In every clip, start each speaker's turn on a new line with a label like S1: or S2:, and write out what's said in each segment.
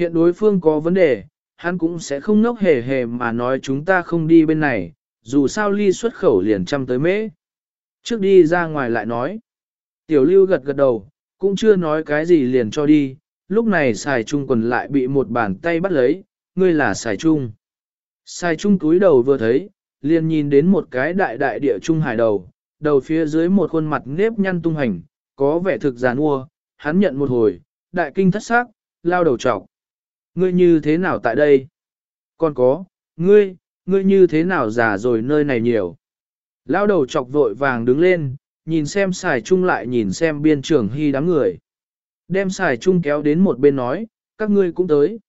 S1: Hiện đối phương có vấn đề, hắn cũng sẽ không nốc hề hề mà nói chúng ta không đi bên này, dù sao ly xuất khẩu liền trăm tới mễ. Trước đi ra ngoài lại nói. Tiểu lưu gật gật đầu, cũng chưa nói cái gì liền cho đi, lúc này xài trung quần lại bị một bàn tay bắt lấy, ngươi là xài trung. Xài trung túi đầu vừa thấy, liền nhìn đến một cái đại đại địa trung hải đầu, đầu phía dưới một khuôn mặt nếp nhăn tung hành, có vẻ thực giàn ua, hắn nhận một hồi, đại kinh thất xác, lao đầu trọc. Ngươi như thế nào tại đây? Còn có, ngươi, ngươi như thế nào già rồi nơi này nhiều? Lao đầu chọc vội vàng đứng lên, nhìn xem xài chung lại nhìn xem biên trưởng hy đám người. Đem xài chung kéo đến một bên nói, các ngươi cũng tới.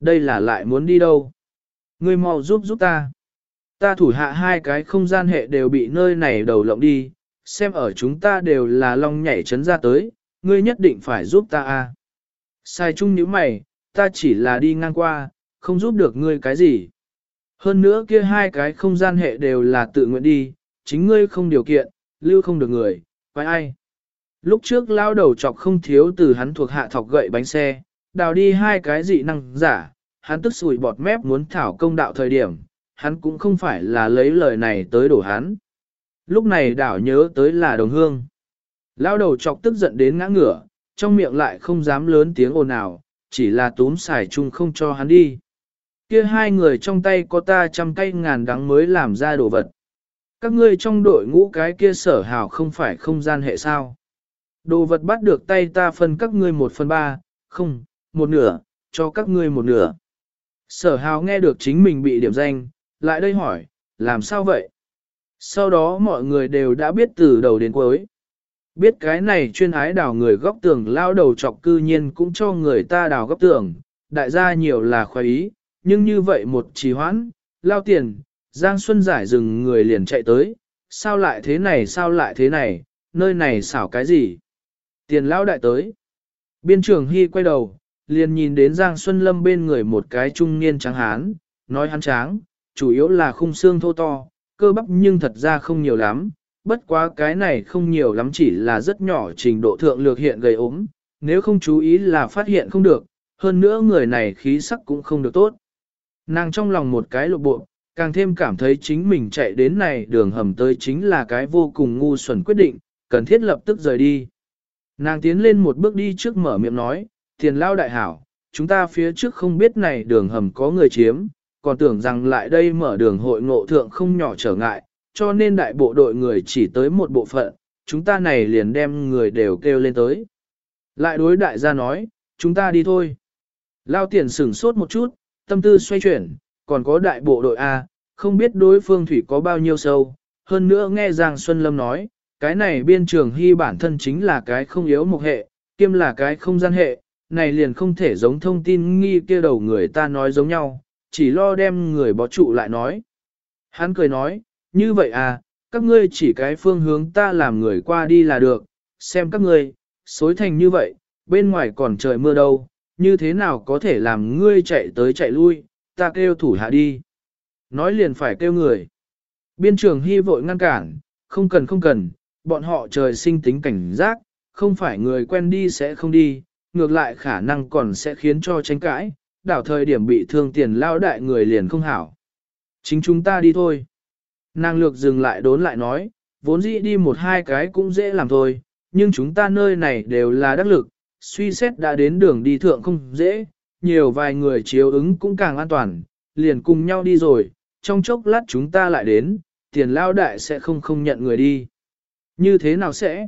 S1: Đây là lại muốn đi đâu? Ngươi mau giúp giúp ta. Ta thủ hạ hai cái không gian hệ đều bị nơi này đầu lộng đi, xem ở chúng ta đều là long nhảy chấn ra tới, ngươi nhất định phải giúp ta a. Sai chung nhíu mày, ta chỉ là đi ngang qua, không giúp được ngươi cái gì. Hơn nữa kia hai cái không gian hệ đều là tự nguyện đi, chính ngươi không điều kiện, lưu không được người, phải ai. Lúc trước lao đầu chọc không thiếu từ hắn thuộc hạ thọc gậy bánh xe, đào đi hai cái dị năng giả, hắn tức sủi bọt mép muốn thảo công đạo thời điểm, hắn cũng không phải là lấy lời này tới đổ hắn. Lúc này đảo nhớ tới là đồng hương. Lao đầu chọc tức giận đến ngã ngửa, trong miệng lại không dám lớn tiếng ồn ào, chỉ là túm xài chung không cho hắn đi. Kia hai người trong tay có ta trăm cây ngàn đắng mới làm ra đồ vật. Các ngươi trong đội ngũ cái kia sở hào không phải không gian hệ sao. Đồ vật bắt được tay ta phân các ngươi một phần ba, không, một nửa, cho các ngươi một nửa. Sở hào nghe được chính mình bị điểm danh, lại đây hỏi, làm sao vậy? Sau đó mọi người đều đã biết từ đầu đến cuối. Biết cái này chuyên ái đào người góc tường lao đầu chọc cư nhiên cũng cho người ta đào góc tường, đại gia nhiều là khoái ý, nhưng như vậy một trì hoãn, lao tiền, Giang Xuân giải rừng người liền chạy tới, sao lại thế này sao lại thế này, nơi này xảo cái gì? Tiền lao đại tới. Biên trưởng Hy quay đầu, liền nhìn đến Giang Xuân Lâm bên người một cái trung niên trắng hán, nói hắn tráng, chủ yếu là khung xương thô to, cơ bắp nhưng thật ra không nhiều lắm, bất quá cái này không nhiều lắm chỉ là rất nhỏ trình độ thượng lược hiện gầy ốm, nếu không chú ý là phát hiện không được, hơn nữa người này khí sắc cũng không được tốt. Nàng trong lòng một cái lộ bộ, càng thêm cảm thấy chính mình chạy đến này đường hầm tới chính là cái vô cùng ngu xuẩn quyết định, cần thiết lập tức rời đi. Nàng tiến lên một bước đi trước mở miệng nói, tiền lao đại hảo, chúng ta phía trước không biết này đường hầm có người chiếm, còn tưởng rằng lại đây mở đường hội ngộ thượng không nhỏ trở ngại, cho nên đại bộ đội người chỉ tới một bộ phận, chúng ta này liền đem người đều kêu lên tới. Lại đối đại gia nói, chúng ta đi thôi. Lao tiền sửng sốt một chút, tâm tư xoay chuyển, còn có đại bộ đội A, không biết đối phương thủy có bao nhiêu sâu. Hơn nữa nghe Giang Xuân Lâm nói, cái này biên trường hy bản thân chính là cái không yếu một hệ, kiêm là cái không gian hệ, này liền không thể giống thông tin nghi kia đầu người ta nói giống nhau, chỉ lo đem người bó trụ lại nói. Hắn cười nói, như vậy à, các ngươi chỉ cái phương hướng ta làm người qua đi là được, xem các ngươi, xối thành như vậy, bên ngoài còn trời mưa đâu, như thế nào có thể làm ngươi chạy tới chạy lui, ta kêu thủ hạ đi. Nói liền phải kêu người. Biên trường hy vội ngăn cản, không cần không cần, bọn họ trời sinh tính cảnh giác, không phải người quen đi sẽ không đi, ngược lại khả năng còn sẽ khiến cho tranh cãi, đảo thời điểm bị thương tiền lao đại người liền không hảo. Chính chúng ta đi thôi. Nàng lược dừng lại đốn lại nói, vốn dĩ đi một hai cái cũng dễ làm thôi, nhưng chúng ta nơi này đều là đắc lực, suy xét đã đến đường đi thượng không dễ, nhiều vài người chiếu ứng cũng càng an toàn, liền cùng nhau đi rồi, trong chốc lát chúng ta lại đến, tiền lao đại sẽ không không nhận người đi. Như thế nào sẽ?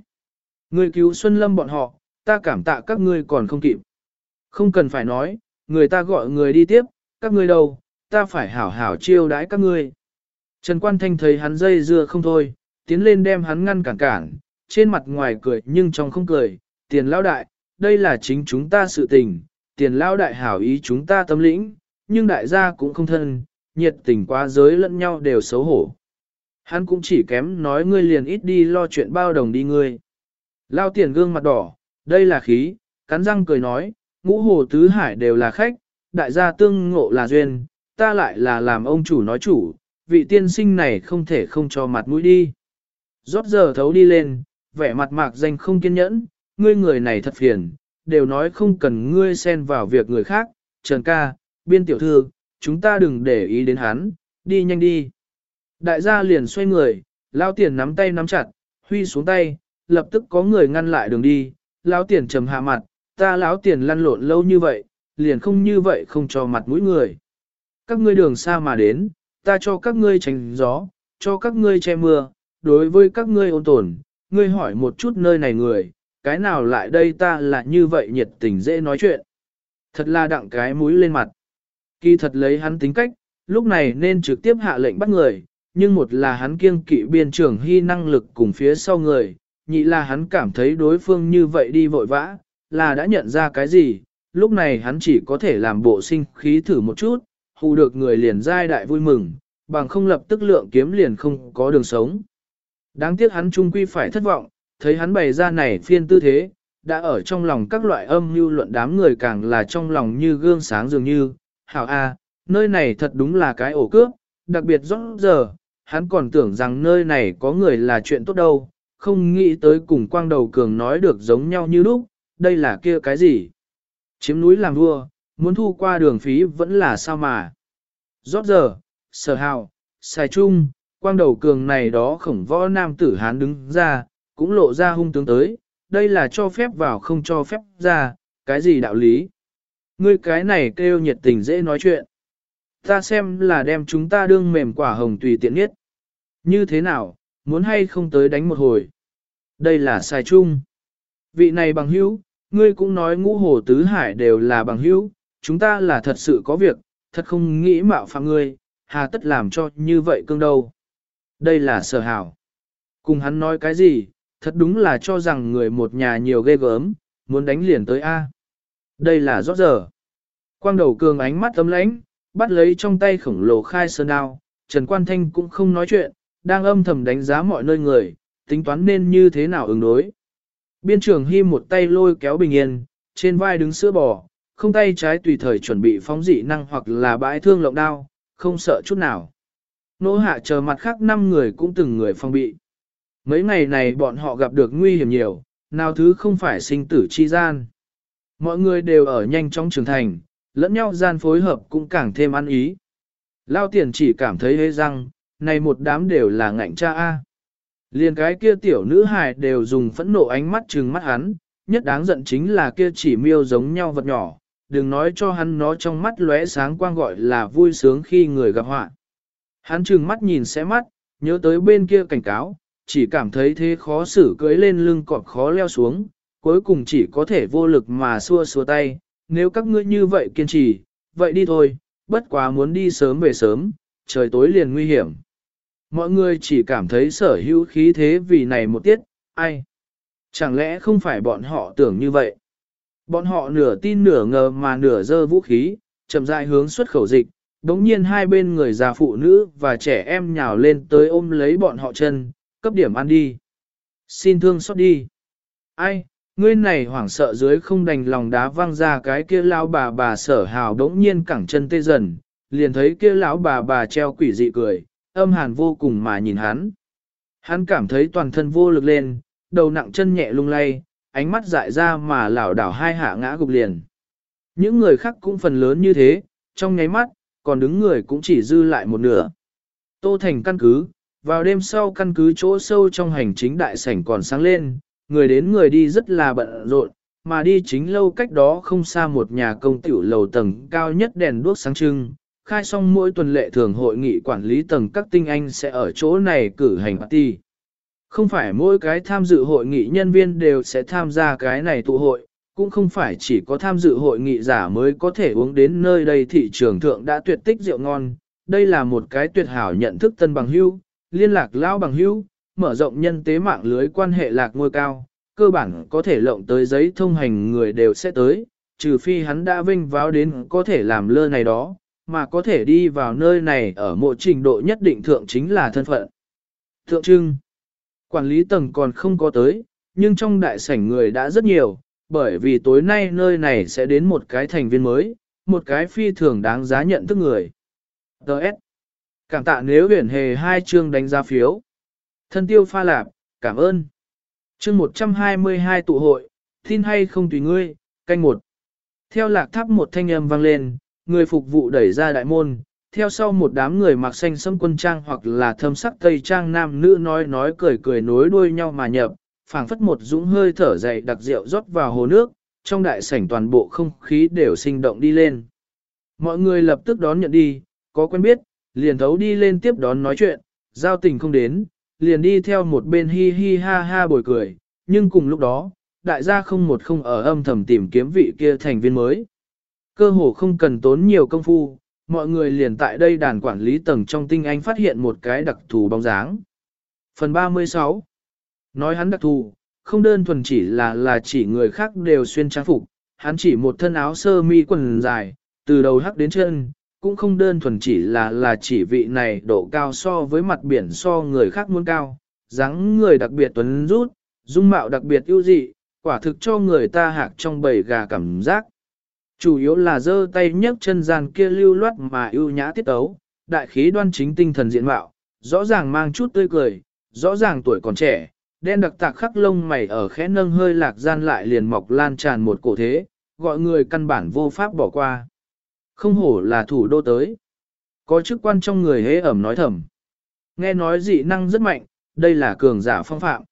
S1: Người cứu Xuân Lâm bọn họ, ta cảm tạ các ngươi còn không kịp. Không cần phải nói, người ta gọi người đi tiếp, các ngươi đâu, ta phải hảo hảo chiêu đãi các ngươi. Trần Quan Thanh thấy hắn dây dưa không thôi, tiến lên đem hắn ngăn cản cản, trên mặt ngoài cười nhưng trong không cười, tiền Lão đại, đây là chính chúng ta sự tình, tiền Lão đại hảo ý chúng ta tâm lĩnh, nhưng đại gia cũng không thân, nhiệt tình quá giới lẫn nhau đều xấu hổ. Hắn cũng chỉ kém nói ngươi liền ít đi lo chuyện bao đồng đi ngươi. Lao tiền gương mặt đỏ, đây là khí, cắn răng cười nói, ngũ hồ tứ hải đều là khách, đại gia tương ngộ là duyên, ta lại là làm ông chủ nói chủ, vị tiên sinh này không thể không cho mặt mũi đi. Rót giờ thấu đi lên, vẻ mặt mạc danh không kiên nhẫn, ngươi người này thật phiền, đều nói không cần ngươi xen vào việc người khác, Trần ca, biên tiểu thư, chúng ta đừng để ý đến hắn, đi nhanh đi. Đại gia liền xoay người, lao tiền nắm tay nắm chặt, huy xuống tay, lập tức có người ngăn lại đường đi, lao tiền trầm hạ mặt, ta lão tiền lăn lộn lâu như vậy, liền không như vậy không cho mặt mũi người. Các ngươi đường xa mà đến, ta cho các ngươi tránh gió, cho các ngươi che mưa, đối với các ngươi ôn tồn, ngươi hỏi một chút nơi này người, cái nào lại đây ta là như vậy nhiệt tình dễ nói chuyện. Thật là đặng cái mũi lên mặt. Kỳ thật lấy hắn tính cách, lúc này nên trực tiếp hạ lệnh bắt người, nhưng một là hắn kiêng kỵ biên trưởng hy năng lực cùng phía sau người, nhị là hắn cảm thấy đối phương như vậy đi vội vã, là đã nhận ra cái gì, lúc này hắn chỉ có thể làm bộ sinh khí thử một chút, hù được người liền giai đại vui mừng, bằng không lập tức lượng kiếm liền không có đường sống. Đáng tiếc hắn trung quy phải thất vọng, thấy hắn bày ra này phiên tư thế, đã ở trong lòng các loại âm mưu luận đám người càng là trong lòng như gương sáng dường như, hảo a, nơi này thật đúng là cái ổ cướp, đặc biệt rõ giờ, hắn còn tưởng rằng nơi này có người là chuyện tốt đâu, không nghĩ tới cùng quang đầu cường nói được giống nhau như lúc, đây là kia cái gì? Chiếm núi làm vua, muốn thu qua đường phí vẫn là sao mà. Rót giờ, sở hào, xài chung, quang đầu cường này đó khổng võ nam tử hán đứng ra, cũng lộ ra hung tướng tới, đây là cho phép vào không cho phép ra, cái gì đạo lý. Ngươi cái này kêu nhiệt tình dễ nói chuyện. Ta xem là đem chúng ta đương mềm quả hồng tùy tiện nhất. Như thế nào, muốn hay không tới đánh một hồi. Đây là sai chung. Vị này bằng hữu, ngươi cũng nói ngũ hồ tứ hải đều là bằng hữu, chúng ta là thật sự có việc, thật không nghĩ mạo phạm ngươi, hà tất làm cho như vậy cương đâu. Đây là sở hảo. Cùng hắn nói cái gì, thật đúng là cho rằng người một nhà nhiều ghê gớm, muốn đánh liền tới A. Đây là rót giờ. Quang đầu cường ánh mắt tấm lãnh, bắt lấy trong tay khổng lồ khai sơn đao, Trần Quan Thanh cũng không nói chuyện, đang âm thầm đánh giá mọi nơi người, tính toán nên như thế nào ứng đối. Biên trưởng Hy một tay lôi kéo bình yên, trên vai đứng sữa bò, không tay trái tùy thời chuẩn bị phóng dị năng hoặc là bãi thương lộng đao, không sợ chút nào. Nỗ hạ chờ mặt khác năm người cũng từng người phong bị. Mấy ngày này bọn họ gặp được nguy hiểm nhiều, nào thứ không phải sinh tử chi gian. Mọi người đều ở nhanh trong trưởng thành, lẫn nhau gian phối hợp cũng càng thêm ăn ý. Lao tiền chỉ cảm thấy hế răng, này một đám đều là ngạnh cha A. Liên cái kia tiểu nữ hài đều dùng phẫn nộ ánh mắt trừng mắt hắn, nhất đáng giận chính là kia chỉ miêu giống nhau vật nhỏ, đừng nói cho hắn nó trong mắt lóe sáng quang gọi là vui sướng khi người gặp họa. Hắn trừng mắt nhìn sẽ mắt, nhớ tới bên kia cảnh cáo, chỉ cảm thấy thế khó xử cưới lên lưng cọp khó leo xuống, cuối cùng chỉ có thể vô lực mà xua xua tay, nếu các ngươi như vậy kiên trì, vậy đi thôi, bất quá muốn đi sớm về sớm, trời tối liền nguy hiểm. Mọi người chỉ cảm thấy sở hữu khí thế vì này một tiết, ai? Chẳng lẽ không phải bọn họ tưởng như vậy? Bọn họ nửa tin nửa ngờ mà nửa dơ vũ khí, chậm rãi hướng xuất khẩu dịch, đống nhiên hai bên người già phụ nữ và trẻ em nhào lên tới ôm lấy bọn họ chân, cấp điểm ăn đi. Xin thương xót đi. Ai, ngươi này hoảng sợ dưới không đành lòng đá văng ra cái kia lão bà bà sở hào đống nhiên cẳng chân tê dần, liền thấy kia lão bà bà treo quỷ dị cười, âm hàn vô cùng mà nhìn hắn. Hắn cảm thấy toàn thân vô lực lên, đầu nặng chân nhẹ lung lay, ánh mắt dại ra mà lảo đảo hai hạ ngã gục liền. Những người khác cũng phần lớn như thế, trong nháy mắt, còn đứng người cũng chỉ dư lại một nửa. Tô Thành căn cứ, vào đêm sau căn cứ chỗ sâu trong hành chính đại sảnh còn sáng lên, người đến người đi rất là bận rộn, mà đi chính lâu cách đó không xa một nhà công tiểu lầu tầng cao nhất đèn đuốc sáng trưng. Khai xong mỗi tuần lệ thường hội nghị quản lý tầng các tinh anh sẽ ở chỗ này cử hành party. Không phải mỗi cái tham dự hội nghị nhân viên đều sẽ tham gia cái này tụ hội, cũng không phải chỉ có tham dự hội nghị giả mới có thể uống đến nơi đây thị trường thượng đã tuyệt tích rượu ngon. Đây là một cái tuyệt hảo nhận thức tân bằng hưu, liên lạc lao bằng hưu, mở rộng nhân tế mạng lưới quan hệ lạc ngôi cao, cơ bản có thể lộng tới giấy thông hành người đều sẽ tới, trừ phi hắn đã vinh váo đến có thể làm lơ này đó, mà có thể đi vào nơi này ở một trình độ nhất định thượng chính là thân phận. Thượng trưng, quản lý tầng còn không có tới, nhưng trong đại sảnh người đã rất nhiều, bởi vì tối nay nơi này sẽ đến một cái thành viên mới, một cái phi thường đáng giá nhận thức người. Đợt. Cảm tạ nếu huyền hề hai chương đánh giá phiếu. Thân tiêu pha lạp, cảm ơn. Chương 122 tụ hội, tin hay không tùy ngươi, canh một. Theo lạc tháp một thanh âm vang lên, người phục vụ đẩy ra đại môn, theo sau một đám người mặc xanh sẫm quân trang hoặc là thâm sắc tây trang nam nữ nói nói cười cười nối đuôi nhau mà nhập, phảng phất một dũng hơi thở dày đặc rượu rót vào hồ nước, trong đại sảnh toàn bộ không khí đều sinh động đi lên. Mọi người lập tức đón nhận đi, có quen biết, liền thấu đi lên tiếp đón nói chuyện, giao tình không đến, liền đi theo một bên hi hi ha ha bồi cười, nhưng cùng lúc đó, đại gia không một không ở âm thầm tìm kiếm vị kia thành viên mới. Cơ hồ không cần tốn nhiều công phu, mọi người liền tại đây đàn quản lý tầng trong tinh anh phát hiện một cái đặc thù bóng dáng. Phần 36 Nói hắn đặc thù, không đơn thuần chỉ là là chỉ người khác đều xuyên trang phục, hắn chỉ một thân áo sơ mi quần dài, từ đầu hắc đến chân, cũng không đơn thuần chỉ là là chỉ vị này độ cao so với mặt biển so người khác muốn cao, dáng người đặc biệt tuấn rút, dung mạo đặc biệt ưu dị, quả thực cho người ta hạc trong bầy gà cảm giác. Chủ yếu là giơ tay nhấc chân gian kia lưu loát mà ưu nhã tiết ấu, đại khí đoan chính tinh thần diện mạo, rõ ràng mang chút tươi cười, rõ ràng tuổi còn trẻ, đen đặc tạc khắc lông mày ở khẽ nâng hơi lạc gian lại liền mọc lan tràn một cổ thế, gọi người căn bản vô pháp bỏ qua. Không hổ là thủ đô tới. Có chức quan trong người hế ẩm nói thầm. Nghe nói dị năng rất mạnh, đây là cường giả phong phạm.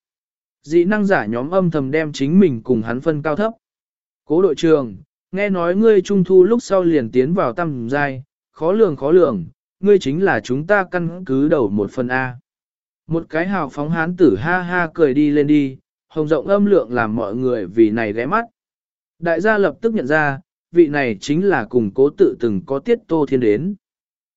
S1: Dị năng giả nhóm âm thầm đem chính mình cùng hắn phân cao thấp. Cố đội trường, nghe nói ngươi trung thu lúc sau liền tiến vào tầm giai, khó lường khó lường, ngươi chính là chúng ta căn cứ đầu một phần A. Một cái hào phóng hán tử ha ha cười đi lên đi, hồng rộng âm lượng làm mọi người vì này ghé mắt. Đại gia lập tức nhận ra, vị này chính là cùng cố tự từng có tiết Tô Thiên đến.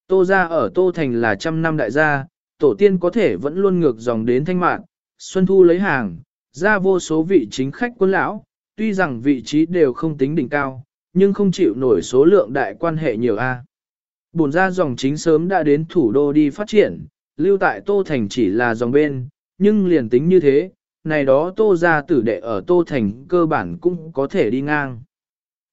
S1: Tô gia ở Tô Thành là trăm năm đại gia, tổ tiên có thể vẫn luôn ngược dòng đến thanh mạng, Xuân Thu lấy hàng, ra vô số vị chính khách quân lão, tuy rằng vị trí đều không tính đỉnh cao, nhưng không chịu nổi số lượng đại quan hệ nhiều A. Bổn ra dòng chính sớm đã đến thủ đô đi phát triển, lưu tại Tô Thành chỉ là dòng bên, nhưng liền tính như thế, này đó Tô gia tử đệ ở Tô Thành cơ bản cũng có thể đi ngang.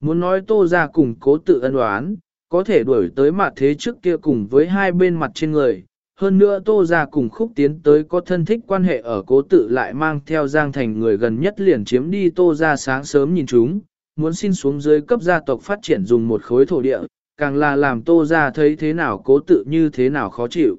S1: Muốn nói Tô gia cùng cố tự ân oán, có thể đuổi tới mặt thế trước kia cùng với hai bên mặt trên người. Hơn nữa Tô gia cùng khúc tiến tới có thân thích quan hệ ở cố tự lại mang theo Giang Thành người gần nhất liền chiếm đi Tô gia sáng sớm nhìn chúng, muốn xin xuống dưới cấp gia tộc phát triển dùng một khối thổ địa, càng là làm Tô gia thấy thế nào cố tự như thế nào khó chịu.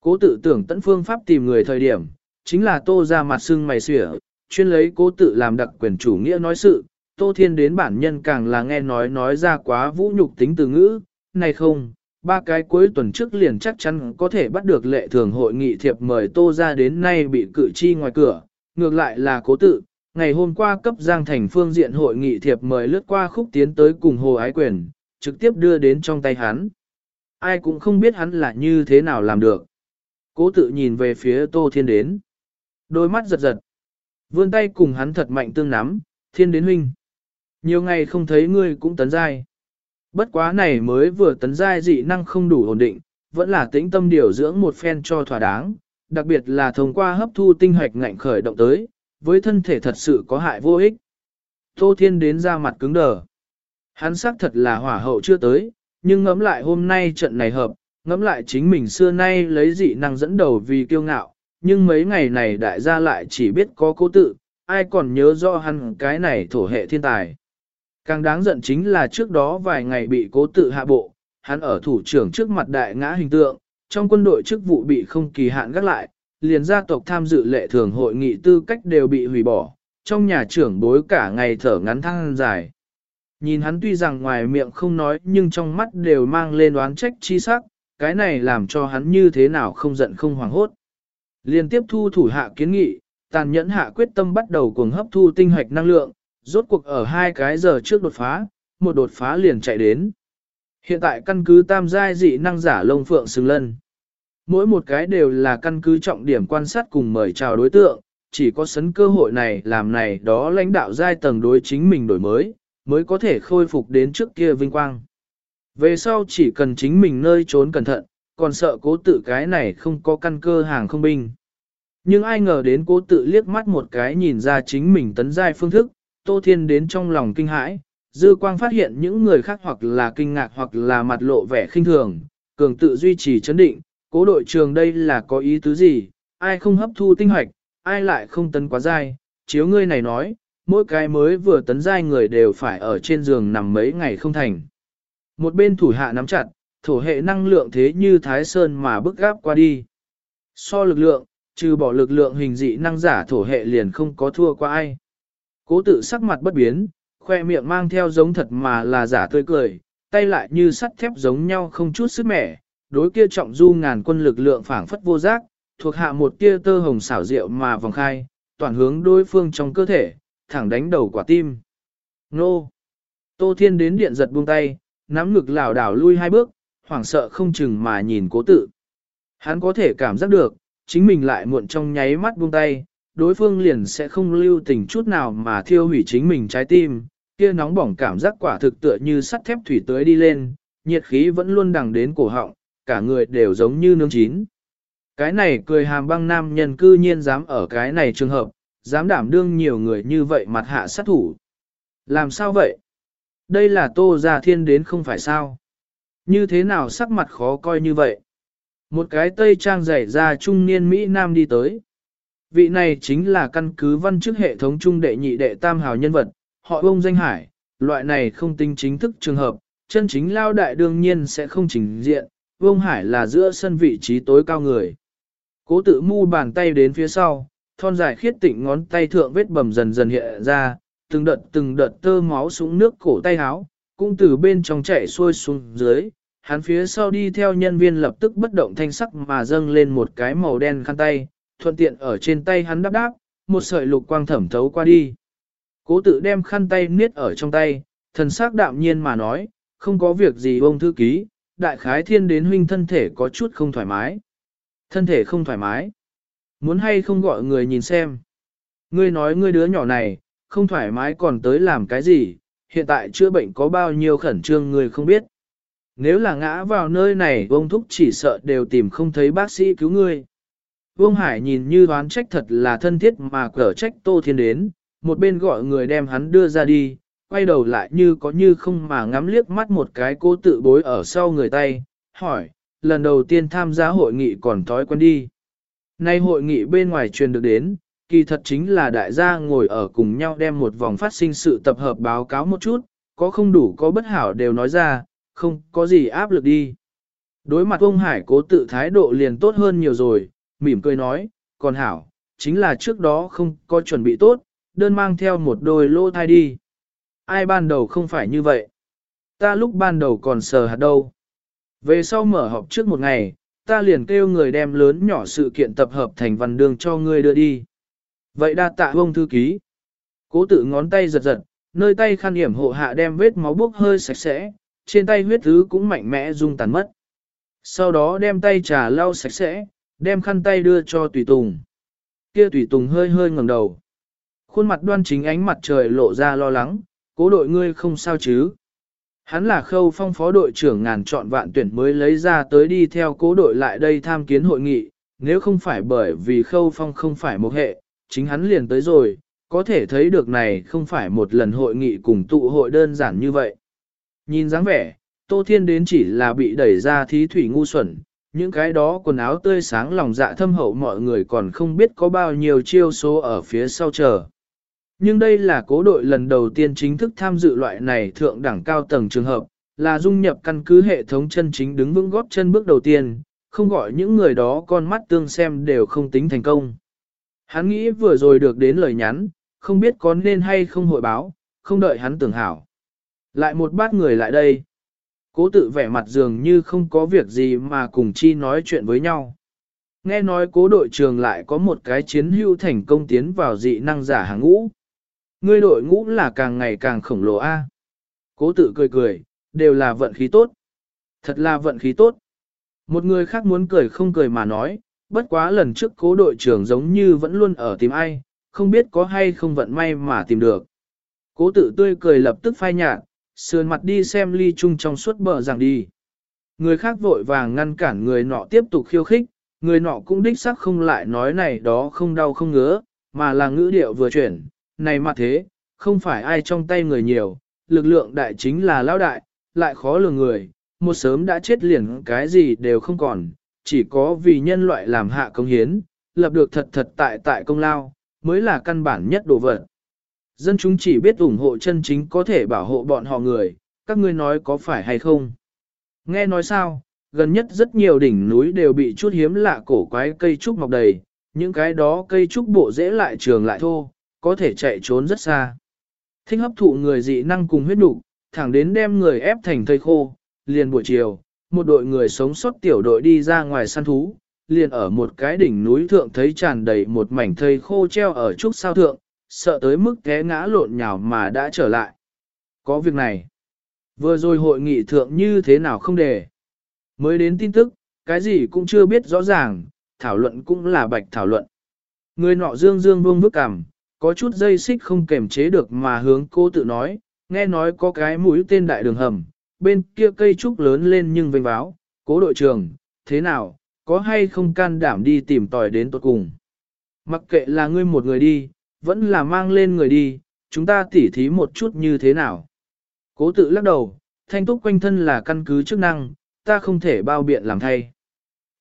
S1: Cố tự tưởng tận phương pháp tìm người thời điểm, chính là Tô gia mặt sưng mày xỉa, chuyên lấy cố tự làm đặc quyền chủ nghĩa nói sự, Tô Thiên đến bản nhân càng là nghe nói nói ra quá vũ nhục tính từ ngữ, này không, ba cái cuối tuần trước liền chắc chắn có thể bắt được lệ thường hội nghị thiệp mời Tô ra đến nay bị cử chi ngoài cửa, ngược lại là cố tự, ngày hôm qua cấp Giang Thành phương diện hội nghị thiệp mời lướt qua khúc tiến tới cùng Hồ Ái Quyền, trực tiếp đưa đến trong tay hắn. Ai cũng không biết hắn là như thế nào làm được. Cố tự nhìn về phía Tô Thiên đến. Đôi mắt giật giật. Vươn tay cùng hắn thật mạnh tương nắm, Thiên đến huynh. Nhiều ngày không thấy ngươi cũng tấn giai. Bất quá này mới vừa tấn giai dị năng không đủ ổn định, vẫn là tĩnh tâm điều dưỡng một phen cho thỏa đáng, đặc biệt là thông qua hấp thu tinh hoạch ngạnh khởi động tới, với thân thể thật sự có hại vô ích. Tô Thiên đến ra mặt cứng đờ. Hắn xác thật là hỏa hậu chưa tới, nhưng ngẫm lại hôm nay trận này hợp, ngẫm lại chính mình xưa nay lấy dị năng dẫn đầu vì kiêu ngạo, nhưng mấy ngày này đại gia lại chỉ biết có cố tự, ai còn nhớ rõ hắn cái này thổ hệ thiên tài. Càng đáng giận chính là trước đó vài ngày bị cố tự hạ bộ, hắn ở thủ trưởng trước mặt đại ngã hình tượng, trong quân đội chức vụ bị không kỳ hạn gác lại, liền gia tộc tham dự lệ thường hội nghị tư cách đều bị hủy bỏ, trong nhà trưởng bối cả ngày thở ngắn thăng dài. Nhìn hắn tuy rằng ngoài miệng không nói nhưng trong mắt đều mang lên oán trách chi sắc, cái này làm cho hắn như thế nào không giận không hoảng hốt. Liên tiếp thu thủ hạ kiến nghị, tàn nhẫn hạ quyết tâm bắt đầu cuồng hấp thu tinh hoạch năng lượng, rốt cuộc ở hai cái giờ trước đột phá, một đột phá liền chạy đến. Hiện tại căn cứ tam giai dị năng giả lông phượng xứng lân. Mỗi một cái đều là căn cứ trọng điểm quan sát cùng mời chào đối tượng, chỉ có sấn cơ hội này làm này đó lãnh đạo giai tầng đối chính mình đổi mới, mới có thể khôi phục đến trước kia vinh quang. Về sau chỉ cần chính mình nơi trốn cẩn thận, còn sợ cố tự cái này không có căn cơ hàng không binh. Nhưng ai ngờ đến cố tự liếc mắt một cái nhìn ra chính mình tấn giai phương thức, Tô Thiên đến trong lòng kinh hãi, dư quang phát hiện những người khác hoặc là kinh ngạc hoặc là mặt lộ vẻ khinh thường, cường tự duy trì chấn định, cố đội trường đây là có ý tứ gì, ai không hấp thu tinh hoạch, ai lại không tấn quá dai, chiếu ngươi này nói, mỗi cái mới vừa tấn dai người đều phải ở trên giường nằm mấy ngày không thành. Một bên thủ hạ nắm chặt, thổ hệ năng lượng thế như thái sơn mà bức gáp qua đi. So lực lượng, trừ bỏ lực lượng hình dị năng giả thổ hệ liền không có thua qua ai. Cố tự sắc mặt bất biến, khoe miệng mang theo giống thật mà là giả tươi cười, tay lại như sắt thép giống nhau không chút sức mẻ, đối kia trọng du ngàn quân lực lượng phảng phất vô giác, thuộc hạ một tia tơ hồng xảo diệu mà vòng khai, toàn hướng đối phương trong cơ thể, thẳng đánh đầu quả tim. Nô! Tô Thiên đến điện giật buông tay, nắm ngực lảo đảo lui hai bước, hoảng sợ không chừng mà nhìn cố tự. Hắn có thể cảm giác được, chính mình lại muộn trong nháy mắt buông tay, đối phương liền sẽ không lưu tình chút nào mà thiêu hủy chính mình trái tim, kia nóng bỏng cảm giác quả thực tựa như sắt thép thủy tới đi lên, nhiệt khí vẫn luôn đằng đến cổ họng, cả người đều giống như nướng chín. Cái này cười hàm băng nam nhân cư nhiên dám ở cái này trường hợp, dám đảm đương nhiều người như vậy mặt hạ sát thủ. Làm sao vậy? Đây là tô gia thiên đến không phải sao? Như thế nào sắc mặt khó coi như vậy? Một cái tây trang rải ra trung niên Mỹ Nam đi tới. Vị này chính là căn cứ văn chức hệ thống trung đệ nhị đệ tam hào nhân vật, họ ông danh hải, loại này không tính chính thức trường hợp, chân chính lao đại đương nhiên sẽ không trình diện, Vương Hải là giữa sân vị trí tối cao người. Cố tự mu bàn tay đến phía sau, thon dài khiết tịnh ngón tay thượng vết bầm dần dần hiện ra, từng đợt từng đợt tơ máu xuống nước cổ tay háo, cũng từ bên trong chảy xuôi xuống dưới. Hắn phía sau đi theo nhân viên lập tức bất động thanh sắc mà dâng lên một cái màu đen khăn tay, thuận tiện ở trên tay hắn đáp đáp, một sợi lục quang thẩm thấu qua đi. Cố tự đem khăn tay niết ở trong tay, thần sắc đạm nhiên mà nói, không có việc gì ông thư ký, đại khái thiên đến huynh thân thể có chút không thoải mái. Thân thể không thoải mái. Muốn hay không gọi người nhìn xem. Ngươi nói ngươi đứa nhỏ này, không thoải mái còn tới làm cái gì, hiện tại chữa bệnh có bao nhiêu khẩn trương người không biết. Nếu là ngã vào nơi này ông thúc chỉ sợ đều tìm không thấy bác sĩ cứu ngươi. Vương Hải nhìn như đoán trách thật là thân thiết mà cở trách Tô Thiên đến, một bên gọi người đem hắn đưa ra đi, quay đầu lại như có như không mà ngắm liếc mắt một cái cố tự bối ở sau người tay, hỏi, lần đầu tiên tham gia hội nghị còn thói quen đi. Nay hội nghị bên ngoài truyền được đến, kỳ thật chính là đại gia ngồi ở cùng nhau đem một vòng phát sinh sự tập hợp báo cáo một chút, có không đủ có bất hảo đều nói ra, không có gì áp lực đi. Đối mặt ông Hải cố tự thái độ liền tốt hơn nhiều rồi, mỉm cười nói, còn hảo, chính là trước đó không có chuẩn bị tốt, đơn mang theo một đôi lô thai đi. Ai ban đầu không phải như vậy? Ta lúc ban đầu còn sờ hạt đâu. Về sau mở họp trước một ngày, ta liền kêu người đem lớn nhỏ sự kiện tập hợp thành văn đường cho ngươi đưa đi. Vậy đa tạ ông thư ký. Cố tự ngón tay giật giật, nơi tay khăn hiểm hộ hạ đem vết máu bốc hơi sạch sẽ, trên tay huyết thứ cũng mạnh mẽ rung tàn mất. Sau đó đem tay trà lau sạch sẽ, đem khăn tay đưa cho Tùy Tùng. Kia Tùy Tùng hơi hơi ngẩng đầu. Khuôn mặt đoan chính ánh mặt trời lộ ra lo lắng, cố đội ngươi không sao chứ. Hắn là khâu phong phó đội trưởng ngàn chọn vạn tuyển mới lấy ra tới đi theo cố đội lại đây tham kiến hội nghị, nếu không phải bởi vì khâu phong không phải một hệ, chính hắn liền tới rồi, có thể thấy được này không phải một lần hội nghị cùng tụ hội đơn giản như vậy. Nhìn dáng vẻ, Tô Thiên đến chỉ là bị đẩy ra thí thủy ngu xuẩn, những cái đó quần áo tươi sáng lòng dạ thâm hậu mọi người còn không biết có bao nhiêu chiêu số ở phía sau chờ. Nhưng đây là cố đội lần đầu tiên chính thức tham dự loại này thượng đẳng cao tầng trường hợp, là dung nhập căn cứ hệ thống chân chính đứng vững góp chân bước đầu tiên, không gọi những người đó con mắt tương xem đều không tính thành công. Hắn nghĩ vừa rồi được đến lời nhắn, không biết có nên hay không hội báo, không đợi hắn tưởng hảo. Lại một bát người lại đây. Cố tự vẻ mặt dường như không có việc gì mà cùng chi nói chuyện với nhau. Nghe nói cố đội trường lại có một cái chiến hưu thành công tiến vào dị năng giả hàng ngũ. Ngươi đội ngũ là càng ngày càng khổng lồ a. Cố tự cười cười, đều là vận khí tốt. Thật là vận khí tốt. Một người khác muốn cười không cười mà nói, bất quá lần trước cố đội trưởng giống như vẫn luôn ở tìm ai, không biết có hay không vận may mà tìm được. Cố tự tươi cười lập tức phai nhạt, sườn mặt đi xem ly chung trong suốt bờ rằng đi. Người khác vội vàng ngăn cản người nọ tiếp tục khiêu khích, người nọ cũng đích xác không lại nói này đó không đau không ngứa, mà là ngữ điệu vừa chuyển, này mà thế, không phải ai trong tay người nhiều, lực lượng đại chính là lão đại, lại khó lường người, một sớm đã chết liền cái gì đều không còn, chỉ có vì nhân loại làm hạ công hiến, lập được thật thật tại tại công lao, mới là căn bản nhất đồ vật. Dân chúng chỉ biết ủng hộ chân chính có thể bảo hộ bọn họ người, các ngươi nói có phải hay không? Nghe nói sao, gần nhất rất nhiều đỉnh núi đều bị chút hiếm lạ cổ quái cây trúc mọc đầy, những cái đó cây trúc bộ dễ lại trường lại thô, có thể chạy trốn rất xa. Thích hấp thụ người dị năng cùng huyết đủ, thẳng đến đem người ép thành thây khô, liền buổi chiều, một đội người sống sót tiểu đội đi ra ngoài săn thú, liền ở một cái đỉnh núi thượng thấy tràn đầy một mảnh thây khô treo ở trúc sao thượng, sợ tới mức té ngã lộn nhào mà đã trở lại. Có việc này, vừa rồi hội nghị thượng như thế nào không để. Mới đến tin tức, cái gì cũng chưa biết rõ ràng, thảo luận cũng là bạch thảo luận. Người nọ dương dương vương vức cằm, có chút dây xích không kềm chế được mà hướng cô tự nói, nghe nói có cái mũi tên đại đường hầm, bên kia cây trúc lớn lên nhưng vênh báo, cố đội trưởng, thế nào, có hay không can đảm đi tìm tòi đến tốt cùng. Mặc kệ là ngươi một người đi, vẫn là mang lên người đi, chúng ta tỉ thí một chút như thế nào. Cố tự lắc đầu, thanh túc quanh thân là căn cứ chức năng, ta không thể bao biện làm thay.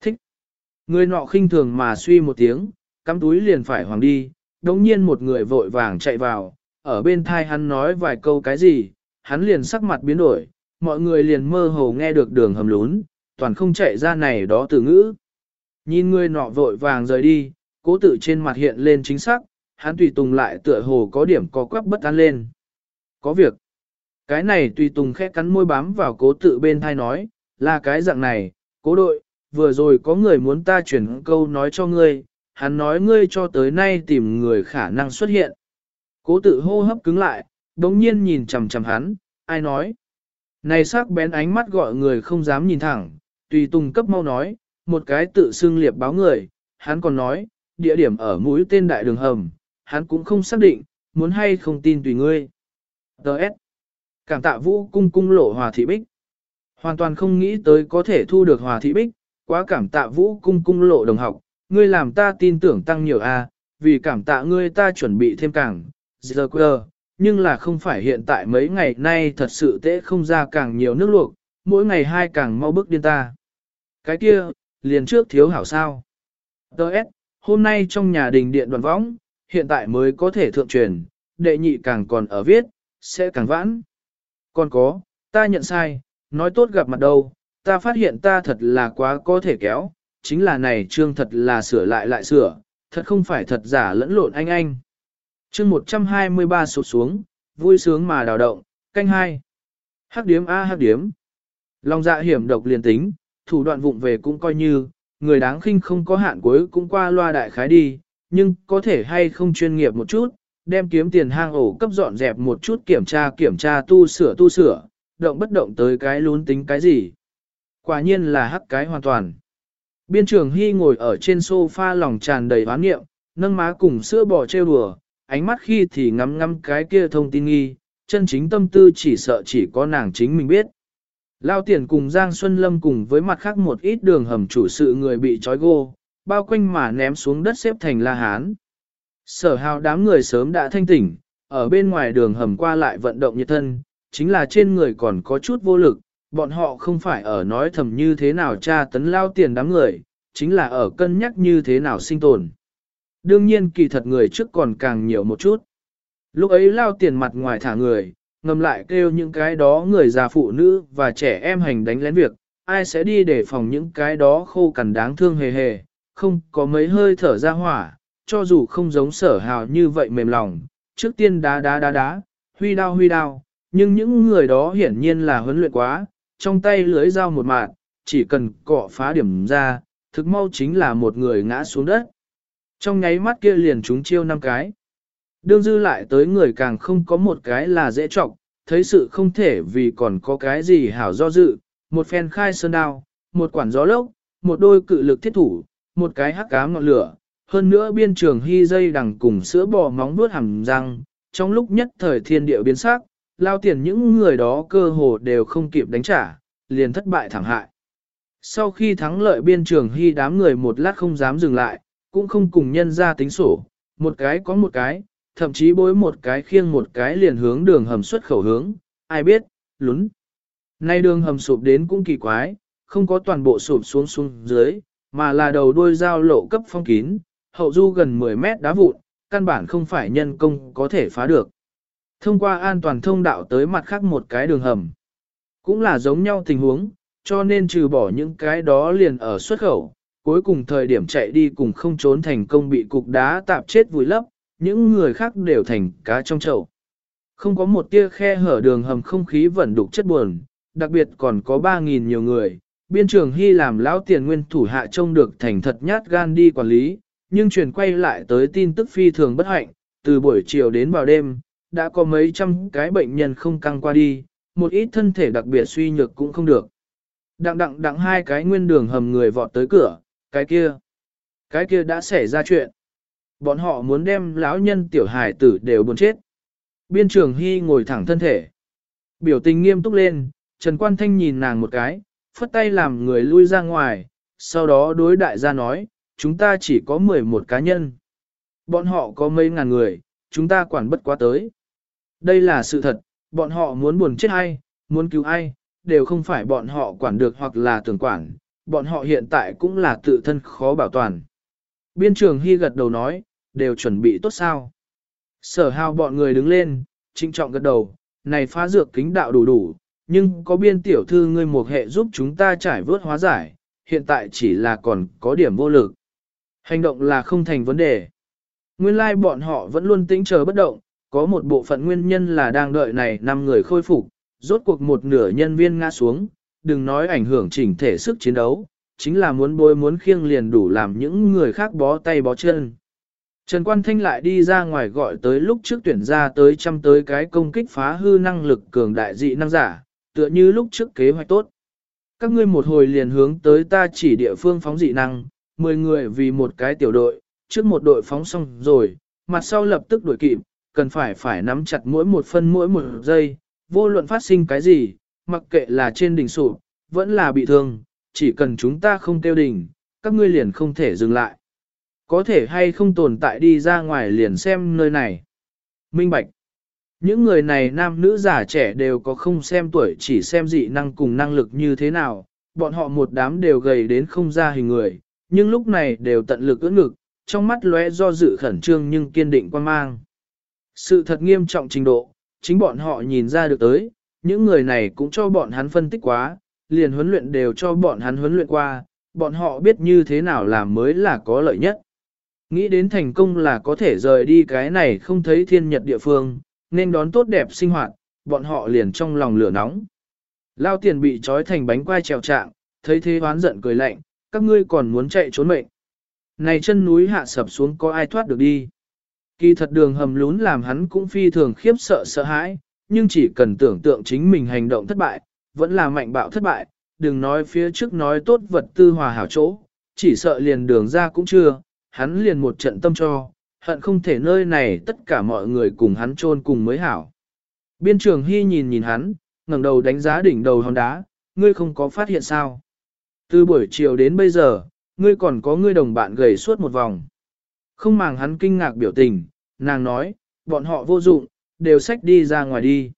S1: Thích. Người nọ khinh thường mà suy một tiếng, cắm túi liền phải hoàng đi, đồng nhiên một người vội vàng chạy vào, ở bên thai hắn nói vài câu cái gì, hắn liền sắc mặt biến đổi, mọi người liền mơ hồ nghe được đường hầm lún, toàn không chạy ra này đó từ ngữ. Nhìn người nọ vội vàng rời đi, cố tự trên mặt hiện lên chính xác, hắn tùy tùng lại tựa hồ có điểm có quắc bất an lên. Có việc. Cái này tùy tùng khẽ cắn môi bám vào cố tự bên thai nói, là cái dạng này, cố đội, vừa rồi có người muốn ta chuyển câu nói cho ngươi, hắn nói ngươi cho tới nay tìm người khả năng xuất hiện. Cố tự hô hấp cứng lại, đống nhiên nhìn chằm chằm hắn, ai nói. Này sắc bén ánh mắt gọi người không dám nhìn thẳng, tùy tùng cấp mau nói, một cái tự xưng liệp báo người, hắn còn nói, địa điểm ở mũi tên đại đường hầm, hắn cũng không xác định, muốn hay không tin tùy ngươi. Đợt. Cảm tạ vũ cung cung lộ hòa thị bích. Hoàn toàn không nghĩ tới có thể thu được hòa thị bích, quá cảm tạ vũ cung cung lộ đồng học, ngươi làm ta tin tưởng tăng nhiều a, vì cảm tạ ngươi ta chuẩn bị thêm càng, giờ quơ, nhưng là không phải hiện tại mấy ngày nay thật sự tễ không ra càng nhiều nước luộc, mỗi ngày hai càng mau bước điên ta. Cái kia, liền trước thiếu hảo sao. Đợt, hôm nay trong nhà đình điện đoàn võng, hiện tại mới có thể thượng truyền, đệ nhị càng còn ở viết, sẽ càng vãn. Còn có, ta nhận sai, nói tốt gặp mặt đâu, ta phát hiện ta thật là quá có thể kéo, chính là này trương thật là sửa lại lại sửa, thật không phải thật giả lẫn lộn anh anh. Chương 123 sụt xuống, vui sướng mà đào động, canh hai. Hắc điếm A hắc điếm. Lòng dạ hiểm độc liền tính, thủ đoạn vụng về cũng coi như, người đáng khinh không có hạn cuối cũng qua loa đại khái đi, nhưng có thể hay không chuyên nghiệp một chút, đem kiếm tiền hang ổ cấp dọn dẹp một chút kiểm tra kiểm tra tu sửa tu sửa, động bất động tới cái lún tính cái gì. Quả nhiên là hắc cái hoàn toàn. Biên trường Hy ngồi ở trên sofa lòng tràn đầy hoán nghiệm, nâng má cùng sữa bò trêu đùa, ánh mắt khi thì ngắm ngắm cái kia thông tin nghi, chân chính tâm tư chỉ sợ chỉ có nàng chính mình biết. Lao tiền cùng Giang Xuân Lâm cùng với mặt khác một ít đường hầm chủ sự người bị trói gô, bao quanh mà ném xuống đất xếp thành la hán. Sở hào đám người sớm đã thanh tỉnh, ở bên ngoài đường hầm qua lại vận động nhiệt thân, chính là trên người còn có chút vô lực, bọn họ không phải ở nói thầm như thế nào tra tấn lao tiền đám người, chính là ở cân nhắc như thế nào sinh tồn. Đương nhiên kỳ thật người trước còn càng nhiều một chút. Lúc ấy lao tiền mặt ngoài thả người, ngầm lại kêu những cái đó người già phụ nữ và trẻ em hành đánh lén việc, ai sẽ đi để phòng những cái đó khô cằn đáng thương hề hề, không có mấy hơi thở ra hỏa, cho dù không giống sở hào như vậy mềm lòng, trước tiên đá đá đá đá, huy đao huy đao, nhưng những người đó hiển nhiên là huấn luyện quá, trong tay lưới dao một mạng, chỉ cần cọ phá điểm ra, thực mau chính là một người ngã xuống đất. Trong nháy mắt kia liền chúng chiêu năm cái. Đương dư lại tới người càng không có một cái là dễ trọng, thấy sự không thể vì còn có cái gì hảo do dự, một phen khai sơn đao, một quản gió lốc, một đôi cự lực thiết thủ, một cái hắc cám ngọn lửa, hơn nữa biên trường hy dây đằng cùng sữa bò móng vuốt hàm răng, trong lúc nhất thời thiên địa biến sắc, lao tiền những người đó cơ hồ đều không kịp đánh trả, liền thất bại thẳng hại. Sau khi thắng lợi biên trường hy đám người một lát không dám dừng lại, cũng không cùng nhân ra tính sổ, một cái có một cái, thậm chí bối một cái khiêng một cái liền hướng đường hầm xuất khẩu hướng, ai biết, lún. Nay đường hầm sụp đến cũng kỳ quái, không có toàn bộ sụp xuống xuống dưới, mà là đầu đuôi dao lộ cấp phong kín, hậu du gần 10 mét đá vụn, căn bản không phải nhân công có thể phá được. Thông qua an toàn thông đạo tới mặt khác một cái đường hầm. Cũng là giống nhau tình huống, cho nên trừ bỏ những cái đó liền ở xuất khẩu, cuối cùng thời điểm chạy đi cùng không trốn thành công bị cục đá tạp chết vùi lấp, những người khác đều thành cá trong chậu. Không có một tia khe hở đường hầm không khí vẫn đục chất buồn, đặc biệt còn có 3.000 nhiều người. Biên trường Hy làm lão tiền nguyên thủ hạ trông được thành thật nhát gan đi quản lý, nhưng truyền quay lại tới tin tức phi thường bất hạnh, từ buổi chiều đến vào đêm, đã có mấy trăm cái bệnh nhân không căng qua đi, một ít thân thể đặc biệt suy nhược cũng không được. Đặng đặng đặng hai cái nguyên đường hầm người vọt tới cửa, cái kia, cái kia đã xảy ra chuyện. Bọn họ muốn đem lão nhân tiểu hải tử đều buồn chết. Biên trường Hy ngồi thẳng thân thể. Biểu tình nghiêm túc lên, Trần Quan Thanh nhìn nàng một cái, phất tay làm người lui ra ngoài, sau đó đối đại gia nói, chúng ta chỉ có 11 cá nhân. Bọn họ có mấy ngàn người, chúng ta quản bất quá tới. Đây là sự thật, bọn họ muốn buồn chết ai, muốn cứu ai, đều không phải bọn họ quản được hoặc là tưởng quản, bọn họ hiện tại cũng là tự thân khó bảo toàn. Biên trường Hy gật đầu nói, đều chuẩn bị tốt sao. Sở hào bọn người đứng lên, trinh trọng gật đầu, này phá dược kính đạo đủ đủ, nhưng có biên tiểu thư ngươi một hệ giúp chúng ta trải vớt hóa giải, hiện tại chỉ là còn có điểm vô lực. Hành động là không thành vấn đề. Nguyên lai like bọn họ vẫn luôn tĩnh chờ bất động, có một bộ phận nguyên nhân là đang đợi này năm người khôi phục, rốt cuộc một nửa nhân viên ngã xuống, đừng nói ảnh hưởng chỉnh thể sức chiến đấu, chính là muốn bôi muốn khiêng liền đủ làm những người khác bó tay bó chân. Trần Quan Thanh lại đi ra ngoài gọi tới lúc trước tuyển ra tới trăm tới cái công kích phá hư năng lực cường đại dị năng giả, tựa như lúc trước kế hoạch tốt. Các ngươi một hồi liền hướng tới ta chỉ địa phương phóng dị năng, 10 người vì một cái tiểu đội, trước một đội phóng xong rồi, mặt sau lập tức đuổi kịp, cần phải phải nắm chặt mỗi một phân mỗi một giây, vô luận phát sinh cái gì, mặc kệ là trên đỉnh sụp, vẫn là bị thương, chỉ cần chúng ta không tiêu đỉnh, các ngươi liền không thể dừng lại. Có thể hay không tồn tại đi ra ngoài liền xem nơi này. Minh Bạch. Những người này nam nữ già trẻ đều có không xem tuổi chỉ xem dị năng cùng năng lực như thế nào, bọn họ một đám đều gầy đến không ra hình người, nhưng lúc này đều tận lực ưỡn ngực, trong mắt lóe do dự khẩn trương nhưng kiên định quan mang. Sự thật nghiêm trọng trình độ, chính bọn họ nhìn ra được tới, những người này cũng cho bọn hắn phân tích quá, liền huấn luyện đều cho bọn hắn huấn luyện qua, bọn họ biết như thế nào làm mới là có lợi nhất. Nghĩ đến thành công là có thể rời đi cái này không thấy thiên nhật địa phương, nên đón tốt đẹp sinh hoạt, bọn họ liền trong lòng lửa nóng. Lao tiền bị trói thành bánh quai trèo trạng, thấy thế hoán giận cười lạnh, các ngươi còn muốn chạy trốn mệnh. Này chân núi hạ sập xuống có ai thoát được đi. Kỳ thật đường hầm lún làm hắn cũng phi thường khiếp sợ sợ hãi, nhưng chỉ cần tưởng tượng chính mình hành động thất bại, vẫn là mạnh bạo thất bại, đừng nói phía trước nói tốt vật tư hòa hảo chỗ, chỉ sợ liền đường ra cũng chưa, hắn liền một trận tâm cho, hận không thể nơi này tất cả mọi người cùng hắn chôn cùng mới hảo. Biên trường Hy nhìn nhìn hắn, ngẩng đầu đánh giá đỉnh đầu hòn đá, ngươi không có phát hiện sao. Từ buổi chiều đến bây giờ, ngươi còn có ngươi đồng bạn gầy suốt một vòng. Không màng hắn kinh ngạc biểu tình, nàng nói, bọn họ vô dụng, đều xách đi ra ngoài đi.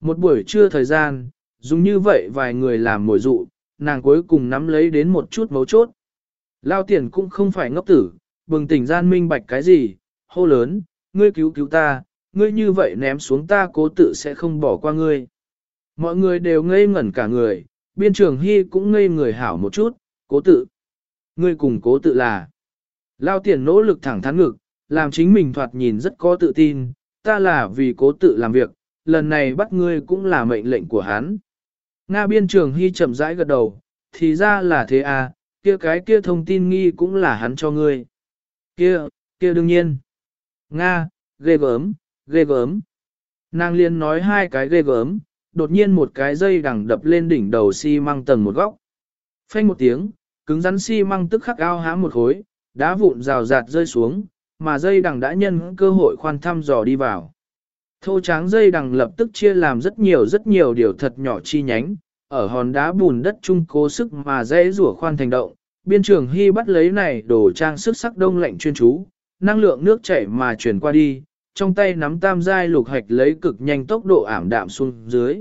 S1: Một buổi trưa thời gian, dùng như vậy vài người làm mồi dụ, nàng cuối cùng nắm lấy đến một chút mấu chốt. Lao tiền cũng không phải ngốc tử, bừng tỉnh gian minh bạch cái gì, hô lớn, ngươi cứu cứu ta, ngươi như vậy ném xuống ta cố tự sẽ không bỏ qua ngươi. Mọi người đều ngây ngẩn cả người, biên trường hy cũng ngây người hảo một chút, cố tự. Ngươi cùng cố tự là. Lao tiền nỗ lực thẳng thắn ngực, làm chính mình thoạt nhìn rất có tự tin, ta là vì cố tự làm việc, lần này bắt ngươi cũng là mệnh lệnh của hắn. Nga biên trường hy chậm rãi gật đầu, thì ra là thế à, kia cái kia thông tin nghi cũng là hắn cho ngươi. Kia, kia đương nhiên. Nga, ghê gớm, ghê gớm. Nàng liên nói hai cái ghê gớm, đột nhiên một cái dây đằng đập lên đỉnh đầu xi măng tầng một góc. Phanh một tiếng, cứng rắn xi măng tức khắc ao há một khối, đá vụn rào rạt rơi xuống, mà dây đằng đã nhân cơ hội khoan thăm dò đi vào. Thô tráng dây đằng lập tức chia làm rất nhiều rất nhiều điều thật nhỏ chi nhánh, ở hòn đá bùn đất trung cố sức mà dễ rủa khoan thành động. Biên trường Hy bắt lấy này đổ trang sức sắc đông lạnh chuyên chú, năng lượng nước chảy mà chuyển qua đi, trong tay nắm tam giai lục hạch lấy cực nhanh tốc độ ảm đạm xuống dưới.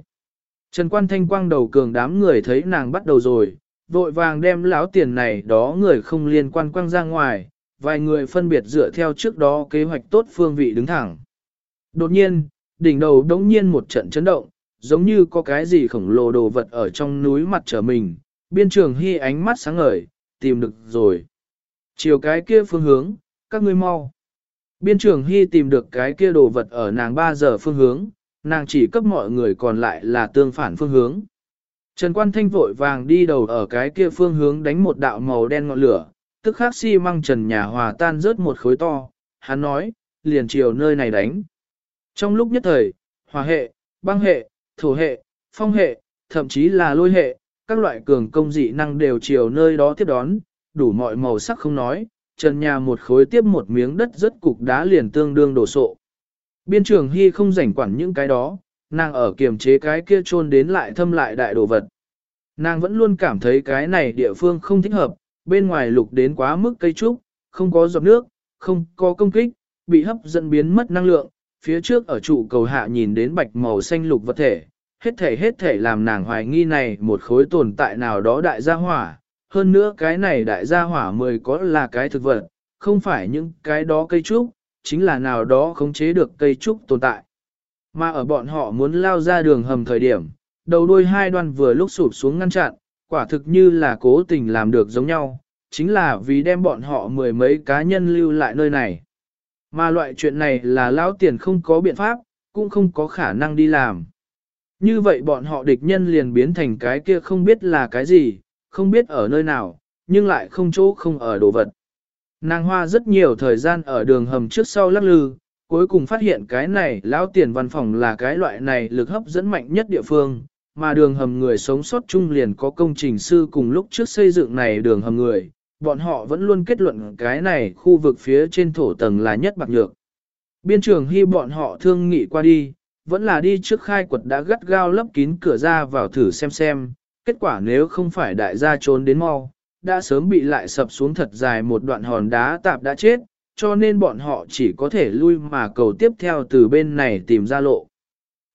S1: Trần quan thanh quang đầu cường đám người thấy nàng bắt đầu rồi, vội vàng đem lão tiền này đó người không liên quan quăng ra ngoài, vài người phân biệt dựa theo trước đó kế hoạch tốt phương vị đứng thẳng. Đột nhiên, đỉnh đầu đống nhiên một trận chấn động, giống như có cái gì khổng lồ đồ vật ở trong núi mặt trở mình, biên trường hy ánh mắt sáng ngời, tìm được rồi. Chiều cái kia phương hướng, các ngươi mau. Biên trường hy tìm được cái kia đồ vật ở nàng 3 giờ phương hướng, nàng chỉ cấp mọi người còn lại là tương phản phương hướng. Trần Quan Thanh vội vàng đi đầu ở cái kia phương hướng đánh một đạo màu đen ngọn lửa, tức khắc xi si măng trần nhà hòa tan rớt một khối to, hắn nói, liền chiều nơi này đánh. Trong lúc nhất thời, hòa hệ, băng hệ, thổ hệ, phong hệ, thậm chí là lôi hệ, các loại cường công dị năng đều chiều nơi đó tiếp đón, đủ mọi màu sắc không nói, trần nhà một khối tiếp một miếng đất rất cục đá liền tương đương đổ sộ. Biên trường Hy không rảnh quản những cái đó, nàng ở kiềm chế cái kia trôn đến lại thâm lại đại đồ vật. Nàng vẫn luôn cảm thấy cái này địa phương không thích hợp, bên ngoài lục đến quá mức cây trúc, không có giọt nước, không có công kích, bị hấp dẫn biến mất năng lượng, phía trước ở trụ cầu hạ nhìn đến bạch màu xanh lục vật thể, hết thể hết thể làm nàng hoài nghi này một khối tồn tại nào đó đại gia hỏa, hơn nữa cái này đại gia hỏa mười có là cái thực vật, không phải những cái đó cây trúc, chính là nào đó khống chế được cây trúc tồn tại. Mà ở bọn họ muốn lao ra đường hầm thời điểm, đầu đuôi hai đoan vừa lúc sụp xuống ngăn chặn, quả thực như là cố tình làm được giống nhau, chính là vì đem bọn họ mười mấy cá nhân lưu lại nơi này. Mà loại chuyện này là lão tiền không có biện pháp, cũng không có khả năng đi làm. Như vậy bọn họ địch nhân liền biến thành cái kia không biết là cái gì, không biết ở nơi nào, nhưng lại không chỗ không ở đồ vật. Nàng hoa rất nhiều thời gian ở đường hầm trước sau lắc lư, cuối cùng phát hiện cái này lão tiền văn phòng là cái loại này lực hấp dẫn mạnh nhất địa phương, mà đường hầm người sống sót chung liền có công trình sư cùng lúc trước xây dựng này đường hầm người, bọn họ vẫn luôn kết luận cái này khu vực phía trên thổ tầng là nhất bạc nhược. Biên trường hy bọn họ thương nghị qua đi, vẫn là đi trước khai quật đã gắt gao lấp kín cửa ra vào thử xem xem, kết quả nếu không phải đại gia trốn đến mau, đã sớm bị lại sập xuống thật dài một đoạn hòn đá tạp đã chết, cho nên bọn họ chỉ có thể lui mà cầu tiếp theo từ bên này tìm ra lộ.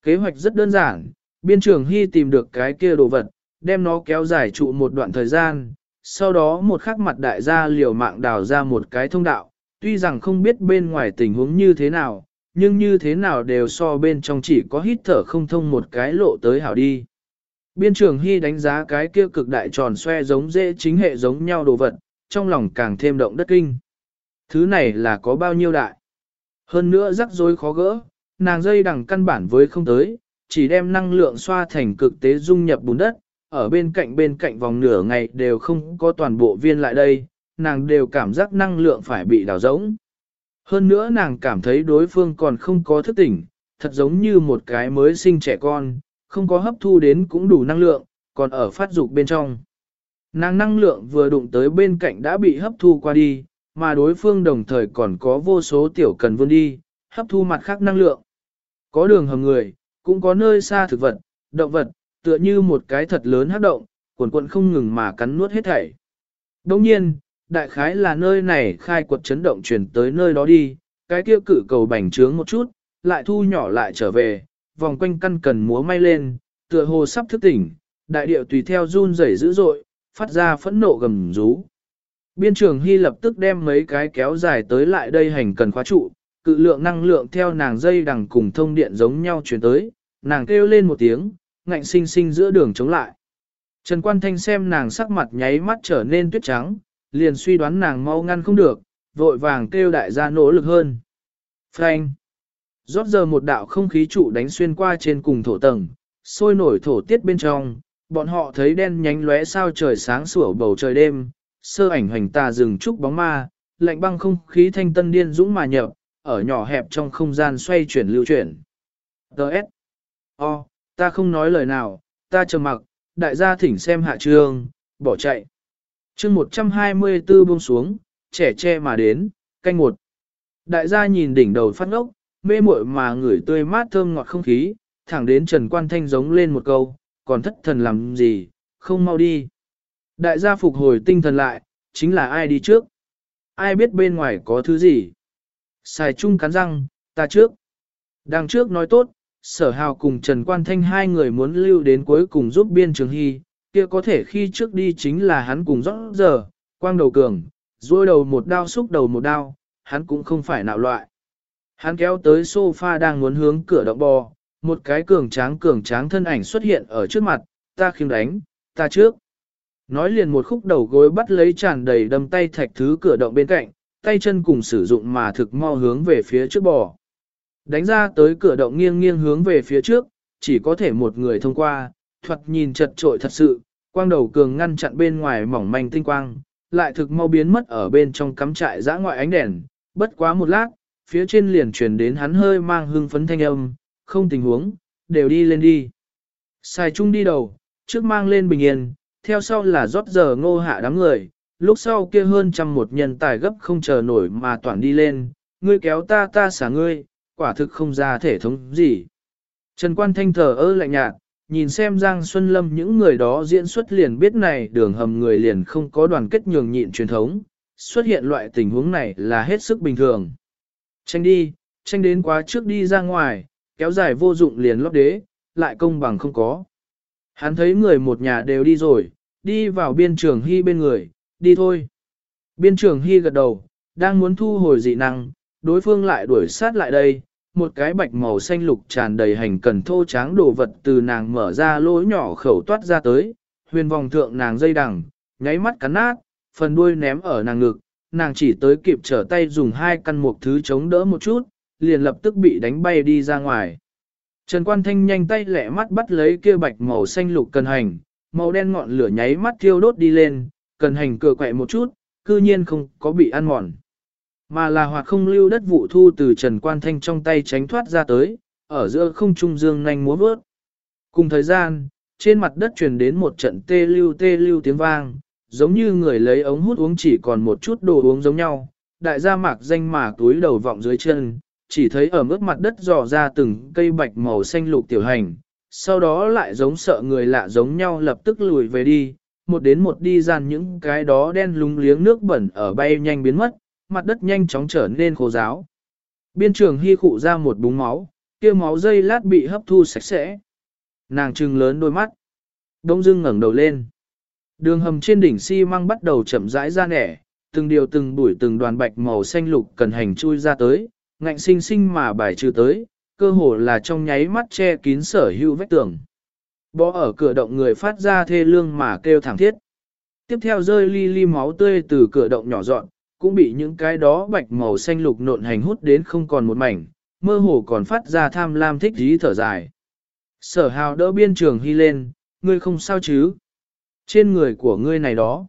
S1: Kế hoạch rất đơn giản, biên trường hy tìm được cái kia đồ vật, đem nó kéo dài trụ một đoạn thời gian, sau đó một khắc mặt đại gia liều mạng đào ra một cái thông đạo, tuy rằng không biết bên ngoài tình huống như thế nào, nhưng như thế nào đều so bên trong chỉ có hít thở không thông một cái lộ tới hảo đi. Biên trường Hy đánh giá cái kia cực đại tròn xoe giống dễ chính hệ giống nhau đồ vật, trong lòng càng thêm động đất kinh. Thứ này là có bao nhiêu đại? Hơn nữa rắc rối khó gỡ, nàng dây đằng căn bản với không tới, chỉ đem năng lượng xoa thành cực tế dung nhập bùn đất, ở bên cạnh bên cạnh vòng nửa ngày đều không có toàn bộ viên lại đây, nàng đều cảm giác năng lượng phải bị đào rỗng. Hơn nữa nàng cảm thấy đối phương còn không có thức tỉnh, thật giống như một cái mới sinh trẻ con, không có hấp thu đến cũng đủ năng lượng, còn ở phát dục bên trong. Nàng năng lượng vừa đụng tới bên cạnh đã bị hấp thu qua đi, mà đối phương đồng thời còn có vô số tiểu cần vươn đi, hấp thu mặt khác năng lượng. Có đường hầm người, cũng có nơi xa thực vật, động vật, tựa như một cái thật lớn hấp động, cuộn cuộn không ngừng mà cắn nuốt hết thảy. Đồng nhiên, đại khái là nơi này khai quật chấn động chuyển tới nơi đó đi, cái kia cử cầu bành trướng một chút, lại thu nhỏ lại trở về, vòng quanh căn cần múa may lên, tựa hồ sắp thức tỉnh, đại điệu tùy theo run rẩy dữ dội, phát ra phẫn nộ gầm rú. Biên trường Hy lập tức đem mấy cái kéo dài tới lại đây hành cần khóa trụ, cự lượng năng lượng theo nàng dây đằng cùng thông điện giống nhau chuyển tới, nàng kêu lên một tiếng, ngạnh sinh sinh giữa đường chống lại. Trần Quan Thanh xem nàng sắc mặt nháy mắt trở nên tuyết trắng, liền suy đoán nàng mau ngăn không được, vội vàng kêu đại gia nỗ lực hơn. Frank! Rót giờ một đạo không khí trụ đánh xuyên qua trên cùng thổ tầng, sôi nổi thổ tiết bên trong, bọn họ thấy đen nhánh lóe sao trời sáng sủa bầu trời đêm, sơ ảnh hoành tà rừng trúc bóng ma, lạnh băng không khí thanh tân điên dũng mà nhập, ở nhỏ hẹp trong không gian xoay chuyển lưu chuyển. Đợt. O, ta không nói lời nào, ta trầm mặc, đại gia thỉnh xem hạ trương, bỏ chạy. chương 124 buông xuống, trẻ che mà đến, canh một. Đại gia nhìn đỉnh đầu phát ngốc, mê muội mà ngửi tươi mát thơm ngọt không khí, thẳng đến Trần Quan Thanh giống lên một câu, còn thất thần làm gì, không mau đi. Đại gia phục hồi tinh thần lại, chính là ai đi trước? Ai biết bên ngoài có thứ gì? Xài chung cắn răng, ta trước. Đằng trước nói tốt, sở hào cùng Trần Quan Thanh hai người muốn lưu đến cuối cùng giúp biên trường hy, kia có thể khi trước đi chính là hắn cùng rõ giờ, quang đầu cường, duỗi đầu một đao xúc đầu một đao, hắn cũng không phải nạo loại. Hắn kéo tới sofa đang muốn hướng cửa động bò, một cái cường tráng cường tráng thân ảnh xuất hiện ở trước mặt, ta khiêng đánh, ta trước. Nói liền một khúc đầu gối bắt lấy tràn đầy đâm tay thạch thứ cửa động bên cạnh, tay chân cùng sử dụng mà thực mau hướng về phía trước bò. Đánh ra tới cửa động nghiêng nghiêng hướng về phía trước, chỉ có thể một người thông qua, thuật nhìn chật trội thật sự, quang đầu cường ngăn chặn bên ngoài mỏng manh tinh quang, lại thực mau biến mất ở bên trong cắm trại dã ngoại ánh đèn, bất quá một lát, phía trên liền truyền đến hắn hơi mang hưng phấn thanh âm, không tình huống, đều đi lên đi. Xài chung đi đầu, trước mang lên bình yên, theo sau là rót giờ ngô hạ đám người, lúc sau kia hơn trăm một nhân tài gấp không chờ nổi mà toàn đi lên, ngươi kéo ta ta xả ngươi, quả thực không ra thể thống gì. Trần Quan Thanh thờ ơ lạnh nhạt, nhìn xem Giang Xuân Lâm những người đó diễn xuất liền biết này đường hầm người liền không có đoàn kết nhường nhịn truyền thống, xuất hiện loại tình huống này là hết sức bình thường. Tranh đi, tranh đến quá trước đi ra ngoài, kéo dài vô dụng liền lót đế, lại công bằng không có. Hắn thấy người một nhà đều đi rồi, đi vào biên trường hy bên người, đi thôi. Biên trường hy gật đầu, đang muốn thu hồi dị năng, đối phương lại đuổi sát lại đây, một cái bạch màu xanh lục tràn đầy hành cần thô tráng đồ vật từ nàng mở ra lỗ nhỏ khẩu toát ra tới, huyền vòng thượng nàng dây đằng, nháy mắt cắn nát, phần đuôi ném ở nàng ngực, nàng chỉ tới kịp trở tay dùng hai căn một thứ chống đỡ một chút, liền lập tức bị đánh bay đi ra ngoài. Trần Quan Thanh nhanh tay lẹ mắt bắt lấy kia bạch màu xanh lục cần hành, màu đen ngọn lửa nháy mắt thiêu đốt đi lên, cần hành cửa quậy một chút, cư nhiên không có bị ăn mòn. Mà là hoặc không lưu đất vụ thu từ Trần Quan Thanh trong tay tránh thoát ra tới, ở giữa không trung dương nhanh múa vớt. Cùng thời gian, trên mặt đất truyền đến một trận tê lưu tê lưu tiếng vang, giống như người lấy ống hút uống chỉ còn một chút đồ uống giống nhau. Đại gia mạc danh mà túi đầu vọng dưới chân, chỉ thấy ở mức mặt đất dò ra từng cây bạch màu xanh lục tiểu hành, sau đó lại giống sợ người lạ giống nhau lập tức lùi về đi, một đến một đi dàn những cái đó đen lúng liếng nước bẩn ở bay nhanh biến mất, mặt đất nhanh chóng trở nên khô ráo. Biên trường hy khụ ra một búng máu, kia máu dây lát bị hấp thu sạch sẽ. Nàng trừng lớn đôi mắt. Đông dưng ngẩng đầu lên. Đường hầm trên đỉnh xi măng bắt đầu chậm rãi ra nẻ, từng điều từng bụi từng đoàn bạch màu xanh lục cần hành chui ra tới, ngạnh sinh sinh mà bài trừ tới, cơ hồ là trong nháy mắt che kín sở hữu vách tường. Bó ở cửa động người phát ra thê lương mà kêu thẳng thiết. Tiếp theo rơi ly ly máu tươi từ cửa động nhỏ dọn, cũng bị những cái đó bạch màu xanh lục nộn hành hút đến không còn một mảnh, mơ hồ còn phát ra tham lam thích dí thở dài. Sở hào đỡ biên trường hy lên, ngươi không sao chứ? Trên người của ngươi này đó.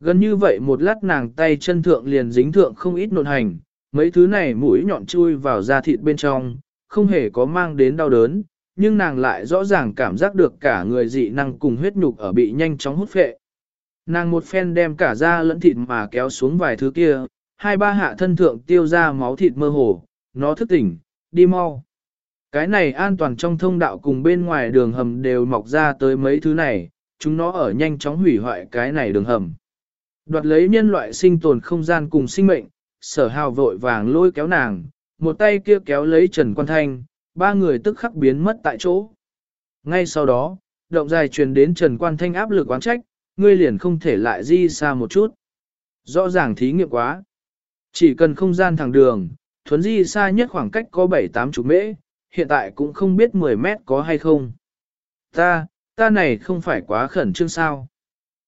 S1: Gần như vậy một lát nàng tay chân thượng liền dính thượng không ít nộn hành, mấy thứ này mũi nhọn chui vào da thịt bên trong, không hề có mang đến đau đớn, nhưng nàng lại rõ ràng cảm giác được cả người dị năng cùng huyết nhục ở bị nhanh chóng hút phệ. Nàng một phen đem cả da lẫn thịt mà kéo xuống vài thứ kia, hai ba hạ thân thượng tiêu ra máu thịt mơ hồ, nó thức tỉnh, đi mau. Cái này an toàn trong thông đạo cùng bên ngoài đường hầm đều mọc ra tới mấy thứ này, chúng nó ở nhanh chóng hủy hoại cái này đường hầm. Đoạt lấy nhân loại sinh tồn không gian cùng sinh mệnh, sở hào vội vàng lôi kéo nàng, một tay kia kéo lấy Trần Quan Thanh, ba người tức khắc biến mất tại chỗ. Ngay sau đó, động dài truyền đến Trần Quan Thanh áp lực quán trách, ngươi liền không thể lại di xa một chút. Rõ ràng thí nghiệm quá. Chỉ cần không gian thẳng đường, thuấn di xa nhất khoảng cách có 7-8 chục mễ, hiện tại cũng không biết 10 mét có hay không. Ta, ta này không phải quá khẩn trương sao.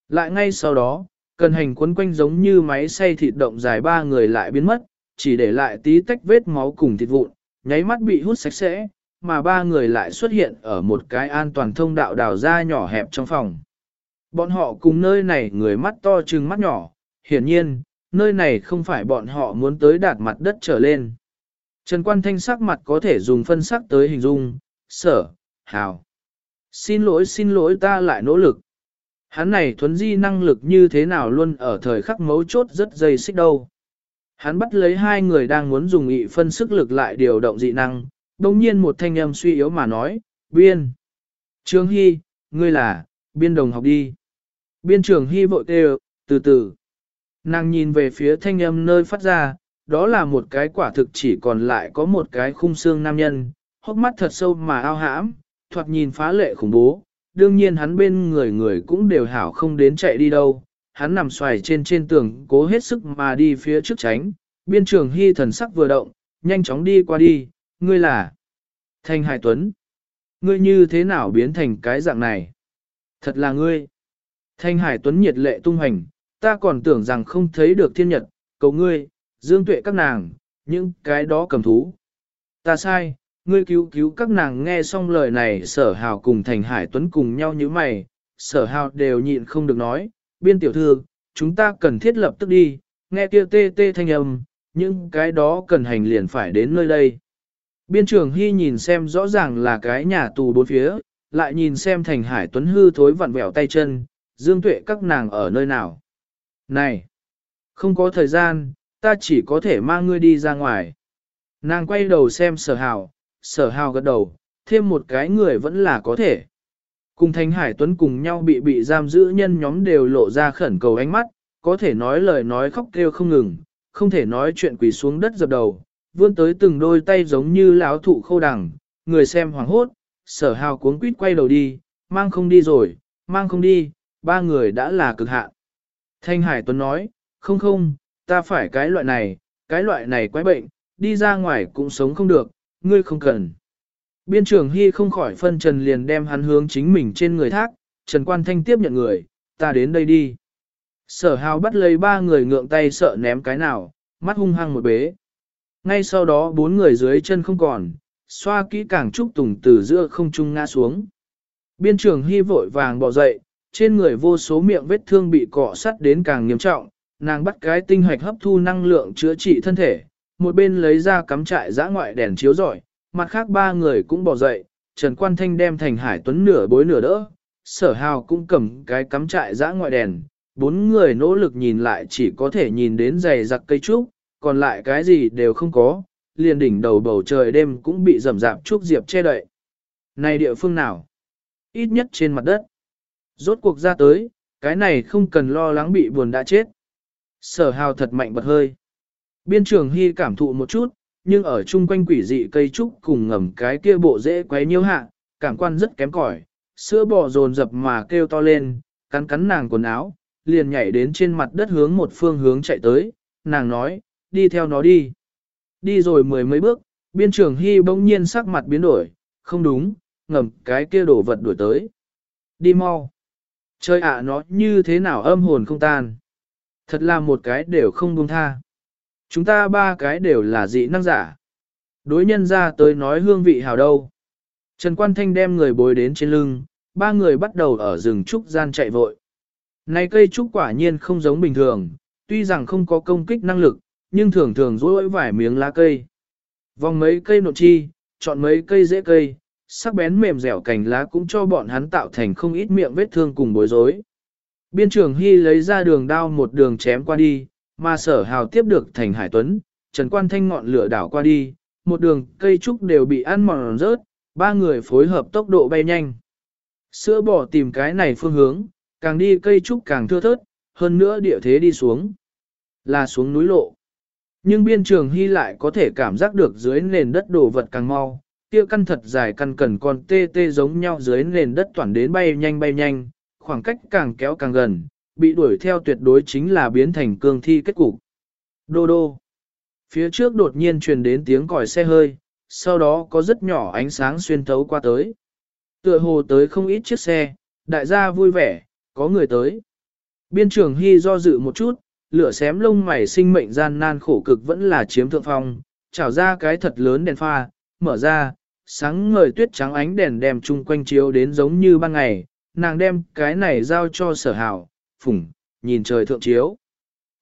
S1: Lại ngay sau đó, cần hành quấn quanh giống như máy xay thịt động dài ba người lại biến mất, chỉ để lại tí tách vết máu cùng thịt vụn, nháy mắt bị hút sạch sẽ, mà ba người lại xuất hiện ở một cái an toàn thông đạo đào ra nhỏ hẹp trong phòng. Bọn họ cùng nơi này người mắt to trừng mắt nhỏ, hiển nhiên, nơi này không phải bọn họ muốn tới đạt mặt đất trở lên. Trần Quan Thanh sắc mặt có thể dùng phân sắc tới hình dung, sở, hào. Xin lỗi xin lỗi ta lại nỗ lực. Hắn này thuấn di năng lực như thế nào luôn ở thời khắc mấu chốt rất dây xích đâu. Hắn bắt lấy hai người đang muốn dùng ị phân sức lực lại điều động dị năng, đồng nhiên một thanh âm suy yếu mà nói, biên. Trương Hy, ngươi là, biên đồng học đi. Biên trường Hy vội kêu, từ từ. Nàng nhìn về phía thanh âm nơi phát ra, đó là một cái quả thực chỉ còn lại có một cái khung xương nam nhân, hốc mắt thật sâu mà ao hãm, thoạt nhìn phá lệ khủng bố. Đương nhiên hắn bên người người cũng đều hảo không đến chạy đi đâu, hắn nằm xoài trên trên tường cố hết sức mà đi phía trước tránh, biên trường hy thần sắc vừa động, nhanh chóng đi qua đi, ngươi là Thanh Hải Tuấn. Ngươi như thế nào biến thành cái dạng này? Thật là ngươi. Thanh Hải Tuấn nhiệt lệ tung hành, ta còn tưởng rằng không thấy được thiên nhật, cầu ngươi, dương tuệ các nàng, những cái đó cầm thú. Ta sai, ngươi cứu cứu các nàng nghe xong lời này sở hào cùng Thành Hải Tuấn cùng nhau như mày, sở hào đều nhịn không được nói, biên tiểu thư, chúng ta cần thiết lập tức đi, nghe kia tê tê thanh âm, những cái đó cần hành liền phải đến nơi đây. Biên trường Hy nhìn xem rõ ràng là cái nhà tù bốn phía, lại nhìn xem thành hải tuấn hư thối vặn vẹo tay chân, dương tuệ các nàng ở nơi nào. Này! Không có thời gian, ta chỉ có thể mang ngươi đi ra ngoài. Nàng quay đầu xem sở hào, sở hào gật đầu, thêm một cái người vẫn là có thể. Cùng Thanh Hải Tuấn cùng nhau bị bị giam giữ nhân nhóm đều lộ ra khẩn cầu ánh mắt, có thể nói lời nói khóc kêu không ngừng, không thể nói chuyện quỳ xuống đất dập đầu, vươn tới từng đôi tay giống như lão thụ khô đằng, người xem hoảng hốt, sở hào cuốn quýt quay đầu đi, mang không đi rồi, mang không đi, ba người đã là cực hạn. Thanh Hải Tuấn nói, không không, ta phải cái loại này, cái loại này quái bệnh, đi ra ngoài cũng sống không được, ngươi không cần. Biên trưởng Hy không khỏi phân trần liền đem hắn hướng chính mình trên người thác, Trần Quan Thanh tiếp nhận người, ta đến đây đi. Sở hào bắt lấy ba người ngượng tay sợ ném cái nào, mắt hung hăng một bế. Ngay sau đó bốn người dưới chân không còn, xoa kỹ càng trúc tùng từ giữa không trung ngã xuống. Biên trưởng hy vội vàng bỏ dậy, trên người vô số miệng vết thương bị cọ sắt đến càng nghiêm trọng, nàng bắt cái tinh hoạch hấp thu năng lượng chữa trị thân thể, một bên lấy ra cắm trại giã ngoại đèn chiếu rọi, mặt khác ba người cũng bỏ dậy, Trần Quan Thanh đem thành hải tuấn nửa bối nửa đỡ, sở hào cũng cầm cái cắm trại giã ngoại đèn, bốn người nỗ lực nhìn lại chỉ có thể nhìn đến dày giặc cây trúc, còn lại cái gì đều không có, liền đỉnh đầu bầu trời đêm cũng bị rầm rạp trúc diệp che đậy. Này địa phương nào? Ít nhất trên mặt đất. Rốt cuộc ra tới, cái này không cần lo lắng bị buồn đã chết. Sở hào thật mạnh bật hơi. Biên trường hy cảm thụ một chút, nhưng ở chung quanh quỷ dị cây trúc cùng ngầm cái kia bộ dễ quấy nhiêu hạ, cảm quan rất kém cỏi. Sữa bò dồn dập mà kêu to lên, cắn cắn nàng quần áo, liền nhảy đến trên mặt đất hướng một phương hướng chạy tới, nàng nói, đi theo nó đi. Đi rồi mười mấy bước, biên trường hy bỗng nhiên sắc mặt biến đổi, không đúng, ngầm cái kia đổ vật đuổi tới. Đi mau. Chơi ạ nó như thế nào âm hồn không tan. Thật là một cái đều không buông tha. Chúng ta ba cái đều là dị năng giả. Đối nhân ra tới nói hương vị hào đâu. Trần Quan Thanh đem người bồi đến trên lưng, ba người bắt đầu ở rừng trúc gian chạy vội. Này cây trúc quả nhiên không giống bình thường, tuy rằng không có công kích năng lực, nhưng thường thường rối vài miếng lá cây. Vòng mấy cây nộn chi, chọn mấy cây dễ cây, sắc bén mềm dẻo cành lá cũng cho bọn hắn tạo thành không ít miệng vết thương cùng bối rối. Biên trưởng Hy lấy ra đường đao một đường chém qua đi, mà sở hào tiếp được thành hải tuấn, trần quan thanh ngọn lửa đảo qua đi, một đường cây trúc đều bị ăn mòn rớt, ba người phối hợp tốc độ bay nhanh. Sữa bỏ tìm cái này phương hướng, càng đi cây trúc càng thưa thớt, hơn nữa địa thế đi xuống. Là xuống núi lộ. Nhưng biên trường hy lại có thể cảm giác được dưới nền đất đổ vật càng mau, kia căn thật dài căn cần còn tê tê giống nhau dưới nền đất toàn đến bay nhanh bay nhanh, khoảng cách càng kéo càng gần, bị đuổi theo tuyệt đối chính là biến thành cương thi kết cục. Đô đô. Phía trước đột nhiên truyền đến tiếng còi xe hơi, sau đó có rất nhỏ ánh sáng xuyên thấu qua tới. Tựa hồ tới không ít chiếc xe, đại gia vui vẻ, có người tới. Biên trưởng Hy do dự một chút, lửa xém lông mày sinh mệnh gian nan khổ cực vẫn là chiếm thượng phong, trảo ra cái thật lớn đèn pha, mở ra, sáng ngời tuyết trắng ánh đèn đem chung quanh chiếu đến giống như ban ngày, nàng đem cái này giao cho sở hảo, phủng, nhìn trời thượng chiếu.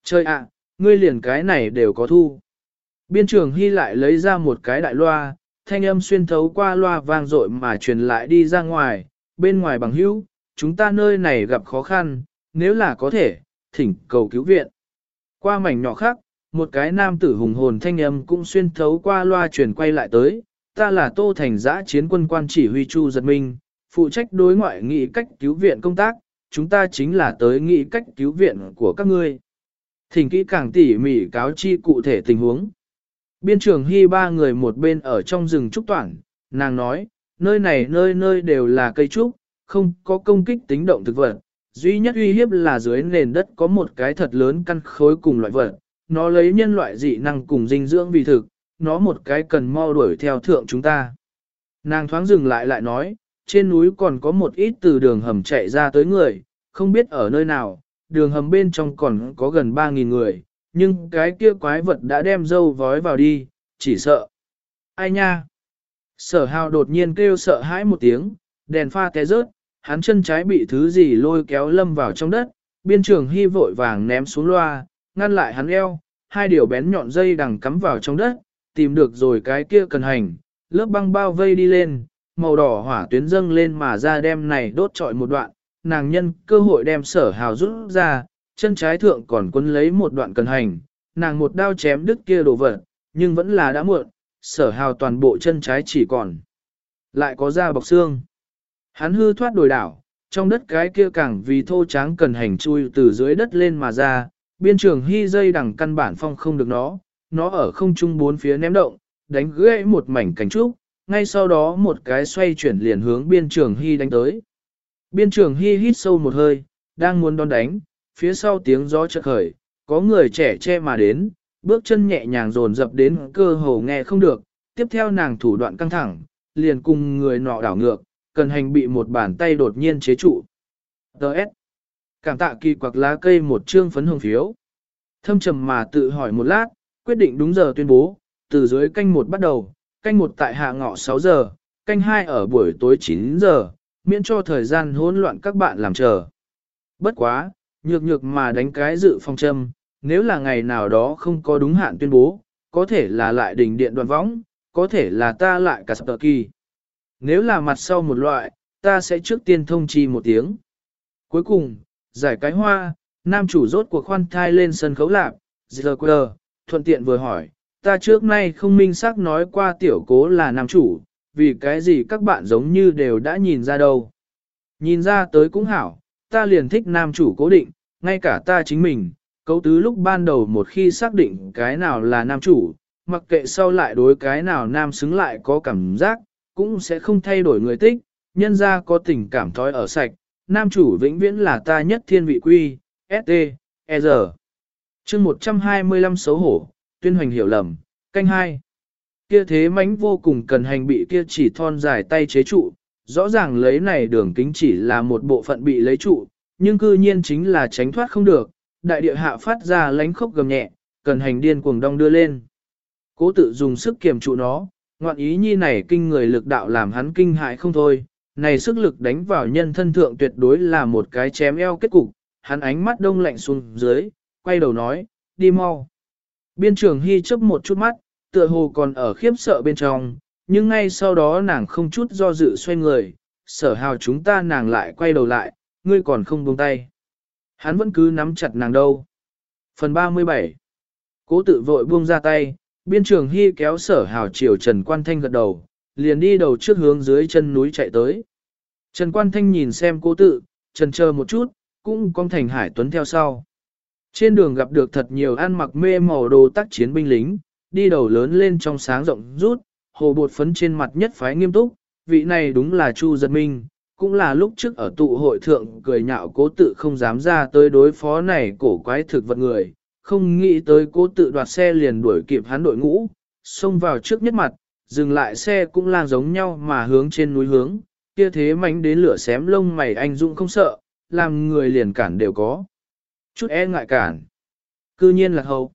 S1: Trời ạ, ngươi liền cái này đều có thu. Biên trưởng Hy lại lấy ra một cái đại loa, thanh âm xuyên thấu qua loa vang dội mà truyền lại đi ra ngoài, bên ngoài bằng hữu, chúng ta nơi này gặp khó khăn, nếu là có thể, thỉnh cầu cứu viện. Qua mảnh nhỏ khác, một cái nam tử hùng hồn thanh âm cũng xuyên thấu qua loa truyền quay lại tới, ta là Tô Thành giã chiến quân quan chỉ huy Chu Giật Minh, phụ trách đối ngoại nghị cách cứu viện công tác, chúng ta chính là tới nghị cách cứu viện của các ngươi. Thỉnh kỹ càng tỉ mỉ cáo chi cụ thể tình huống. Biên trường hy ba người một bên ở trong rừng trúc toản, nàng nói, nơi này nơi nơi đều là cây trúc, không có công kích tính động thực vật, duy nhất uy hiếp là dưới nền đất có một cái thật lớn căn khối cùng loại vật, nó lấy nhân loại dị năng cùng dinh dưỡng vì thực, nó một cái cần mau đuổi theo thượng chúng ta. Nàng thoáng dừng lại lại nói, trên núi còn có một ít từ đường hầm chạy ra tới người, không biết ở nơi nào, đường hầm bên trong còn có gần 3.000 người, nhưng cái kia quái vật đã đem dâu vói vào đi, chỉ sợ. Ai nha? Sở hào đột nhiên kêu sợ hãi một tiếng, đèn pha té rớt, hắn chân trái bị thứ gì lôi kéo lâm vào trong đất, biên trường hy vội vàng ném xuống loa, ngăn lại hắn eo, hai điều bén nhọn dây đằng cắm vào trong đất, tìm được rồi cái kia cần hành, lớp băng bao vây đi lên, màu đỏ hỏa tuyến dâng lên mà ra đem này đốt trọi một đoạn, nàng nhân cơ hội đem sở hào rút ra, chân trái thượng còn quấn lấy một đoạn cần hành, nàng một đao chém đứt kia đồ vật, nhưng vẫn là đã muộn, sở hào toàn bộ chân trái chỉ còn. Lại có da bọc xương. Hắn hư thoát đổi đảo, trong đất cái kia càng vì thô tráng cần hành chui từ dưới đất lên mà ra, biên trường hy dây đằng căn bản phong không được nó, nó ở không trung bốn phía ném động, đánh gãy một mảnh cánh trúc, ngay sau đó một cái xoay chuyển liền hướng biên trường hy đánh tới. Biên trường hy hít sâu một hơi, đang muốn đón đánh, phía sau tiếng gió chợt khởi, có người trẻ che mà đến, bước chân nhẹ nhàng dồn dập đến cơ hồ nghe không được, tiếp theo nàng thủ đoạn căng thẳng, liền cùng người nọ đảo ngược, cần hành bị một bàn tay đột nhiên chế trụ. Đợt. Cảm tạ kỳ quặc lá cây một chương phấn hồng phiếu. Thâm trầm mà tự hỏi một lát, quyết định đúng giờ tuyên bố, từ dưới canh một bắt đầu, canh một tại hạ ngọ 6 giờ, canh hai ở buổi tối 9 giờ, miễn cho thời gian hỗn loạn các bạn làm chờ. Bất quá, nhược nhược mà đánh cái dự phong châm, nếu là ngày nào đó không có đúng hạn tuyên bố, có thể là lại đình điện đoàn võng, có thể là ta lại cả sập kỳ. Nếu là mặt sau một loại, ta sẽ trước tiên thông chi một tiếng. Cuối cùng, giải cái hoa, nam chủ rốt cuộc khoan thai lên sân khấu lạp, giờ quờ, thuận tiện vừa hỏi, ta trước nay không minh xác nói qua tiểu cố là nam chủ, vì cái gì các bạn giống như đều đã nhìn ra đâu. Nhìn ra tới cũng hảo, ta liền thích nam chủ cố định, ngay cả ta chính mình, cấu tứ lúc ban đầu một khi xác định cái nào là nam chủ, mặc kệ sau lại đối cái nào nam xứng lại có cảm giác, cũng sẽ không thay đổi người tích, nhân ra có tình cảm thói ở sạch, nam chủ vĩnh viễn là ta nhất thiên vị quy, S.T. E. R. chương 125 xấu hổ, tuyên hoành hiểu lầm, canh hai. Kia thế mánh vô cùng cần hành bị kia chỉ thon dài tay chế trụ, rõ ràng lấy này đường kính chỉ là một bộ phận bị lấy trụ, nhưng cư nhiên chính là tránh thoát không được, đại địa hạ phát ra lánh khốc gầm nhẹ, cần hành điên cuồng đong đưa lên. Cố tự dùng sức kiềm trụ nó, ngoạn ý nhi này kinh người lực đạo làm hắn kinh hại không thôi, này sức lực đánh vào nhân thân thượng tuyệt đối là một cái chém eo kết cục, hắn ánh mắt đông lạnh xuống dưới, quay đầu nói, đi mau. Biên trưởng hy chớp một chút mắt, tựa hồ còn ở khiếp sợ bên trong, nhưng ngay sau đó nàng không chút do dự xoay người, sở hào chúng ta nàng lại quay đầu lại, ngươi còn không buông tay. Hắn vẫn cứ nắm chặt nàng đâu. Phần 37 Cố tự vội buông ra tay, biên trường hy kéo sở hào chiều Trần Quan Thanh gật đầu, liền đi đầu trước hướng dưới chân núi chạy tới. Trần Quan Thanh nhìn xem cố tự, trần chờ một chút, cũng con thành hải tuấn theo sau. Trên đường gặp được thật nhiều ăn mặc mê màu đồ tác chiến binh lính, đi đầu lớn lên trong sáng rộng rút, hồ bột phấn trên mặt nhất phái nghiêm túc, vị này đúng là Chu Giật Minh, cũng là lúc trước ở tụ hội thượng cười nhạo cố tự không dám ra tới đối phó này cổ quái thực vật người, không nghĩ tới cố tự đoạt xe liền đuổi kịp hắn đội ngũ, xông vào trước nhất mặt, dừng lại xe cũng lang giống nhau mà hướng trên núi hướng, kia thế mánh đến lửa xém lông mày anh dũng không sợ, làm người liền cản đều có. Chút e ngại cản. Cư nhiên là hậu.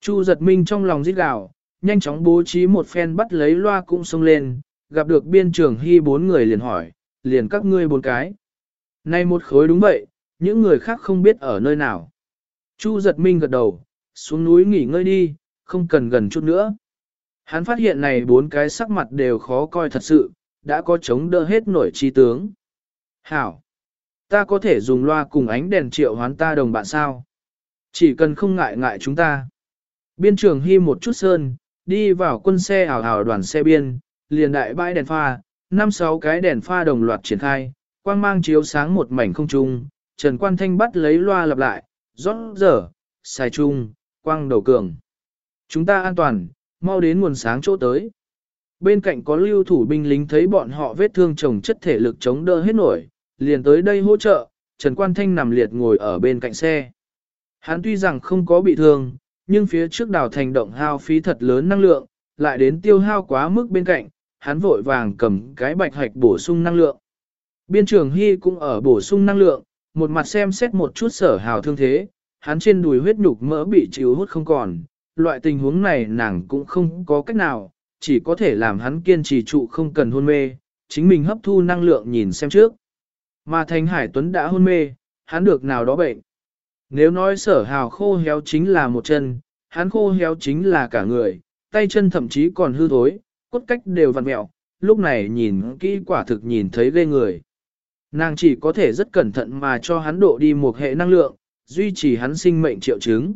S1: Chu giật minh trong lòng rít gào, nhanh chóng bố trí một phen bắt lấy loa cũng xông lên, gặp được biên trưởng hy bốn người liền hỏi, liền các ngươi bốn cái. Nay một khối đúng vậy, những người khác không biết ở nơi nào. Chu giật minh gật đầu, xuống núi nghỉ ngơi đi, không cần gần chút nữa. Hắn phát hiện này bốn cái sắc mặt đều khó coi thật sự, đã có chống đỡ hết nổi chi tướng. Hảo! Ta có thể dùng loa cùng ánh đèn triệu hoán ta đồng bạn sao? Chỉ cần không ngại ngại chúng ta. Biên trường hy một chút sơn, đi vào quân xe ảo ảo đoàn xe biên, liền đại bãi đèn pha, năm sáu cái đèn pha đồng loạt triển khai, quang mang chiếu sáng một mảnh không trung, Trần Quan Thanh bắt lấy loa lặp lại, rót dở xài trung, quang đầu cường. Chúng ta an toàn, mau đến nguồn sáng chỗ tới. Bên cạnh có lưu thủ binh lính thấy bọn họ vết thương chồng chất thể lực chống đỡ hết nổi, liền tới đây hỗ trợ, Trần Quan Thanh nằm liệt ngồi ở bên cạnh xe. Hắn tuy rằng không có bị thương, nhưng phía trước đảo thành động hao phí thật lớn năng lượng, lại đến tiêu hao quá mức bên cạnh, hắn vội vàng cầm cái bạch hạch bổ sung năng lượng. Biên trường Hy cũng ở bổ sung năng lượng, một mặt xem xét một chút sở hào thương thế, hắn trên đùi huyết nhục mỡ bị chịu hút không còn, loại tình huống này nàng cũng không có cách nào, chỉ có thể làm hắn kiên trì trụ không cần hôn mê, chính mình hấp thu năng lượng nhìn xem trước. Mà Thành Hải Tuấn đã hôn mê, hắn được nào đó bệnh. Nếu nói sở hào khô héo chính là một chân, hắn khô héo chính là cả người, tay chân thậm chí còn hư thối, cốt cách đều vặn mẹo, lúc này nhìn kỹ quả thực nhìn thấy ghê người. Nàng chỉ có thể rất cẩn thận mà cho hắn độ đi một hệ năng lượng, duy trì hắn sinh mệnh triệu chứng.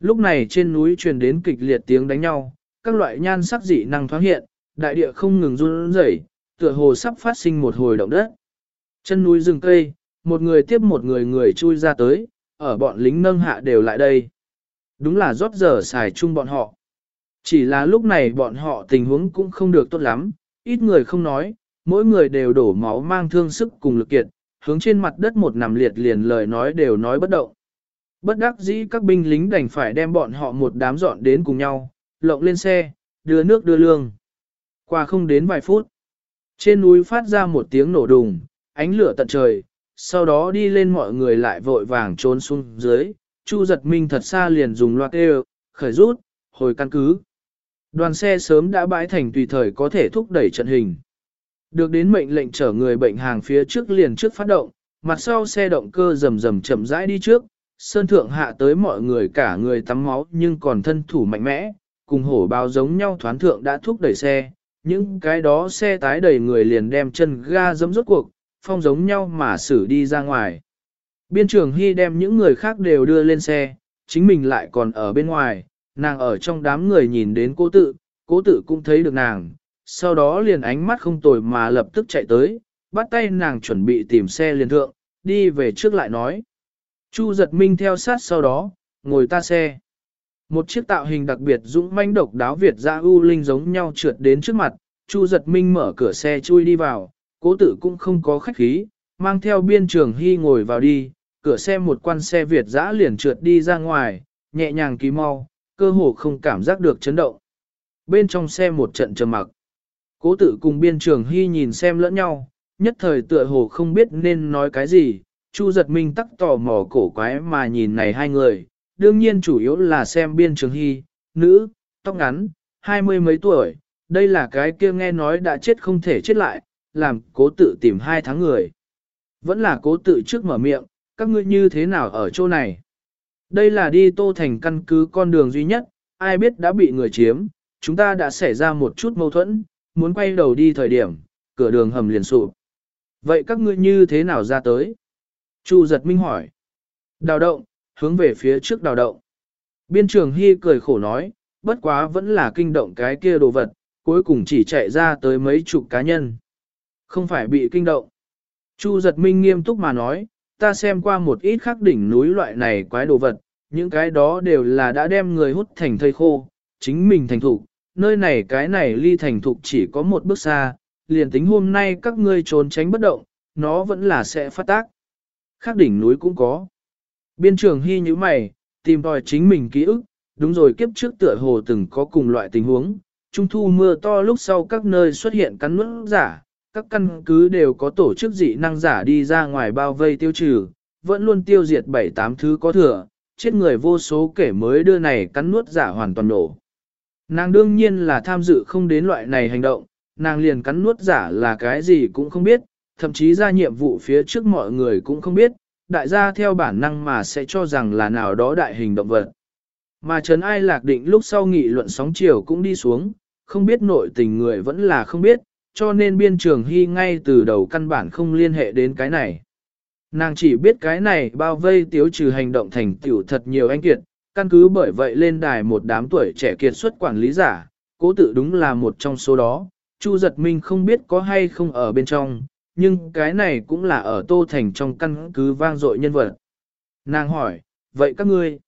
S1: Lúc này trên núi truyền đến kịch liệt tiếng đánh nhau, các loại nhan sắc dị năng thoáng hiện, đại địa không ngừng run rẩy, tựa hồ sắp phát sinh một hồi động đất. Chân núi rừng cây, một người tiếp một người người chui ra tới, ở bọn lính nâng hạ đều lại đây. Đúng là rót giờ xài chung bọn họ. Chỉ là lúc này bọn họ tình huống cũng không được tốt lắm, ít người không nói, mỗi người đều đổ máu mang thương sức cùng lực kiệt, hướng trên mặt đất một nằm liệt liền lời nói đều nói bất động. Bất đắc dĩ các binh lính đành phải đem bọn họ một đám dọn đến cùng nhau, lộng lên xe, đưa nước đưa lương. Qua không đến vài phút, trên núi phát ra một tiếng nổ đùng, ánh lửa tận trời, sau đó đi lên mọi người lại vội vàng trốn xuống dưới, Chu giật minh thật xa liền dùng loạt đều, khởi rút, hồi căn cứ. Đoàn xe sớm đã bãi thành tùy thời có thể thúc đẩy trận hình. Được đến mệnh lệnh chở người bệnh hàng phía trước liền trước phát động, mặt sau xe động cơ rầm rầm chậm rãi đi trước, sơn thượng hạ tới mọi người cả người tắm máu nhưng còn thân thủ mạnh mẽ, cùng hổ bao giống nhau thoán thượng đã thúc đẩy xe, những cái đó xe tái đầy người liền đem chân ga dẫm rốt cuộc, phong giống nhau mà xử đi ra ngoài. Biên trưởng Hy đem những người khác đều đưa lên xe, chính mình lại còn ở bên ngoài, nàng ở trong đám người nhìn đến cố tự, cố tự cũng thấy được nàng, sau đó liền ánh mắt không tồi mà lập tức chạy tới, bắt tay nàng chuẩn bị tìm xe liền thượng, đi về trước lại nói. Chu giật minh theo sát sau đó, ngồi ta xe. Một chiếc tạo hình đặc biệt dũng manh độc đáo Việt ra ưu linh giống nhau trượt đến trước mặt, Chu giật minh mở cửa xe chui đi vào, cố tử cũng không có khách khí, mang theo biên trường hy ngồi vào đi, cửa xe một quan xe Việt dã liền trượt đi ra ngoài, nhẹ nhàng ký mau, cơ hồ không cảm giác được chấn động. Bên trong xe một trận trầm mặc. Cố tử cùng biên trường hy nhìn xem lẫn nhau, nhất thời tựa hồ không biết nên nói cái gì, Chu giật minh tắc tò mò cổ quái mà nhìn này hai người, đương nhiên chủ yếu là xem biên trường hy, nữ, tóc ngắn, hai mươi mấy tuổi, đây là cái kia nghe nói đã chết không thể chết lại, làm cố tự tìm hai tháng người. Vẫn là cố tự trước mở miệng, các ngươi như thế nào ở chỗ này? Đây là đi tô thành căn cứ con đường duy nhất, ai biết đã bị người chiếm, chúng ta đã xảy ra một chút mâu thuẫn, muốn quay đầu đi thời điểm, cửa đường hầm liền sụp. Vậy các ngươi như thế nào ra tới? Chu giật minh hỏi. Đào động, hướng về phía trước đào động. Biên trường Hy cười khổ nói, bất quá vẫn là kinh động cái kia đồ vật, cuối cùng chỉ chạy ra tới mấy chục cá nhân. Không phải bị kinh động. Chu giật minh nghiêm túc mà nói, ta xem qua một ít khắc đỉnh núi loại này quái đồ vật, những cái đó đều là đã đem người hút thành thây khô, chính mình thành thục, nơi này cái này ly thành thục chỉ có một bước xa, liền tính hôm nay các ngươi trốn tránh bất động, nó vẫn là sẽ phát tác. Khắc đỉnh núi cũng có. Biên trường hy như mày, tìm tòi chính mình ký ức, đúng rồi kiếp trước tựa hồ từng có cùng loại tình huống, trung thu mưa to lúc sau các nơi xuất hiện cắn nuốt giả, các căn cứ đều có tổ chức dị năng giả đi ra ngoài bao vây tiêu trừ, vẫn luôn tiêu diệt bảy tám thứ có thừa, chết người vô số kể mới đưa này cắn nuốt giả hoàn toàn nổ. Nàng đương nhiên là tham dự không đến loại này hành động, nàng liền cắn nuốt giả là cái gì cũng không biết, thậm chí ra nhiệm vụ phía trước mọi người cũng không biết, đại gia theo bản năng mà sẽ cho rằng là nào đó đại hình động vật. Mà Trấn Ai lạc định lúc sau nghị luận sóng chiều cũng đi xuống, không biết nội tình người vẫn là không biết, cho nên biên trường hy ngay từ đầu căn bản không liên hệ đến cái này. Nàng chỉ biết cái này bao vây tiếu trừ hành động thành tiểu thật nhiều anh kiệt, căn cứ bởi vậy lên đài một đám tuổi trẻ kiệt xuất quản lý giả, cố tự đúng là một trong số đó, Chu giật minh không biết có hay không ở bên trong, nhưng cái này cũng là ở Tô Thành trong căn cứ vang dội nhân vật. Nàng hỏi, vậy các ngươi?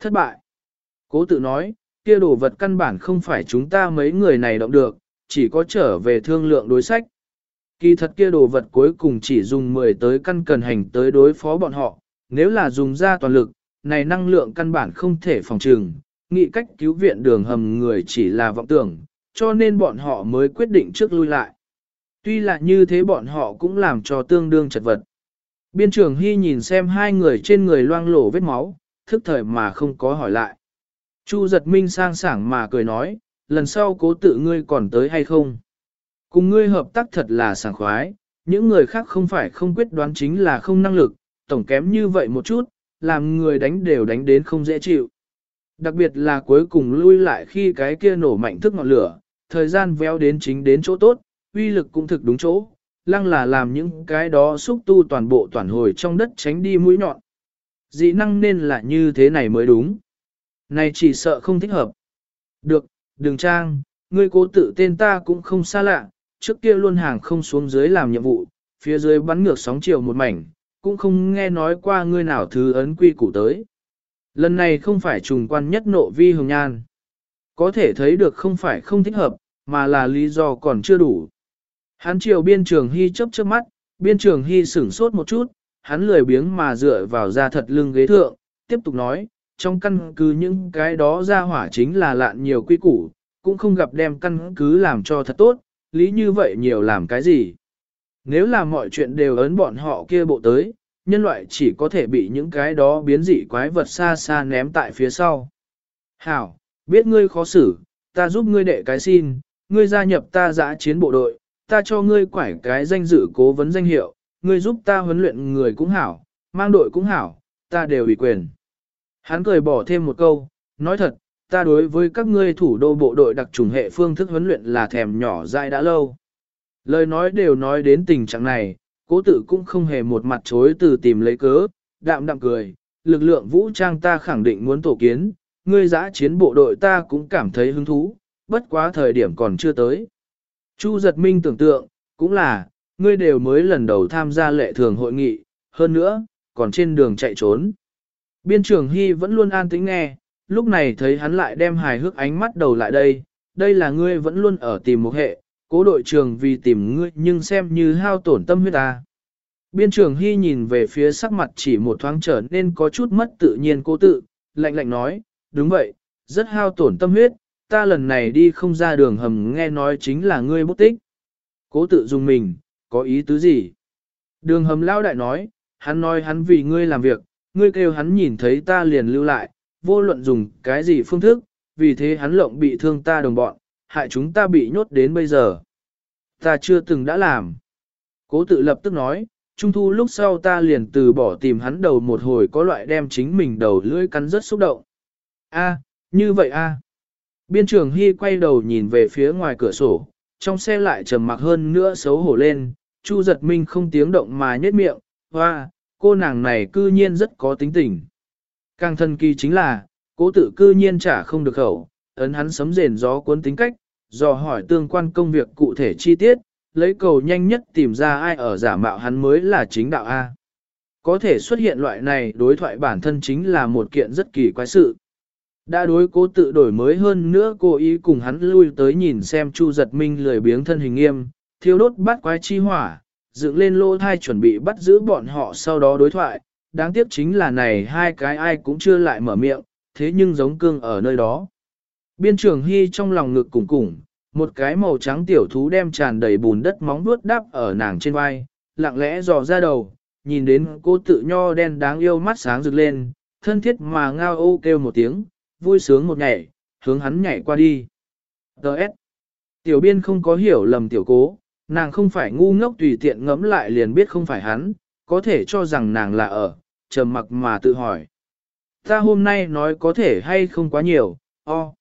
S1: Thất bại. Cố tự nói, kia đồ vật căn bản không phải chúng ta mấy người này động được, chỉ có trở về thương lượng đối sách. Kỳ thật kia đồ vật cuối cùng chỉ dùng 10 tới căn cần hành tới đối phó bọn họ, nếu là dùng ra toàn lực, này năng lượng căn bản không thể phòng trừng, nghị cách cứu viện đường hầm người chỉ là vọng tưởng, cho nên bọn họ mới quyết định trước lui lại. Tuy là như thế bọn họ cũng làm cho tương đương chật vật. Biên trưởng Hy nhìn xem hai người trên người loang lổ vết máu, thức thời mà không có hỏi lại. Chu giật minh sang sảng mà cười nói, lần sau cố tự ngươi còn tới hay không? Cùng ngươi hợp tác thật là sảng khoái, những người khác không phải không quyết đoán chính là không năng lực, tổng kém như vậy một chút, làm người đánh đều đánh đến không dễ chịu. Đặc biệt là cuối cùng lui lại khi cái kia nổ mạnh thức ngọn lửa, thời gian véo đến chính đến chỗ tốt, uy lực cũng thực đúng chỗ, lăng là làm những cái đó xúc tu toàn bộ toàn hồi trong đất tránh đi mũi nhọn. Dị năng nên là như thế này mới đúng. Này chỉ sợ không thích hợp. Được, đừng trang, ngươi cố tự tên ta cũng không xa lạ, trước kia luôn hàng không xuống dưới làm nhiệm vụ, phía dưới bắn ngược sóng chiều một mảnh, cũng không nghe nói qua ngươi nào thứ ấn quy củ tới. Lần này không phải trùng quan nhất nộ vi hồng nhan. Có thể thấy được không phải không thích hợp, mà là lý do còn chưa đủ. Hắn chiều biên trường hy chấp chớp mắt, biên trường hy sửng sốt một chút, hắn lười biếng mà dựa vào ra thật lưng ghế thượng, tiếp tục nói, trong căn cứ những cái đó ra hỏa chính là lạn nhiều quy củ, cũng không gặp đem căn cứ làm cho thật tốt, lý như vậy nhiều làm cái gì. Nếu là mọi chuyện đều ấn bọn họ kia bộ tới, nhân loại chỉ có thể bị những cái đó biến dị quái vật xa xa ném tại phía sau. Hảo, biết ngươi khó xử, ta giúp ngươi đệ cái xin, ngươi gia nhập ta giã chiến bộ đội, ta cho ngươi quải cái danh dự cố vấn danh hiệu, ngươi giúp ta huấn luyện người cũng hảo, mang đội cũng hảo, ta đều ủy quyền. Hắn cười bỏ thêm một câu, nói thật, ta đối với các ngươi thủ đô bộ đội đặc trùng hệ phương thức huấn luyện là thèm nhỏ dại đã lâu. Lời nói đều nói đến tình trạng này, cố tự cũng không hề một mặt chối từ tìm lấy cớ, đạm đạm cười, lực lượng vũ trang ta khẳng định muốn tổ kiến, ngươi giã chiến bộ đội ta cũng cảm thấy hứng thú, bất quá thời điểm còn chưa tới. Chu giật minh tưởng tượng, cũng là, ngươi đều mới lần đầu tham gia lệ thường hội nghị, hơn nữa, còn trên đường chạy trốn. Biên trưởng Hy vẫn luôn an tĩnh nghe, lúc này thấy hắn lại đem hài hước ánh mắt đầu lại đây, đây là ngươi vẫn luôn ở tìm một hệ, cố đội trưởng vì tìm ngươi nhưng xem như hao tổn tâm huyết ta. Biên trưởng Hy nhìn về phía sắc mặt chỉ một thoáng trở nên có chút mất tự nhiên cố tự, lạnh lạnh nói, đúng vậy, rất hao tổn tâm huyết, ta lần này đi không ra đường hầm nghe nói chính là ngươi bút tích. Cố tự dùng mình, có ý tứ gì? Đường hầm lao đại nói, hắn nói hắn vì ngươi làm việc, ngươi kêu hắn nhìn thấy ta liền lưu lại, vô luận dùng cái gì phương thức, vì thế hắn lộng bị thương ta đồng bọn, hại chúng ta bị nhốt đến bây giờ. Ta chưa từng đã làm. Cố tự lập tức nói, trung thu lúc sau ta liền từ bỏ tìm hắn đầu một hồi có loại đem chính mình đầu lưỡi cắn rất xúc động. A, như vậy a. Biên trường Hy quay đầu nhìn về phía ngoài cửa sổ, trong xe lại trầm mặc hơn nữa xấu hổ lên, Chu giật minh không tiếng động mà nhếch miệng, hoa, cô nàng này cư nhiên rất có tính tình. Càng thần kỳ chính là, cố tự cư nhiên trả không được khẩu, ấn hắn sấm rền gió cuốn tính cách, dò hỏi tương quan công việc cụ thể chi tiết, lấy cầu nhanh nhất tìm ra ai ở giả mạo hắn mới là chính đạo A. Có thể xuất hiện loại này đối thoại bản thân chính là một kiện rất kỳ quái sự. Đã đối cố tự đổi mới hơn nữa cô ý cùng hắn lui tới nhìn xem Chu giật minh lười biếng thân hình nghiêm, thiêu đốt bát quái chi hỏa, dựng lên lô thai chuẩn bị bắt giữ bọn họ sau đó đối thoại. Đáng tiếc chính là này hai cái ai cũng chưa lại mở miệng, thế nhưng giống cương ở nơi đó. Biên trường Hy trong lòng ngực cùng cùng, một cái màu trắng tiểu thú đem tràn đầy bùn đất móng vuốt đắp ở nàng trên vai, lặng lẽ dò ra đầu, nhìn đến cô tự nho đen đáng yêu mắt sáng rực lên, thân thiết mà ngao ô kêu một tiếng, vui sướng một nhảy, hướng hắn nhảy qua đi. Đợt. Tiểu biên không có hiểu lầm tiểu cố, nàng không phải ngu ngốc tùy tiện ngẫm lại liền biết không phải hắn, có thể cho rằng nàng là ở, trầm mặc mà tự hỏi. Ta hôm nay nói có thể hay không quá nhiều, o. Oh.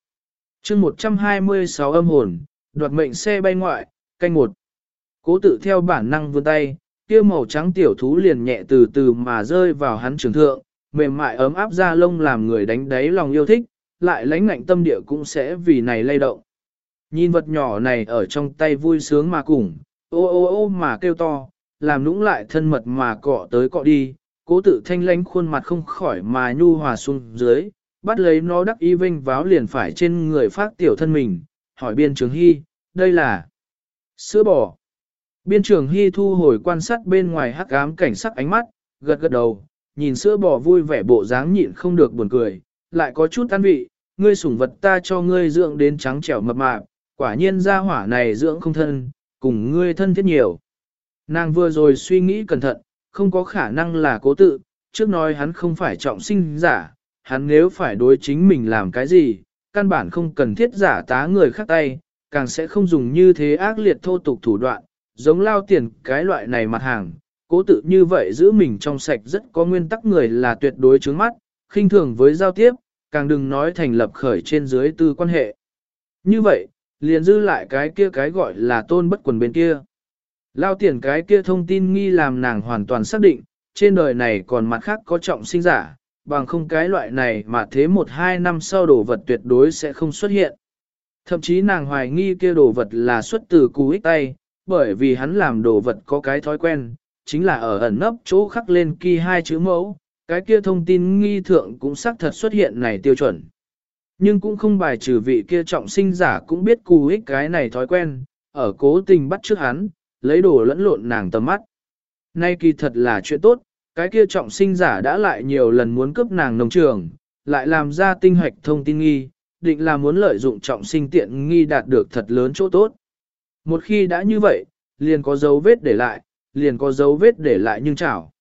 S1: chương 126 âm hồn, đoạt mệnh xe bay ngoại, canh một. Cố tự theo bản năng vươn tay, kia màu trắng tiểu thú liền nhẹ từ từ mà rơi vào hắn trường thượng, mềm mại ấm áp da lông làm người đánh đáy lòng yêu thích, lại lãnh ngạnh tâm địa cũng sẽ vì này lay động. Nhìn vật nhỏ này ở trong tay vui sướng mà cùng, ô ô ô mà kêu to, làm nũng lại thân mật mà cọ tới cọ đi, cố tự thanh lánh khuôn mặt không khỏi mà nhu hòa xuống dưới, bắt lấy nó đắc y vinh váo liền phải trên người phát tiểu thân mình, hỏi biên trường hy, đây là sữa bò. Biên trường hy thu hồi quan sát bên ngoài hắc ám cảnh sắc ánh mắt, gật gật đầu, nhìn sữa bò vui vẻ bộ dáng nhịn không được buồn cười, lại có chút tan vị, ngươi sủng vật ta cho ngươi dưỡng đến trắng trẻo mập mạp, quả nhiên gia hỏa này dưỡng không thân, cùng ngươi thân thiết nhiều. Nàng vừa rồi suy nghĩ cẩn thận, không có khả năng là cố tự, trước nói hắn không phải trọng sinh giả, hắn nếu phải đối chính mình làm cái gì, căn bản không cần thiết giả tá người khác tay, càng sẽ không dùng như thế ác liệt thô tục thủ đoạn, giống lao tiền cái loại này mặt hàng, cố tự như vậy giữ mình trong sạch rất có nguyên tắc người là tuyệt đối trướng mắt, khinh thường với giao tiếp, càng đừng nói thành lập khởi trên dưới tư quan hệ. Như vậy, liền dư lại cái kia cái gọi là tôn bất quần bên kia. Lao tiền cái kia thông tin nghi làm nàng hoàn toàn xác định, trên đời này còn mặt khác có trọng sinh giả, bằng không cái loại này mà thế một hai năm sau đồ vật tuyệt đối sẽ không xuất hiện. Thậm chí nàng hoài nghi kia đồ vật là xuất từ cú ích tay, bởi vì hắn làm đồ vật có cái thói quen, chính là ở ẩn nấp chỗ khắc lên kỳ hai chữ mẫu, cái kia thông tin nghi thượng cũng xác thật xuất hiện này tiêu chuẩn. Nhưng cũng không bài trừ vị kia trọng sinh giả cũng biết cù ích cái này thói quen, ở cố tình bắt trước hắn, lấy đồ lẫn lộn nàng tầm mắt. Nay kỳ thật là chuyện tốt, cái kia trọng sinh giả đã lại nhiều lần muốn cướp nàng nông trường, lại làm ra tinh hoạch thông tin nghi, định là muốn lợi dụng trọng sinh tiện nghi đạt được thật lớn chỗ tốt. Một khi đã như vậy, liền có dấu vết để lại, liền có dấu vết để lại nhưng chảo.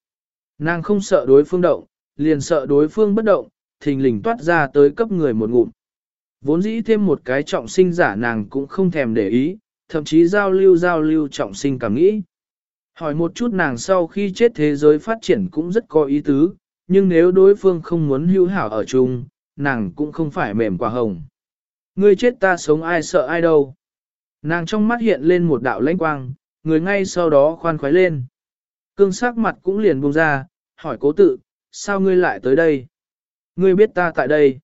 S1: Nàng không sợ đối phương động, liền sợ đối phương bất động, thình lình toát ra tới cấp người một ngụm. Vốn dĩ thêm một cái trọng sinh giả nàng cũng không thèm để ý, thậm chí giao lưu giao lưu trọng sinh cảm nghĩ. Hỏi một chút nàng sau khi chết thế giới phát triển cũng rất có ý tứ, nhưng nếu đối phương không muốn hữu hảo ở chung, nàng cũng không phải mềm quả hồng. Ngươi chết ta sống ai sợ ai đâu. Nàng trong mắt hiện lên một đạo lãnh quang, người ngay sau đó khoan khoái lên. Cương sắc mặt cũng liền buông ra, hỏi cố tự, sao ngươi lại tới đây? Ngươi biết ta tại đây.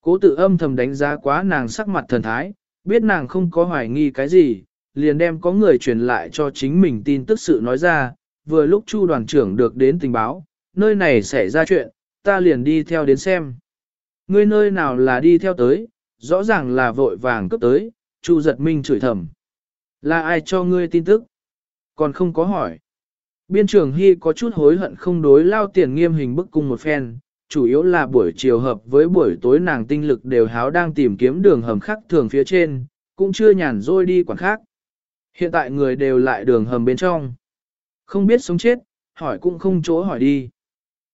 S1: Cố tự âm thầm đánh giá quá nàng sắc mặt thần thái, biết nàng không có hoài nghi cái gì, liền đem có người truyền lại cho chính mình tin tức sự nói ra, vừa lúc chu đoàn trưởng được đến tình báo, nơi này xảy ra chuyện, ta liền đi theo đến xem. Ngươi nơi nào là đi theo tới, rõ ràng là vội vàng cấp tới, chu giật minh chửi thầm. Là ai cho ngươi tin tức? Còn không có hỏi. Biên trưởng Hy có chút hối hận không đối lao tiền nghiêm hình bức cung một phen, chủ yếu là buổi chiều hợp với buổi tối nàng tinh lực đều háo đang tìm kiếm đường hầm khác thường phía trên, cũng chưa nhàn rôi đi quảng khác. Hiện tại người đều lại đường hầm bên trong. Không biết sống chết, hỏi cũng không chỗ hỏi đi.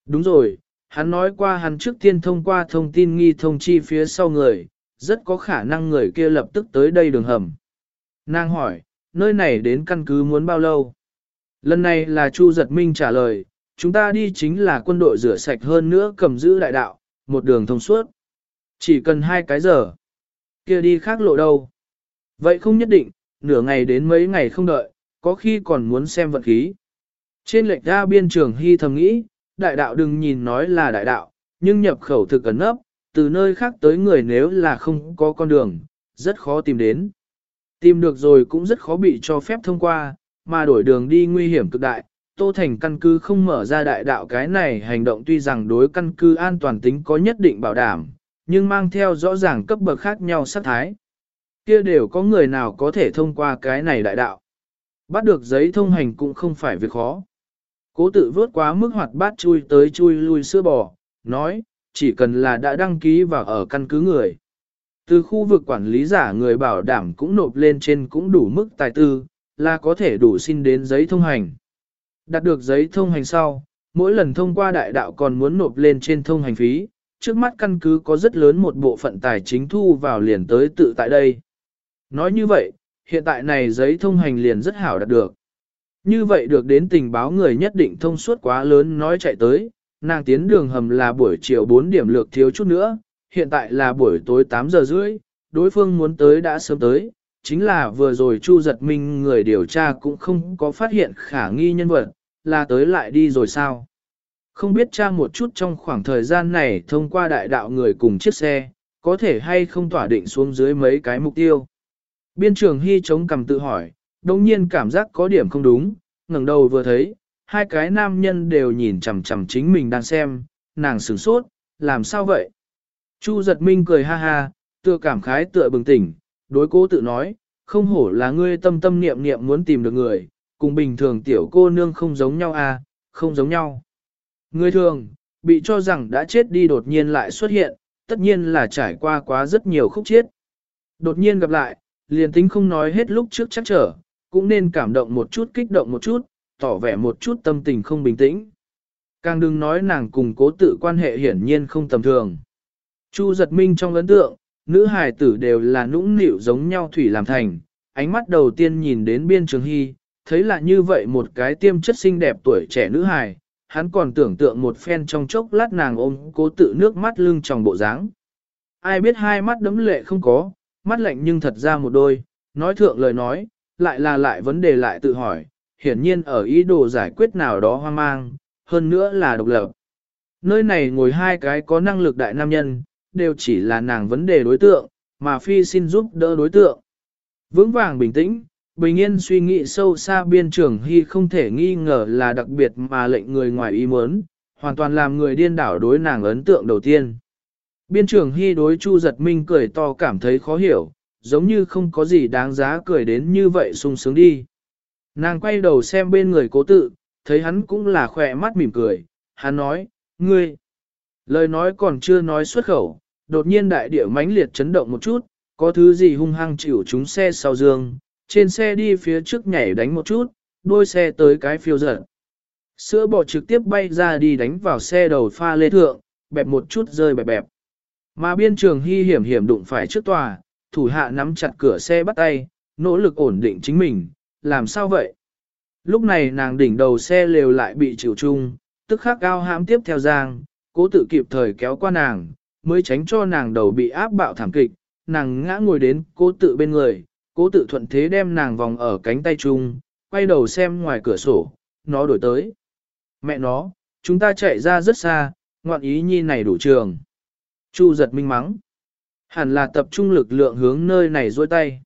S1: Đúng rồi, hắn nói qua hắn trước tiên thông qua thông tin nghi thông chi phía sau người, rất có khả năng người kia lập tức tới đây đường hầm. Nàng hỏi, nơi này đến căn cứ muốn bao lâu? Lần này là Chu Giật Minh trả lời, chúng ta đi chính là quân đội rửa sạch hơn nữa cầm giữ đại đạo, một đường thông suốt. Chỉ cần hai cái giờ. kia đi khác lộ đâu? Vậy không nhất định, nửa ngày đến mấy ngày không đợi, có khi còn muốn xem vận khí. Trên lệch ra biên trường hy thầm nghĩ, đại đạo đừng nhìn nói là đại đạo, nhưng nhập khẩu thực ẩn nấp, từ nơi khác tới người nếu là không có con đường, rất khó tìm đến. Tìm được rồi cũng rất khó bị cho phép thông qua, mà đổi đường đi nguy hiểm cực đại. Tô Thành căn cứ không mở ra đại đạo cái này hành động tuy rằng đối căn cứ an toàn tính có nhất định bảo đảm, nhưng mang theo rõ ràng cấp bậc khác nhau sát thái. Kia đều có người nào có thể thông qua cái này đại đạo. Bắt được giấy thông hành cũng không phải việc khó. Cố tự vớt quá mức hoạt bát chui tới chui lui sữa bò, nói, chỉ cần là đã đăng ký vào ở căn cứ người. Từ khu vực quản lý giả người bảo đảm cũng nộp lên trên cũng đủ mức tài tư, là có thể đủ xin đến giấy thông hành. Đạt được giấy thông hành sau, mỗi lần thông qua đại đạo còn muốn nộp lên trên thông hành phí, trước mắt căn cứ có rất lớn một bộ phận tài chính thu vào liền tới tự tại đây. Nói như vậy, hiện tại này giấy thông hành liền rất hảo đạt được. Như vậy được đến tình báo người nhất định thông suốt quá lớn nói chạy tới, nàng tiến đường hầm là buổi chiều 4 điểm lược thiếu chút nữa, hiện tại là buổi tối 8 giờ rưỡi, đối phương muốn tới đã sớm tới, chính là vừa rồi Chu Giật Minh người điều tra cũng không có phát hiện khả nghi nhân vật, là tới lại đi rồi sao. Không biết cha một chút trong khoảng thời gian này thông qua đại đạo người cùng chiếc xe, có thể hay không tỏa định xuống dưới mấy cái mục tiêu. Biên trường Hy chống cầm tự hỏi, đồng nhiên cảm giác có điểm không đúng, ngẩng đầu vừa thấy, hai cái nam nhân đều nhìn chằm chằm chính mình đang xem, nàng sửng sốt, làm sao vậy? Chu giật minh cười ha ha, tựa cảm khái tựa bừng tỉnh, đối cố tự nói, không hổ là ngươi tâm tâm niệm niệm muốn tìm được người, cùng bình thường tiểu cô nương không giống nhau à, không giống nhau. Người thường, bị cho rằng đã chết đi đột nhiên lại xuất hiện, tất nhiên là trải qua quá rất nhiều khúc chiết. Đột nhiên gặp lại, liền tính không nói hết lúc trước chắc trở, cũng nên cảm động một chút kích động một chút, tỏ vẻ một chút tâm tình không bình tĩnh. Càng đừng nói nàng cùng cố tự quan hệ hiển nhiên không tầm thường. Chu giật minh trong ấn tượng, nữ hài tử đều là nũng nịu giống nhau thủy làm thành, ánh mắt đầu tiên nhìn đến biên trường hy, thấy là như vậy một cái tiêm chất xinh đẹp tuổi trẻ nữ hài, hắn còn tưởng tượng một phen trong chốc lát nàng ôm cố tự nước mắt lưng trong bộ dáng. Ai biết hai mắt đấm lệ không có, mắt lạnh nhưng thật ra một đôi, nói thượng lời nói, lại là lại vấn đề lại tự hỏi, hiển nhiên ở ý đồ giải quyết nào đó hoang mang, hơn nữa là độc lập. Nơi này ngồi hai cái có năng lực đại nam nhân, đều chỉ là nàng vấn đề đối tượng, mà phi xin giúp đỡ đối tượng. Vững vàng bình tĩnh, bình yên suy nghĩ sâu xa biên trưởng hy không thể nghi ngờ là đặc biệt mà lệnh người ngoài ý muốn, hoàn toàn làm người điên đảo đối nàng ấn tượng đầu tiên. Biên trưởng hy đối Chu giật minh cười to cảm thấy khó hiểu, giống như không có gì đáng giá cười đến như vậy sung sướng đi. Nàng quay đầu xem bên người cố tự, thấy hắn cũng là khỏe mắt mỉm cười, hắn nói, ngươi. Lời nói còn chưa nói xuất khẩu, đột nhiên đại địa mãnh liệt chấn động một chút, có thứ gì hung hăng chịu chúng xe sau dương, trên xe đi phía trước nhảy đánh một chút, đôi xe tới cái phiêu giận. Sữa bò trực tiếp bay ra đi đánh vào xe đầu pha lê thượng, bẹp một chút rơi bẹp bẹp. Mà biên trường hy hiểm hiểm đụng phải trước tòa, thủ hạ nắm chặt cửa xe bắt tay, nỗ lực ổn định chính mình, làm sao vậy? Lúc này nàng đỉnh đầu xe lều lại bị chịu chung, tức khắc cao hãm tiếp theo giang, cố tự kịp thời kéo qua nàng, mới tránh cho nàng đầu bị áp bạo thảm kịch, nàng ngã ngồi đến cố tự bên người, cố tự thuận thế đem nàng vòng ở cánh tay chung, quay đầu xem ngoài cửa sổ, nó đổi tới. Mẹ nó, chúng ta chạy ra rất xa, ngoạn ý nhi này đủ trường. Chu giật minh mắng. Hẳn là tập trung lực lượng hướng nơi này dôi tay.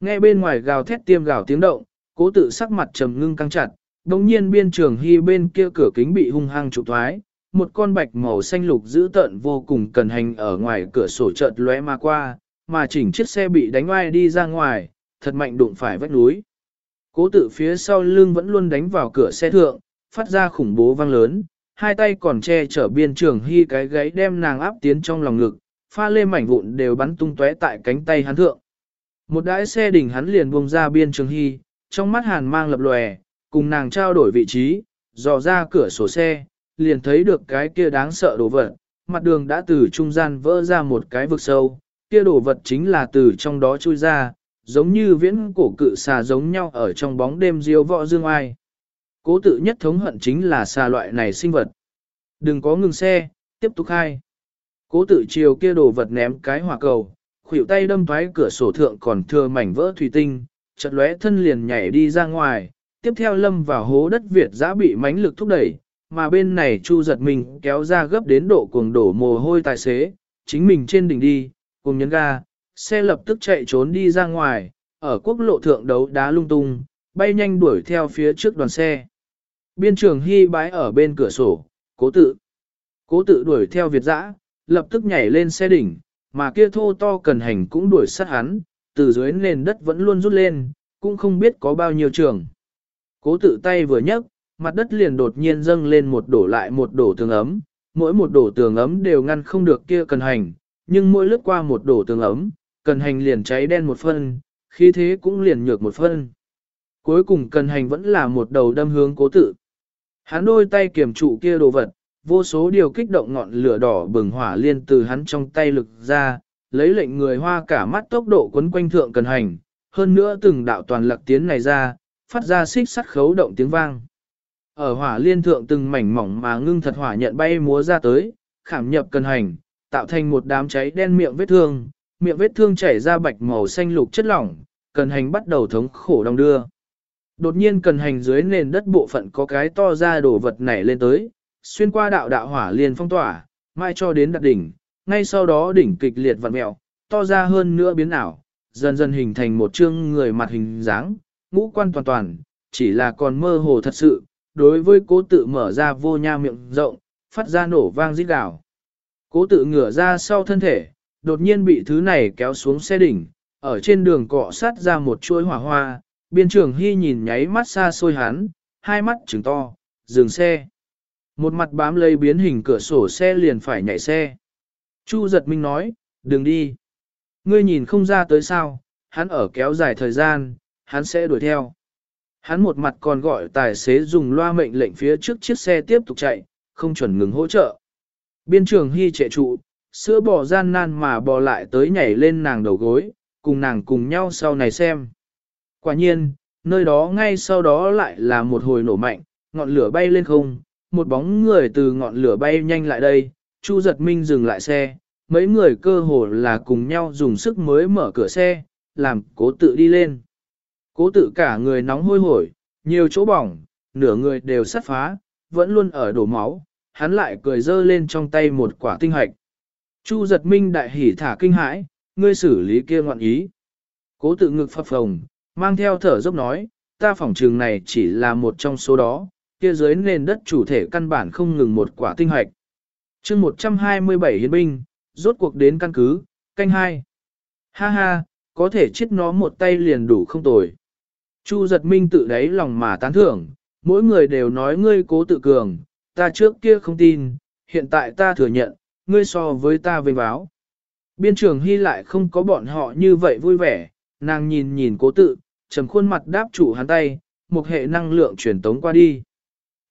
S1: Nghe bên ngoài gào thét tiêm gào tiếng động, cố tự sắc mặt trầm ngưng căng chặt, đồng nhiên biên trường hy bên kia cửa kính bị hung hăng trụ thoái, một con bạch màu xanh lục giữ tợn vô cùng cần hành ở ngoài cửa sổ chợt lóe mà qua, mà chỉnh chiếc xe bị đánh oai đi ra ngoài, thật mạnh đụng phải vách núi. Cố tự phía sau lưng vẫn luôn đánh vào cửa xe thượng, phát ra khủng bố vang lớn, hai tay còn che chở biên trường hy cái gáy đem nàng áp tiến trong lòng ngực, pha lê mảnh vụn đều bắn tung tóe tại cánh tay hắn thượng. Một đãi xe đỉnh hắn liền buông ra biên trường hy, trong mắt hàn mang lập lòe, cùng nàng trao đổi vị trí, dò ra cửa sổ xe, liền thấy được cái kia đáng sợ đồ vật, mặt đường đã từ trung gian vỡ ra một cái vực sâu, kia đồ vật chính là từ trong đó chui ra, giống như viễn cổ cự xà giống nhau ở trong bóng đêm diêu võ dương ai. Cố tự nhất thống hận chính là xà loại này sinh vật. Đừng có ngừng xe, tiếp tục khai. Cố tự chiều kia đồ vật ném cái hỏa cầu, khuỷu tay đâm thoái cửa sổ thượng còn thừa mảnh vỡ thủy tinh, chợt lóe thân liền nhảy đi ra ngoài, tiếp theo lâm vào hố đất Việt giã bị mãnh lực thúc đẩy, mà bên này Chu giật mình kéo ra gấp đến độ cuồng đổ mồ hôi tài xế, chính mình trên đỉnh đi, cùng nhấn ga, xe lập tức chạy trốn đi ra ngoài, ở quốc lộ thượng đấu đá lung tung, bay nhanh đuổi theo phía trước đoàn xe. Biên trường hy bái ở bên cửa sổ, cố tự. Cố tự đuổi theo Việt dã, lập tức nhảy lên xe đỉnh, mà kia thô to cần hành cũng đuổi sát hắn, từ dưới nền đất vẫn luôn rút lên, cũng không biết có bao nhiêu trường. Cố tự tay vừa nhấc, mặt đất liền đột nhiên dâng lên một đổ lại một đổ tường ấm, mỗi một đổ tường ấm đều ngăn không được kia cần hành, nhưng mỗi lướt qua một đổ tường ấm, cần hành liền cháy đen một phân, khí thế cũng liền nhược một phân. Cuối cùng cần hành vẫn là một đầu đâm hướng cố tự. Hắn đôi tay kiểm trụ kia đồ vật, vô số điều kích động ngọn lửa đỏ bừng hỏa liên từ hắn trong tay lực ra, lấy lệnh người hoa cả mắt tốc độ quấn quanh thượng cần hành, hơn nữa từng đạo toàn lạc tiến này ra, phát ra xích sắt khấu động tiếng vang. Ở hỏa liên thượng từng mảnh mỏng mà ngưng thật hỏa nhận bay múa ra tới, khảm nhập cần hành, tạo thành một đám cháy đen miệng vết thương, miệng vết thương chảy ra bạch màu xanh lục chất lỏng, cần hành bắt đầu thống khổ đong đưa. Đột nhiên cần hành dưới nền đất bộ phận có cái to ra đổ vật nảy lên tới, xuyên qua đạo đạo hỏa liền phong tỏa, mai cho đến đặt đỉnh, ngay sau đó đỉnh kịch liệt vặn mẹo, to ra hơn nữa biến ảo, dần dần hình thành một chương người mặt hình dáng, ngũ quan toàn toàn, chỉ là còn mơ hồ thật sự, đối với cố tự mở ra vô nha miệng rộng, phát ra nổ vang rít gào. Cố tự ngửa ra sau thân thể, đột nhiên bị thứ này kéo xuống xe đỉnh, ở trên đường cọ sát ra một chuỗi hỏa hoa, biên trưởng hy nhìn nháy mắt xa xôi hắn, hai mắt trừng to, dừng xe. Một mặt bám lấy biến hình cửa sổ xe liền phải nhảy xe. Chu giật minh nói, đừng đi. Ngươi nhìn không ra tới sao, hắn ở kéo dài thời gian, hắn sẽ đuổi theo. Hắn một mặt còn gọi tài xế dùng loa mệnh lệnh phía trước chiếc xe tiếp tục chạy, không chuẩn ngừng hỗ trợ. Biên trường hy trệ trụ, sữa bò gian nan mà bò lại tới nhảy lên nàng đầu gối, cùng nàng cùng nhau sau này xem. Quả nhiên, nơi đó ngay sau đó lại là một hồi nổ mạnh, ngọn lửa bay lên không, một bóng người từ ngọn lửa bay nhanh lại đây, Chu giật minh dừng lại xe, mấy người cơ hồ là cùng nhau dùng sức mới mở cửa xe, làm cố tự đi lên. Cố tự cả người nóng hôi hổi, nhiều chỗ bỏng, nửa người đều sắt phá, vẫn luôn ở đổ máu, hắn lại cười dơ lên trong tay một quả tinh hạch. Chu giật minh đại hỉ thả kinh hãi, ngươi xử lý kia ngoạn ý. Cố tự ngực phập phồng, mang theo thở dốc nói, ta phỏng trường này chỉ là một trong số đó, kia dưới nền đất chủ thể căn bản không ngừng một quả tinh hạch. chương 127 hiến binh, rốt cuộc đến căn cứ, canh hai. Ha ha, có thể chết nó một tay liền đủ không tồi. Chu giật minh tự đáy lòng mà tán thưởng, mỗi người đều nói ngươi cố tự cường, ta trước kia không tin, hiện tại ta thừa nhận, ngươi so với ta vinh báo. Biên trường hy lại không có bọn họ như vậy vui vẻ, nàng nhìn nhìn cố tự, trầm khuôn mặt đáp chủ hắn tay, một hệ năng lượng truyền tống qua đi.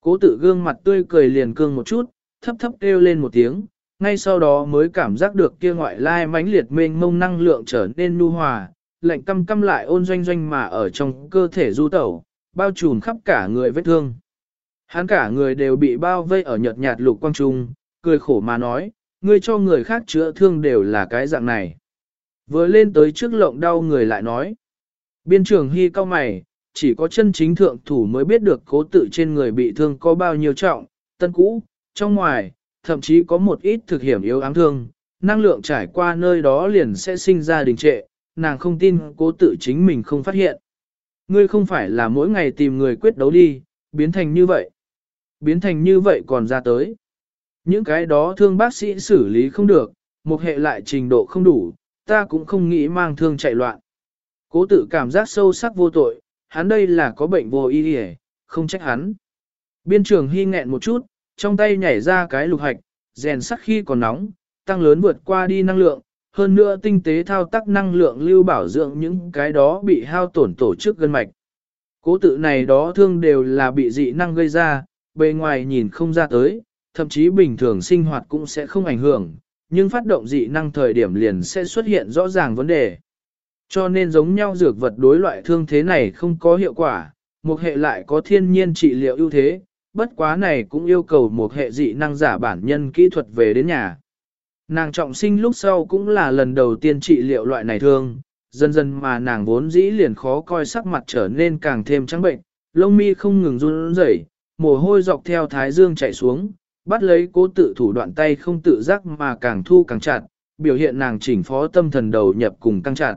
S1: Cố tự gương mặt tươi cười liền cương một chút, thấp thấp kêu lên một tiếng, ngay sau đó mới cảm giác được kia ngoại lai mãnh liệt mênh mông năng lượng trở nên nu hòa, lạnh căm căm lại ôn doanh doanh mà ở trong cơ thể du tẩu, bao trùm khắp cả người vết thương. Hắn cả người đều bị bao vây ở nhợt nhạt lục quang trung, cười khổ mà nói, ngươi cho người khác chữa thương đều là cái dạng này. Vừa lên tới trước lộng đau người lại nói, biên trường hy cao mày, chỉ có chân chính thượng thủ mới biết được cố tự trên người bị thương có bao nhiêu trọng, tân cũ, trong ngoài, thậm chí có một ít thực hiểm yếu áng thương, năng lượng trải qua nơi đó liền sẽ sinh ra đình trệ, nàng không tin cố tự chính mình không phát hiện. Ngươi không phải là mỗi ngày tìm người quyết đấu đi, biến thành như vậy. Biến thành như vậy còn ra tới. Những cái đó thương bác sĩ xử lý không được, một hệ lại trình độ không đủ, ta cũng không nghĩ mang thương chạy loạn. Cố tự cảm giác sâu sắc vô tội, hắn đây là có bệnh vô y hề, không trách hắn. Biên trường hy nghẹn một chút, trong tay nhảy ra cái lục hạch, rèn sắc khi còn nóng, tăng lớn vượt qua đi năng lượng, hơn nữa tinh tế thao tác năng lượng lưu bảo dưỡng những cái đó bị hao tổn tổ chức gân mạch. Cố tự này đó thương đều là bị dị năng gây ra, bề ngoài nhìn không ra tới, thậm chí bình thường sinh hoạt cũng sẽ không ảnh hưởng, nhưng phát động dị năng thời điểm liền sẽ xuất hiện rõ ràng vấn đề. Cho nên giống nhau dược vật đối loại thương thế này không có hiệu quả, một hệ lại có thiên nhiên trị liệu ưu thế, bất quá này cũng yêu cầu một hệ dị năng giả bản nhân kỹ thuật về đến nhà. Nàng trọng sinh lúc sau cũng là lần đầu tiên trị liệu loại này thương, dần dần mà nàng vốn dĩ liền khó coi sắc mặt trở nên càng thêm trắng bệnh, lông mi không ngừng run rẩy, mồ hôi dọc theo thái dương chảy xuống, bắt lấy cố tự thủ đoạn tay không tự giác mà càng thu càng chặt, biểu hiện nàng chỉnh phó tâm thần đầu nhập cùng căng chặt.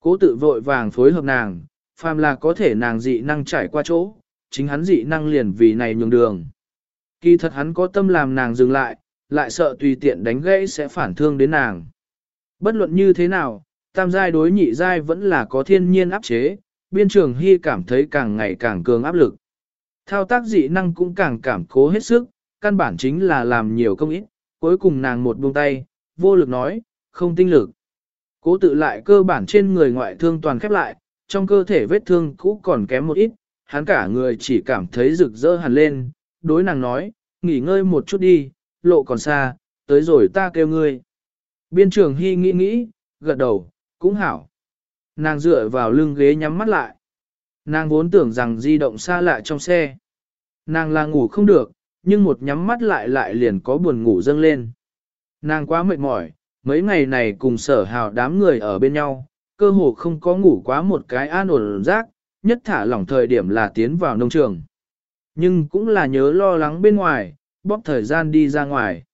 S1: Cố tự vội vàng phối hợp nàng, phàm là có thể nàng dị năng trải qua chỗ, chính hắn dị năng liền vì này nhường đường. Kỳ thật hắn có tâm làm nàng dừng lại, lại sợ tùy tiện đánh gãy sẽ phản thương đến nàng. Bất luận như thế nào, tam giai đối nhị giai vẫn là có thiên nhiên áp chế, biên trường hy cảm thấy càng ngày càng cường áp lực. Thao tác dị năng cũng càng cảm cố hết sức, căn bản chính là làm nhiều công ít, cuối cùng nàng một buông tay, vô lực nói, không tinh lực. Cố tự lại cơ bản trên người ngoại thương toàn khép lại, trong cơ thể vết thương cũ còn kém một ít, hắn cả người chỉ cảm thấy rực rỡ hẳn lên, đối nàng nói, nghỉ ngơi một chút đi, lộ còn xa, tới rồi ta kêu ngươi. Biên trường hy nghĩ nghĩ, gật đầu, cũng hảo. Nàng dựa vào lưng ghế nhắm mắt lại. Nàng vốn tưởng rằng di động xa lạ trong xe. Nàng là ngủ không được, nhưng một nhắm mắt lại lại liền có buồn ngủ dâng lên. Nàng quá mệt mỏi, mấy ngày này cùng sở hào đám người ở bên nhau, cơ hồ không có ngủ quá một cái an ổn rác, nhất thả lỏng thời điểm là tiến vào nông trường. Nhưng cũng là nhớ lo lắng bên ngoài, bóp thời gian đi ra ngoài.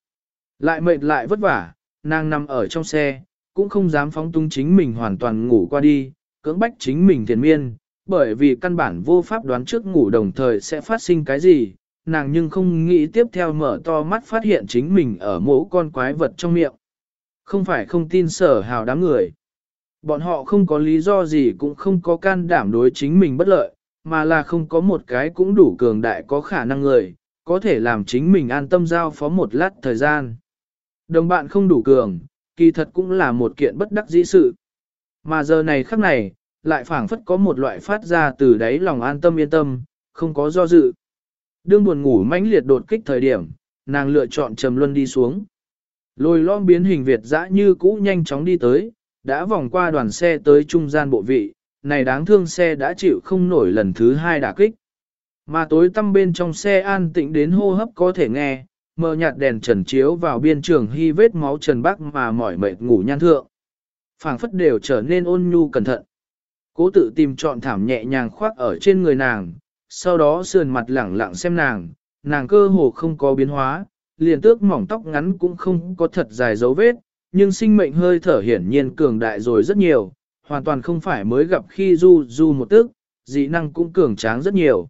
S1: Lại mệt lại vất vả, nàng nằm ở trong xe, cũng không dám phóng tung chính mình hoàn toàn ngủ qua đi, cưỡng bách chính mình thiền miên, bởi vì căn bản vô pháp đoán trước ngủ đồng thời sẽ phát sinh cái gì, nàng nhưng không nghĩ tiếp theo mở to mắt phát hiện chính mình ở mỗi con quái vật trong miệng. Không phải không tin sở hào đám người. Bọn họ không có lý do gì cũng không có can đảm đối chính mình bất lợi, mà là không có một cái cũng đủ cường đại có khả năng người, có thể làm chính mình an tâm giao phó một lát thời gian. Đồng bạn không đủ cường, kỳ thật cũng là một kiện bất đắc dĩ sự. Mà giờ này khắc này, lại phảng phất có một loại phát ra từ đáy lòng an tâm yên tâm, không có do dự. Đương buồn ngủ mãnh liệt đột kích thời điểm, nàng lựa chọn trầm luân đi xuống. Lôi lom biến hình Việt dã như cũ nhanh chóng đi tới, đã vòng qua đoàn xe tới trung gian bộ vị, này đáng thương xe đã chịu không nổi lần thứ hai đả kích. Mà tối tăm bên trong xe an tĩnh đến hô hấp có thể nghe, mờ nhạt đèn trần chiếu vào biên trường hy vết máu trần bắc mà mỏi mệt ngủ nhan thượng. phảng phất đều trở nên ôn nhu cẩn thận. Cố tự tìm chọn thảm nhẹ nhàng khoác ở trên người nàng, sau đó sườn mặt lẳng lặng xem nàng, nàng cơ hồ không có biến hóa, liền tước mỏng tóc ngắn cũng không có thật dài dấu vết, nhưng sinh mệnh hơi thở hiển nhiên cường đại rồi rất nhiều, hoàn toàn không phải mới gặp khi du du một tức, dị năng cũng cường tráng rất nhiều.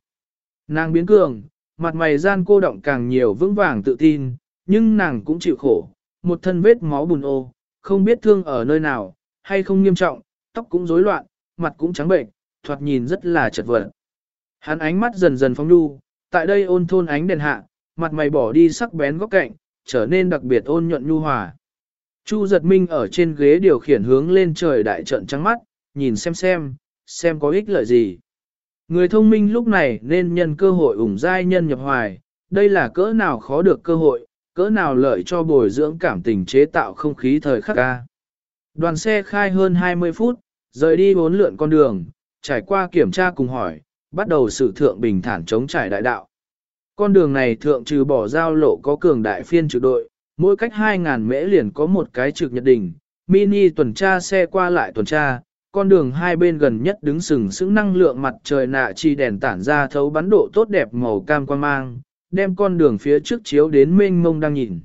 S1: Nàng biến cường, mặt mày gian cô động càng nhiều vững vàng tự tin, nhưng nàng cũng chịu khổ, một thân vết máu bùn ô, không biết thương ở nơi nào, hay không nghiêm trọng, tóc cũng rối loạn, mặt cũng trắng bệnh, thoạt nhìn rất là chật vật. Hắn ánh mắt dần dần phóng nhu, tại đây ôn thôn ánh đèn hạ, mặt mày bỏ đi sắc bén góc cạnh, trở nên đặc biệt ôn nhuận nhu hòa. Chu giật minh ở trên ghế điều khiển hướng lên trời đại trận trắng mắt, nhìn xem xem, xem có ích lợi gì. Người thông minh lúc này nên nhân cơ hội ủng giai nhân nhập hoài, đây là cỡ nào khó được cơ hội, cỡ nào lợi cho bồi dưỡng cảm tình chế tạo không khí thời khắc ca. Đoàn xe khai hơn 20 phút, rời đi bốn lượn con đường, trải qua kiểm tra cùng hỏi, bắt đầu sự thượng bình thản chống trải đại đạo. Con đường này thượng trừ bỏ giao lộ có cường đại phiên trực đội, mỗi cách 2.000 mễ liền có một cái trực nhật đỉnh, mini tuần tra xe qua lại tuần tra, con đường hai bên gần nhất đứng sừng sững năng lượng mặt trời nạ chi đèn tản ra thấu bắn độ tốt đẹp màu cam quan mang, đem con đường phía trước chiếu đến mênh mông đang nhìn.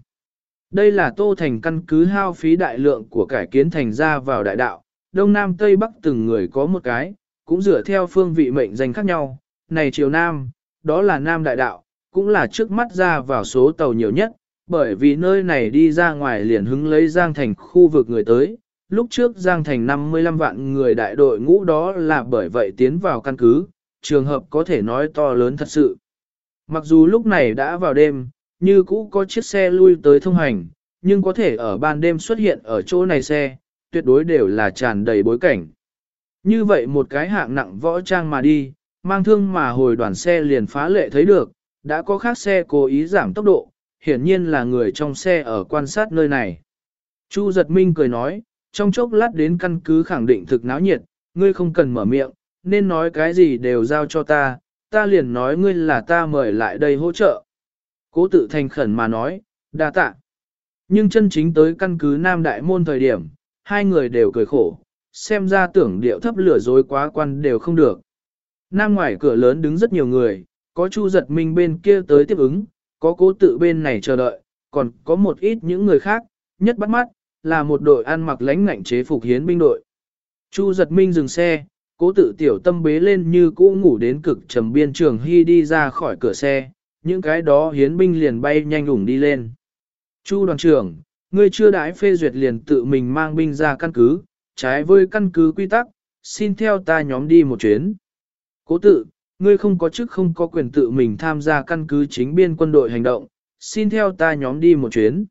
S1: Đây là tô thành căn cứ hao phí đại lượng của cải kiến thành ra vào đại đạo, đông nam tây bắc từng người có một cái, cũng dựa theo phương vị mệnh danh khác nhau, này chiều nam, đó là nam đại đạo, cũng là trước mắt ra vào số tàu nhiều nhất, bởi vì nơi này đi ra ngoài liền hứng lấy Giang Thành khu vực người tới. Lúc trước Giang Thành 55 vạn người đại đội ngũ đó là bởi vậy tiến vào căn cứ, trường hợp có thể nói to lớn thật sự. Mặc dù lúc này đã vào đêm, như cũ có chiếc xe lui tới thông hành, nhưng có thể ở ban đêm xuất hiện ở chỗ này xe, tuyệt đối đều là tràn đầy bối cảnh. Như vậy một cái hạng nặng võ trang mà đi, mang thương mà hồi đoàn xe liền phá lệ thấy được, đã có khác xe cố ý giảm tốc độ, hiển nhiên là người trong xe ở quan sát nơi này. Chu giật minh cười nói, trong chốc lát đến căn cứ khẳng định thực náo nhiệt, ngươi không cần mở miệng, nên nói cái gì đều giao cho ta, ta liền nói ngươi là ta mời lại đây hỗ trợ. Cố tự thành khẩn mà nói, đa tạ. Nhưng chân chính tới căn cứ Nam Đại Môn thời điểm, hai người đều cười khổ, xem ra tưởng điệu thấp lửa dối quá quan đều không được. Nam ngoài cửa lớn đứng rất nhiều người, có Chu giật minh bên kia tới tiếp ứng, có cố tự bên này chờ đợi, còn có một ít những người khác, nhất bắt mắt, là một đội ăn mặc lãnh ngạnh chế phục hiến binh đội. Chu giật minh dừng xe, cố tự tiểu tâm bế lên như cũ ngủ đến cực trầm biên trường hy đi ra khỏi cửa xe, những cái đó hiến binh liền bay nhanh ủng đi lên. Chu đoàn trưởng, ngươi chưa đãi phê duyệt liền tự mình mang binh ra căn cứ, trái với căn cứ quy tắc, xin theo ta nhóm đi một chuyến. Cố tự, ngươi không có chức không có quyền tự mình tham gia căn cứ chính biên quân đội hành động, xin theo ta nhóm đi một chuyến.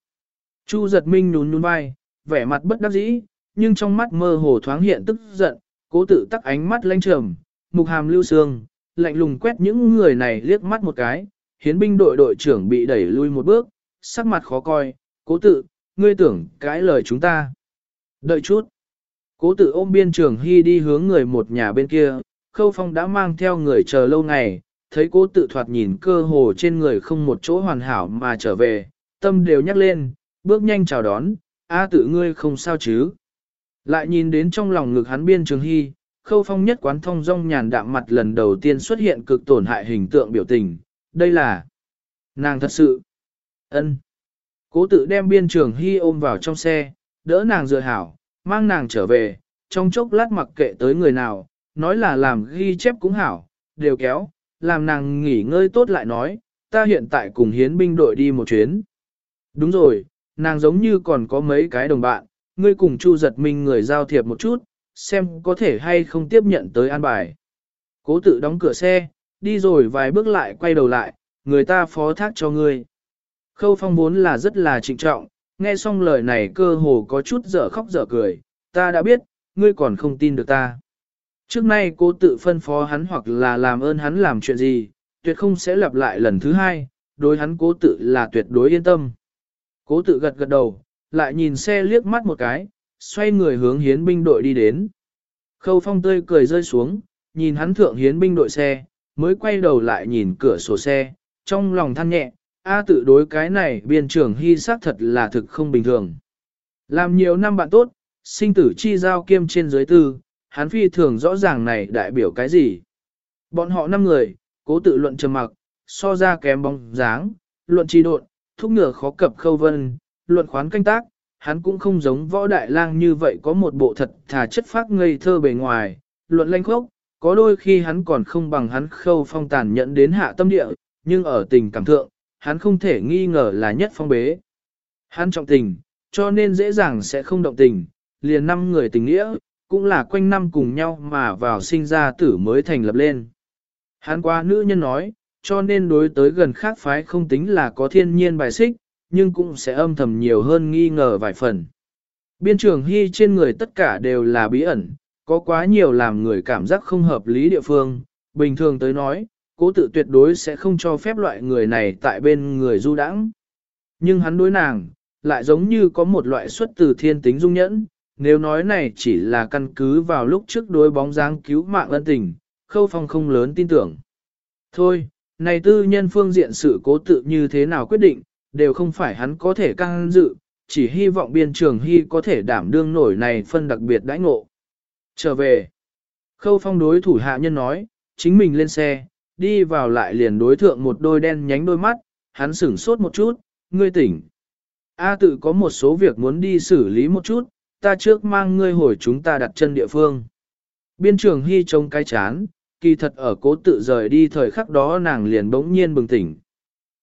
S1: Chu giật minh nhún nhún vai, vẻ mặt bất đắc dĩ, nhưng trong mắt mơ hồ thoáng hiện tức giận, cố tự tắc ánh mắt lanh trầm, mục hàm lưu sương, lạnh lùng quét những người này liếc mắt một cái, hiến binh đội đội trưởng bị đẩy lui một bước, sắc mặt khó coi, cố tự, ngươi tưởng cãi lời chúng ta. Đợi chút. Cố tự ôm biên trường hy đi hướng người một nhà bên kia, khâu phong đã mang theo người chờ lâu ngày, thấy cố tự thoạt nhìn cơ hồ trên người không một chỗ hoàn hảo mà trở về, tâm đều nhắc lên, bước nhanh chào đón, a tự ngươi không sao chứ. Lại nhìn đến trong lòng ngực hắn biên trường hy, khâu phong nhất quán thông rong nhàn đạm mặt lần đầu tiên xuất hiện cực tổn hại hình tượng biểu tình, đây là nàng thật sự. ân Cố tự đem biên trường hy ôm vào trong xe, đỡ nàng dựa hảo, mang nàng trở về, trong chốc lát mặc kệ tới người nào, nói là làm ghi chép cũng hảo, đều kéo, làm nàng nghỉ ngơi tốt lại nói, ta hiện tại cùng hiến binh đội đi một chuyến. Đúng rồi, nàng giống như còn có mấy cái đồng bạn, ngươi cùng Chu giật minh người giao thiệp một chút, xem có thể hay không tiếp nhận tới an bài. Cố tự đóng cửa xe, đi rồi vài bước lại quay đầu lại, người ta phó thác cho ngươi. Khâu phong vốn là rất là trịnh trọng, nghe xong lời này cơ hồ có chút dở khóc dở cười, ta đã biết, ngươi còn không tin được ta. Trước nay cô tự phân phó hắn hoặc là làm ơn hắn làm chuyện gì, tuyệt không sẽ lặp lại lần thứ hai, đối hắn cố tự là tuyệt đối yên tâm. Cố tự gật gật đầu, lại nhìn xe liếc mắt một cái, xoay người hướng hiến binh đội đi đến. Khâu phong tươi cười rơi xuống, nhìn hắn thượng hiến binh đội xe, mới quay đầu lại nhìn cửa sổ xe, trong lòng than nhẹ, A tự đối cái này biên trưởng hy sát thật là thực không bình thường. Làm nhiều năm bạn tốt, sinh tử chi giao kiêm trên giới tư, hắn phi thường rõ ràng này đại biểu cái gì. Bọn họ năm người, cố tự luận trầm mặc, so ra kém bóng dáng, luận trì độn, thúc ngựa khó cập khâu vân, luận khoán canh tác, hắn cũng không giống võ đại lang như vậy có một bộ thật thà chất phác ngây thơ bề ngoài, luận lanh khốc, có đôi khi hắn còn không bằng hắn khâu phong tàn nhận đến hạ tâm địa, nhưng ở tình cảm thượng, hắn không thể nghi ngờ là nhất phong bế. Hắn trọng tình, cho nên dễ dàng sẽ không động tình, liền năm người tình nghĩa, cũng là quanh năm cùng nhau mà vào sinh ra tử mới thành lập lên. Hắn qua nữ nhân nói, cho nên đối tới gần khác phái không tính là có thiên nhiên bài xích, nhưng cũng sẽ âm thầm nhiều hơn nghi ngờ vài phần. Biên trường hy trên người tất cả đều là bí ẩn, có quá nhiều làm người cảm giác không hợp lý địa phương, bình thường tới nói, cố tự tuyệt đối sẽ không cho phép loại người này tại bên người du đãng. Nhưng hắn đối nàng, lại giống như có một loại xuất từ thiên tính dung nhẫn, nếu nói này chỉ là căn cứ vào lúc trước đối bóng dáng cứu mạng ân tình, khâu phong không lớn tin tưởng. Thôi, này tư nhân phương diện sự cố tự như thế nào quyết định, đều không phải hắn có thể căng dự, chỉ hy vọng biên trường hy có thể đảm đương nổi này phân đặc biệt đãi ngộ. Trở về, khâu phong đối thủ hạ nhân nói, chính mình lên xe, đi vào lại liền đối thượng một đôi đen nhánh đôi mắt, hắn sửng sốt một chút, ngươi tỉnh. A tự có một số việc muốn đi xử lý một chút, ta trước mang ngươi hồi chúng ta đặt chân địa phương. Biên trường hy trông cái chán, kỳ thật ở cố tự rời đi thời khắc đó nàng liền bỗng nhiên bừng tỉnh.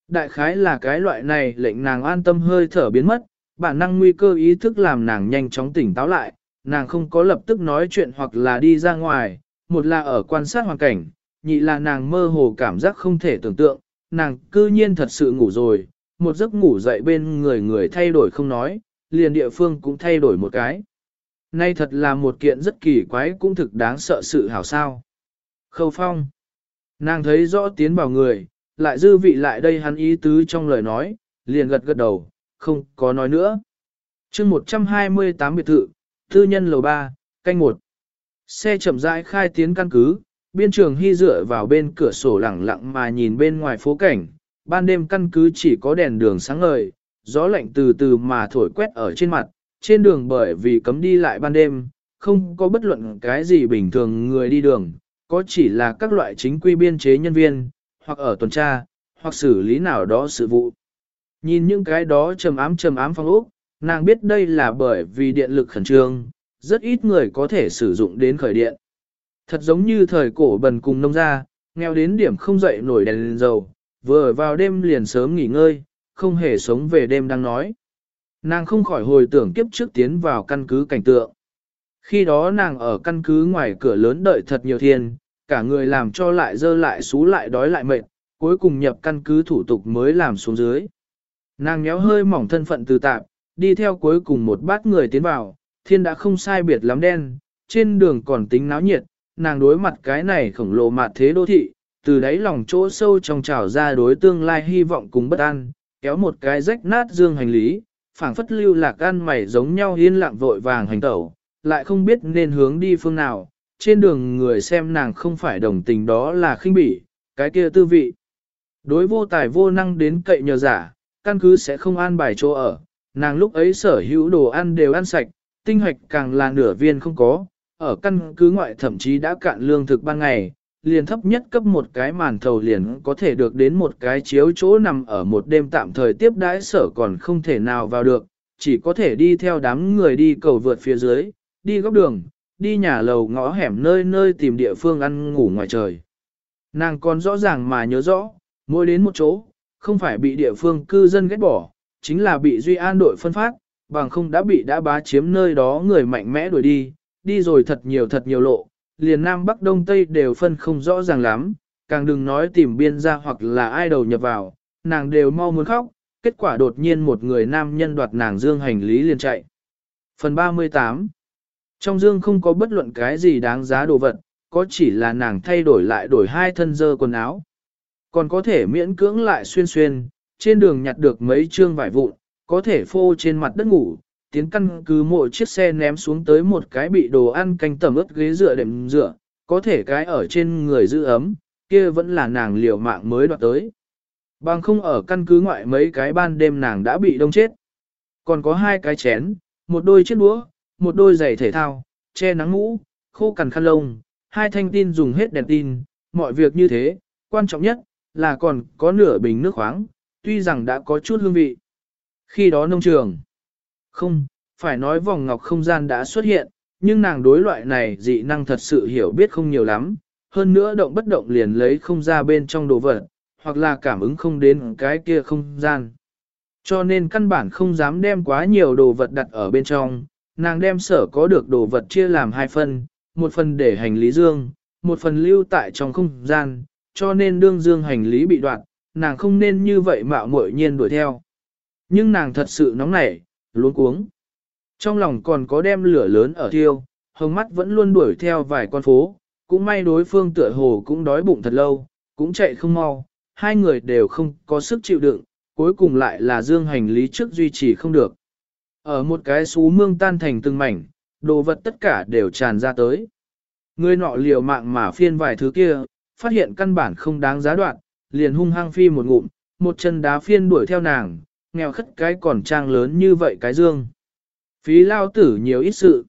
S1: Đại khái là cái loại này lệnh nàng an tâm hơi thở biến mất, bản năng nguy cơ ý thức làm nàng nhanh chóng tỉnh táo lại, nàng không có lập tức nói chuyện hoặc là đi ra ngoài, một là ở quan sát hoàn cảnh, nhị là nàng mơ hồ cảm giác không thể tưởng tượng, nàng cư nhiên thật sự ngủ rồi, một giấc ngủ dậy bên người người thay đổi không nói, liền địa phương cũng thay đổi một cái. Nay thật là một kiện rất kỳ quái cũng thực đáng sợ sự hảo sao. Khâu phong. Nàng thấy rõ tiến vào người, lại dư vị lại đây hắn ý tứ trong lời nói, liền gật gật đầu, không có nói nữa. chương 128 biệt thự, tư nhân lầu 3, canh 1. Xe chậm rãi khai tiến căn cứ, biên trường hy dựa vào bên cửa sổ lẳng lặng mà nhìn bên ngoài phố cảnh, ban đêm căn cứ chỉ có đèn đường sáng ngời, gió lạnh từ từ mà thổi quét ở trên mặt, trên đường bởi vì cấm đi lại ban đêm, không có bất luận cái gì bình thường người đi đường, có chỉ là các loại chính quy biên chế nhân viên, hoặc ở tuần tra, hoặc xử lý nào đó sự vụ. Nhìn những cái đó trầm ám trầm ám phong ốc, nàng biết đây là bởi vì điện lực khẩn trương, rất ít người có thể sử dụng đến khởi điện. Thật giống như thời cổ bần cùng nông gia, nghèo đến điểm không dậy nổi đèn lên dầu, vừa vào đêm liền sớm nghỉ ngơi, không hề sống về đêm đang nói. Nàng không khỏi hồi tưởng kiếp trước tiến vào căn cứ cảnh tượng. Khi đó nàng ở căn cứ ngoài cửa lớn đợi thật nhiều thiên, cả người làm cho lại dơ lại xú lại đói lại mệt, cuối cùng nhập căn cứ thủ tục mới làm xuống dưới. Nàng nhéo hơi mỏng thân phận từ tạm, đi theo cuối cùng một bát người tiến vào, thiên đã không sai biệt lắm đen, trên đường còn tính náo nhiệt, nàng đối mặt cái này khổng lồ mạt thế đô thị, từ đáy lòng chỗ sâu trong trào ra đối tương lai hy vọng cùng bất an, kéo một cái rách nát dương hành lý, phảng phất lưu lạc ăn mày giống nhau yên lặng vội vàng hành tẩu, lại không biết nên hướng đi phương nào, trên đường người xem nàng không phải đồng tình đó là khinh bỉ, cái kia tư vị. Đối vô tài vô năng đến cậy nhờ giả, căn cứ sẽ không an bài chỗ ở, nàng lúc ấy sở hữu đồ ăn đều ăn sạch, tinh hoạch càng là nửa viên không có, ở căn cứ ngoại thậm chí đã cạn lương thực ban ngày, liền thấp nhất cấp một cái màn thầu liền có thể được đến một cái chiếu chỗ nằm ở một đêm tạm thời tiếp đãi sở còn không thể nào vào được, chỉ có thể đi theo đám người đi cầu vượt phía dưới, đi góc đường, đi nhà lầu ngõ hẻm nơi nơi tìm địa phương ăn ngủ ngoài trời. Nàng còn rõ ràng mà nhớ rõ, mỗi đến một chỗ, không phải bị địa phương cư dân ghét bỏ, chính là bị Duy An đội phân phát, bằng không đã bị đã bá chiếm nơi đó người mạnh mẽ đuổi đi, đi rồi thật nhiều thật nhiều lộ, liền Nam Bắc Đông Tây đều phân không rõ ràng lắm, càng đừng nói tìm biên ra hoặc là ai đầu nhập vào, nàng đều mau muốn khóc, kết quả đột nhiên một người nam nhân đoạt nàng dương hành lý liền chạy. Phần 38 Trong dương không có bất luận cái gì đáng giá đồ vật, có chỉ là nàng thay đổi lại đổi hai thân dơ quần áo. Còn có thể miễn cưỡng lại xuyên xuyên, trên đường nhặt được mấy trương vải vụn, có thể phô trên mặt đất ngủ, tiến căn cứ mỗi chiếc xe ném xuống tới một cái bị đồ ăn canh tầm ướt ghế dựa đệm dựa, có thể cái ở trên người giữ ấm, kia vẫn là nàng liều mạng mới đoạt tới. Bằng không ở căn cứ ngoại mấy cái ban đêm nàng đã bị đông chết. Còn có hai cái chén, một đôi chiếc đũa, một đôi giày thể thao, che nắng mũ, khô cằn khăn lông, hai thanh tin dùng hết đèn tin, mọi việc như thế, quan trọng nhất là còn có nửa bình nước khoáng, tuy rằng đã có chút hương vị. Khi đó nông trường, không, phải nói vòng ngọc không gian đã xuất hiện, nhưng nàng đối loại này dị năng thật sự hiểu biết không nhiều lắm, hơn nữa động bất động liền lấy không ra bên trong đồ vật, hoặc là cảm ứng không đến cái kia không gian. Cho nên căn bản không dám đem quá nhiều đồ vật đặt ở bên trong, nàng đem sở có được đồ vật chia làm hai phần, một phần để hành lý dương, một phần lưu tại trong không gian, cho nên đương dương hành lý bị đoạn, nàng không nên như vậy mạo muội nhiên đuổi theo. Nhưng nàng thật sự nóng nảy, luống cuống. Trong lòng còn có đem lửa lớn ở thiêu, hồng mắt vẫn luôn đuổi theo vài con phố, cũng may đối phương tựa hồ cũng đói bụng thật lâu, cũng chạy không mau, hai người đều không có sức chịu đựng, cuối cùng lại là dương hành lý trước duy trì không được. Ở một cái xú mương tan thành từng mảnh, đồ vật tất cả đều tràn ra tới. Người nọ liều mạng mà phiên vài thứ kia, phát hiện căn bản không đáng giá đoạn, liền hung hăng phi một ngụm, một chân đá phiên đuổi theo nàng, nghèo khất cái còn trang lớn như vậy cái dương. Phí lao tử nhiều ít sự.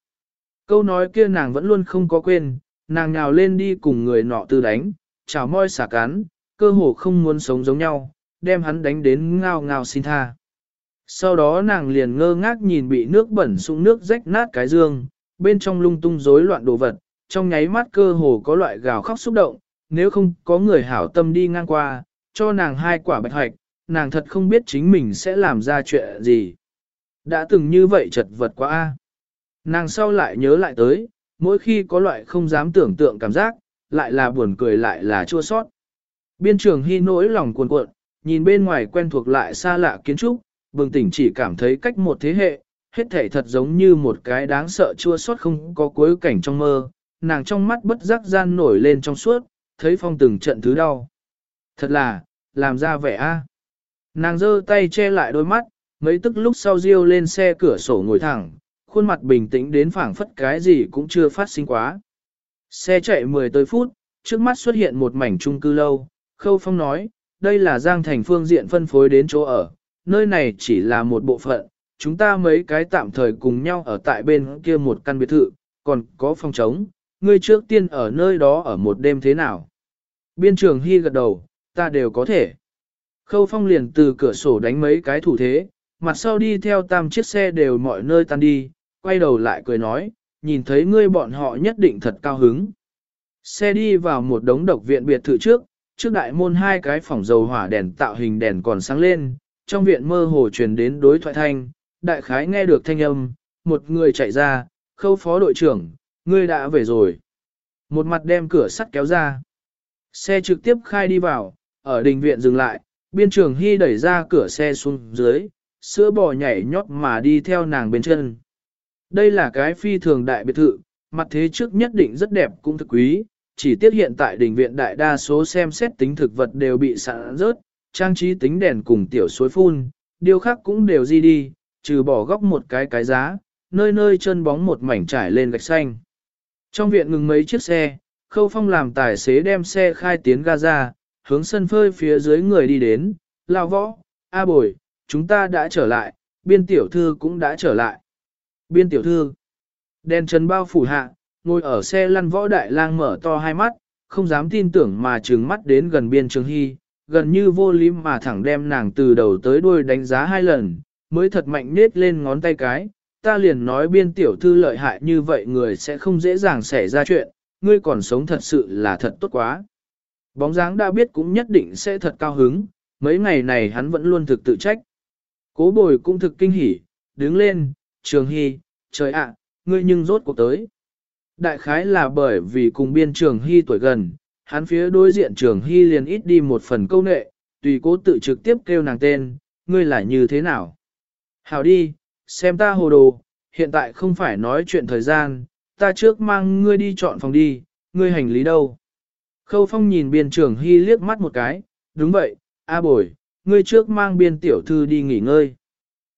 S1: Câu nói kia nàng vẫn luôn không có quên, nàng nhào lên đi cùng người nọ tư đánh, chào môi xả cán cơ hồ không muốn sống giống nhau, đem hắn đánh đến ngao ngao xin tha. Sau đó nàng liền ngơ ngác nhìn bị nước bẩn sung nước rách nát cái dương, bên trong lung tung rối loạn đồ vật, trong nháy mắt cơ hồ có loại gào khóc xúc động, nếu không có người hảo tâm đi ngang qua, cho nàng hai quả bạch hoạch, nàng thật không biết chính mình sẽ làm ra chuyện gì. Đã từng như vậy chật vật quá a. Nàng sau lại nhớ lại tới, mỗi khi có loại không dám tưởng tượng cảm giác, lại là buồn cười lại là chua sót. Biên trường hy nỗi lòng cuồn cuộn, nhìn bên ngoài quen thuộc lại xa lạ kiến trúc, bừng tỉnh chỉ cảm thấy cách một thế hệ, hết thể thật giống như một cái đáng sợ chua sót không có cuối cảnh trong mơ, nàng trong mắt bất giác gian nổi lên trong suốt, thấy phong từng trận thứ đau. Thật là, làm ra vẻ a. Nàng giơ tay che lại đôi mắt, mấy tức lúc sau riêu lên xe cửa sổ ngồi thẳng, khuôn mặt bình tĩnh đến phảng phất cái gì cũng chưa phát sinh quá. Xe chạy 10 tới phút, trước mắt xuất hiện một mảnh trung cư lâu, Khâu Phong nói, đây là Giang Thành phương diện phân phối đến chỗ ở, nơi này chỉ là một bộ phận, chúng ta mấy cái tạm thời cùng nhau ở tại bên kia một căn biệt thự, còn có phòng trống, ngươi trước tiên ở nơi đó ở một đêm thế nào. Biên trường Hy gật đầu, ta đều có thể. Khâu Phong liền từ cửa sổ đánh mấy cái thủ thế, mặt sau đi theo tam chiếc xe đều mọi nơi tan đi, quay đầu lại cười nói, nhìn thấy ngươi bọn họ nhất định thật cao hứng. Xe đi vào một đống độc viện biệt thự trước, trước đại môn hai cái phòng dầu hỏa đèn tạo hình đèn còn sáng lên, trong viện mơ hồ truyền đến đối thoại thanh, đại khái nghe được thanh âm, một người chạy ra, khâu phó đội trưởng, ngươi đã về rồi. Một mặt đem cửa sắt kéo ra. Xe trực tiếp khai đi vào, ở đình viện dừng lại, biên trường hy đẩy ra cửa xe xuống dưới, sữa bò nhảy nhót mà đi theo nàng bên chân. Đây là cái phi thường đại biệt thự, mặt thế trước nhất định rất đẹp cũng thực quý, chỉ tiếc hiện tại đình viện đại đa số xem xét tính thực vật đều bị sạn rớt, trang trí tính đèn cùng tiểu suối phun, điều khác cũng đều di đi, trừ bỏ góc một cái cái giá, nơi nơi chân bóng một mảnh trải lên gạch xanh. Trong viện ngừng mấy chiếc xe, Khâu Phong làm tài xế đem xe khai tiến Gaza, hướng sân phơi phía dưới người đi đến, lao võ, A bồi, chúng ta đã trở lại, biên tiểu thư cũng đã trở lại. Biên tiểu thư, đèn trần bao phủ hạ, ngồi ở xe lăn võ đại lang mở to hai mắt, không dám tin tưởng mà trừng mắt đến gần biên trường hy, gần như vô lý mà thẳng đem nàng từ đầu tới đuôi đánh giá hai lần, mới thật mạnh nết lên ngón tay cái, ta liền nói biên tiểu thư lợi hại như vậy người sẽ không dễ dàng xảy ra chuyện, ngươi còn sống thật sự là thật tốt quá. Bóng dáng đã biết cũng nhất định sẽ thật cao hứng, mấy ngày này hắn vẫn luôn thực tự trách. Cố bồi cũng thực kinh hỉ, đứng lên, trường hy, trời ạ, ngươi nhưng rốt cuộc tới. Đại khái là bởi vì cùng biên trường hy tuổi gần, hắn phía đối diện trường hy liền ít đi một phần câu nệ, tùy cố tự trực tiếp kêu nàng tên, ngươi là như thế nào? Hảo đi, xem ta hồ đồ, hiện tại không phải nói chuyện thời gian, ta trước mang ngươi đi chọn phòng đi, ngươi hành lý đâu? Khâu phong nhìn biên trưởng hy liếc mắt một cái, đúng vậy, A bồi, ngươi trước mang biên tiểu thư đi nghỉ ngơi.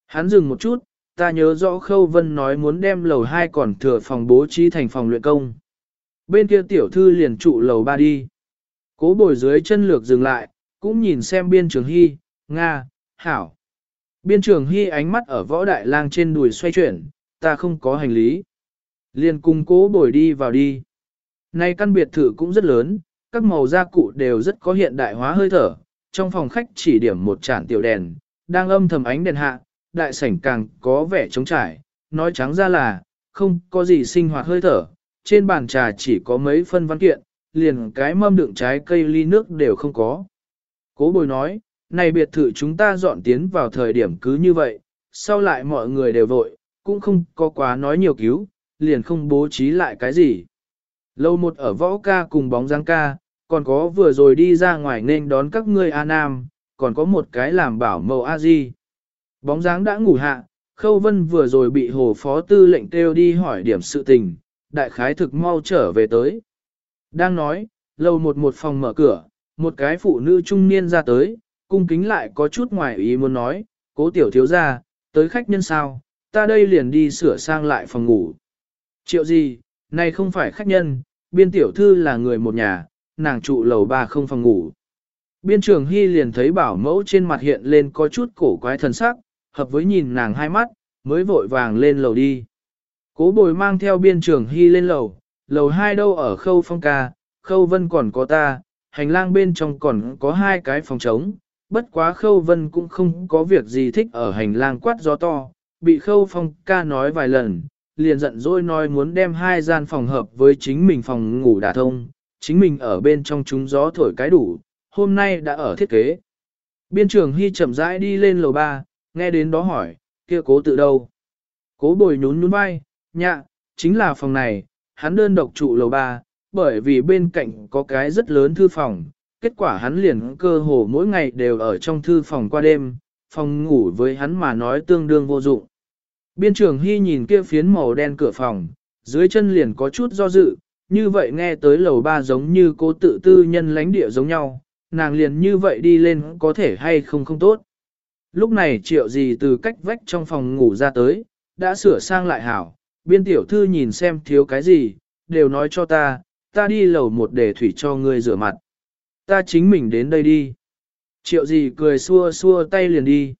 S1: Hắn dừng một chút, ta nhớ rõ Khâu Vân nói muốn đem lầu 2 còn thừa phòng bố trí thành phòng luyện công. Bên kia tiểu thư liền trụ lầu 3 đi. Cố bồi dưới chân lược dừng lại, cũng nhìn xem biên trường hy, Nga, Hảo. Biên trường hy ánh mắt ở võ đại lang trên đùi xoay chuyển, ta không có hành lý. Liền cùng cố bồi đi vào đi. Nay căn biệt thự cũng rất lớn, các màu gia cụ đều rất có hiện đại hóa hơi thở. Trong phòng khách chỉ điểm một chản tiểu đèn, đang âm thầm ánh đèn hạ, đại sảnh càng có vẻ trống trải, nói trắng ra là, không có gì sinh hoạt hơi thở, trên bàn trà chỉ có mấy phân văn kiện, liền cái mâm đựng trái cây ly nước đều không có. Cố bồi nói, này biệt thự chúng ta dọn tiến vào thời điểm cứ như vậy, sau lại mọi người đều vội, cũng không có quá nói nhiều cứu, liền không bố trí lại cái gì. Lâu một ở võ ca cùng bóng giang ca, còn có vừa rồi đi ra ngoài nên đón các ngươi A Nam, còn có một cái làm bảo mẫu A Di. Bóng dáng đã ngủ hạ, Khâu Vân vừa rồi bị hồ phó tư lệnh kêu đi hỏi điểm sự tình, đại khái thực mau trở về tới. Đang nói, lâu một một phòng mở cửa, một cái phụ nữ trung niên ra tới, cung kính lại có chút ngoài ý muốn nói, cố tiểu thiếu ra, tới khách nhân sao, ta đây liền đi sửa sang lại phòng ngủ. Triệu gì, này không phải khách nhân, biên tiểu thư là người một nhà, nàng trụ lầu ba không phòng ngủ. Biên trường Hy liền thấy bảo mẫu trên mặt hiện lên có chút cổ quái thần sắc, hợp với nhìn nàng hai mắt, mới vội vàng lên lầu đi. Cố bồi mang theo biên trường Hy lên lầu, lầu hai đâu ở khâu phong ca, khâu vân còn có ta, hành lang bên trong còn có hai cái phòng trống, bất quá khâu vân cũng không có việc gì thích ở hành lang quát gió to, bị khâu phong ca nói vài lần, liền giận dỗi nói muốn đem hai gian phòng hợp với chính mình phòng ngủ đả thông, chính mình ở bên trong chúng gió thổi cái đủ, hôm nay đã ở thiết kế. Biên trưởng Hy chậm rãi đi lên lầu ba, nghe đến đó hỏi, kia cố tự đâu? Cố bồi nhún nhún vai, nhạ, chính là phòng này, hắn đơn độc trụ lầu ba, bởi vì bên cạnh có cái rất lớn thư phòng, kết quả hắn liền cơ hồ mỗi ngày đều ở trong thư phòng qua đêm, phòng ngủ với hắn mà nói tương đương vô dụng. Biên trường Hy nhìn kia phiến màu đen cửa phòng, dưới chân liền có chút do dự, như vậy nghe tới lầu ba giống như cố tự tư nhân lánh địa giống nhau, nàng liền như vậy đi lên có thể hay không không tốt. Lúc này triệu gì từ cách vách trong phòng ngủ ra tới, đã sửa sang lại hảo, biên tiểu thư nhìn xem thiếu cái gì, đều nói cho ta, ta đi lầu một để thủy cho ngươi rửa mặt. Ta chính mình đến đây đi. Triệu gì cười xua xua tay liền đi.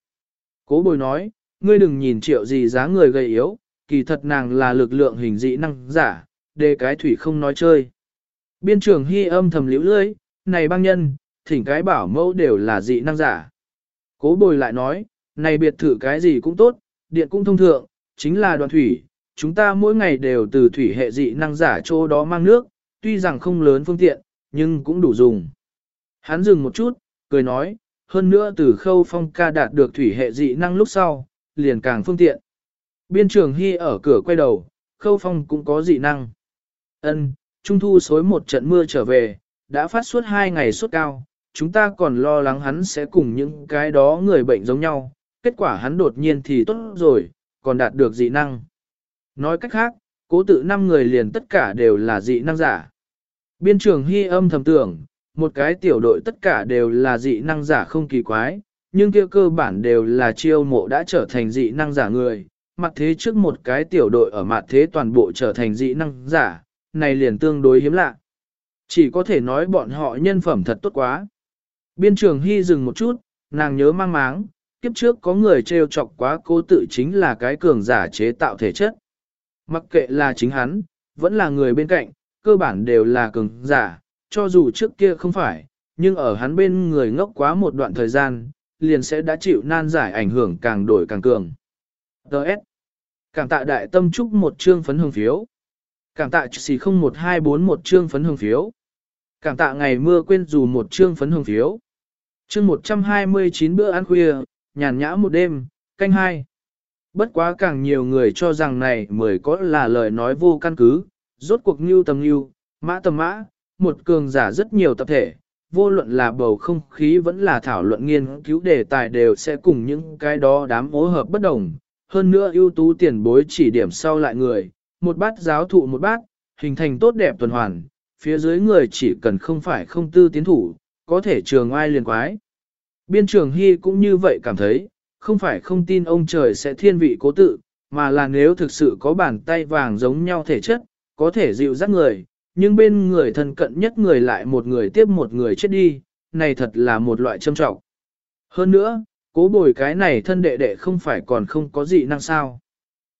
S1: Cố bồi nói, ngươi đừng nhìn triệu gì giá người gầy yếu, kỳ thật nàng là lực lượng hình dị năng giả, Đề cái thủy không nói chơi. Biên trưởng hy âm thầm liễu lưỡi, này băng nhân, thỉnh cái bảo mẫu đều là dị năng giả. Cố bồi lại nói, này biệt thự cái gì cũng tốt, điện cũng thông thượng, chính là đoàn thủy, chúng ta mỗi ngày đều từ thủy hệ dị năng giả chỗ đó mang nước, tuy rằng không lớn phương tiện, nhưng cũng đủ dùng. Hắn dừng một chút, cười nói, hơn nữa từ khâu phong ca đạt được thủy hệ dị năng lúc sau, liền càng phương tiện. Biên trường Hy ở cửa quay đầu, khâu phong cũng có dị năng. Ân, trung thu xối một trận mưa trở về, đã phát suốt hai ngày suốt cao, chúng ta còn lo lắng hắn sẽ cùng những cái đó người bệnh giống nhau, kết quả hắn đột nhiên thì tốt rồi, còn đạt được dị năng. Nói cách khác, cố tự năm người liền tất cả đều là dị năng giả. Biên trường hy âm thầm tưởng, một cái tiểu đội tất cả đều là dị năng giả không kỳ quái, nhưng kia cơ bản đều là chiêu mộ đã trở thành dị năng giả người, mặt thế trước một cái tiểu đội ở mặt thế toàn bộ trở thành dị năng giả, này liền tương đối hiếm lạ. Chỉ có thể nói bọn họ nhân phẩm thật tốt quá. Biên trường hy dừng một chút, nàng nhớ mang máng, kiếp trước có người trêu chọc quá cố tự chính là cái cường giả chế tạo thể chất. Mặc kệ là chính hắn, vẫn là người bên cạnh, cơ bản đều là cường giả, cho dù trước kia không phải, nhưng ở hắn bên người ngốc quá một đoạn thời gian, liền sẽ đã chịu nan giải ảnh hưởng càng đổi càng cường. Đợt. Cảm tạ đại tâm trúc một chương phấn hương phiếu. Cảm tạ xì 01241 một chương phấn hương phiếu. Cảm tạ ngày mưa quên dù một chương phấn hương phiếu. Chương 129 bữa ăn khuya, nhàn nhã một đêm, canh hai. Bất quá càng nhiều người cho rằng này mới có là lời nói vô căn cứ, rốt cuộc như tầm như, mã tầm mã, một cường giả rất nhiều tập thể, vô luận là bầu không khí vẫn là thảo luận nghiên cứu đề tài đều sẽ cùng những cái đó đám mối hợp bất đồng. Hơn nữa ưu tú tiền bối chỉ điểm sau lại người, một bát giáo thụ một bát, hình thành tốt đẹp tuần hoàn, phía dưới người chỉ cần không phải không tư tiến thủ, có thể trường ai liền quái. Biên trường Hy cũng như vậy cảm thấy, không phải không tin ông trời sẽ thiên vị cố tự, mà là nếu thực sự có bàn tay vàng giống nhau thể chất, có thể dịu dắt người, nhưng bên người thân cận nhất người lại một người tiếp một người chết đi, này thật là một loại châm trọng. Hơn nữa, cố bồi cái này thân đệ đệ không phải còn không có gì năng sao.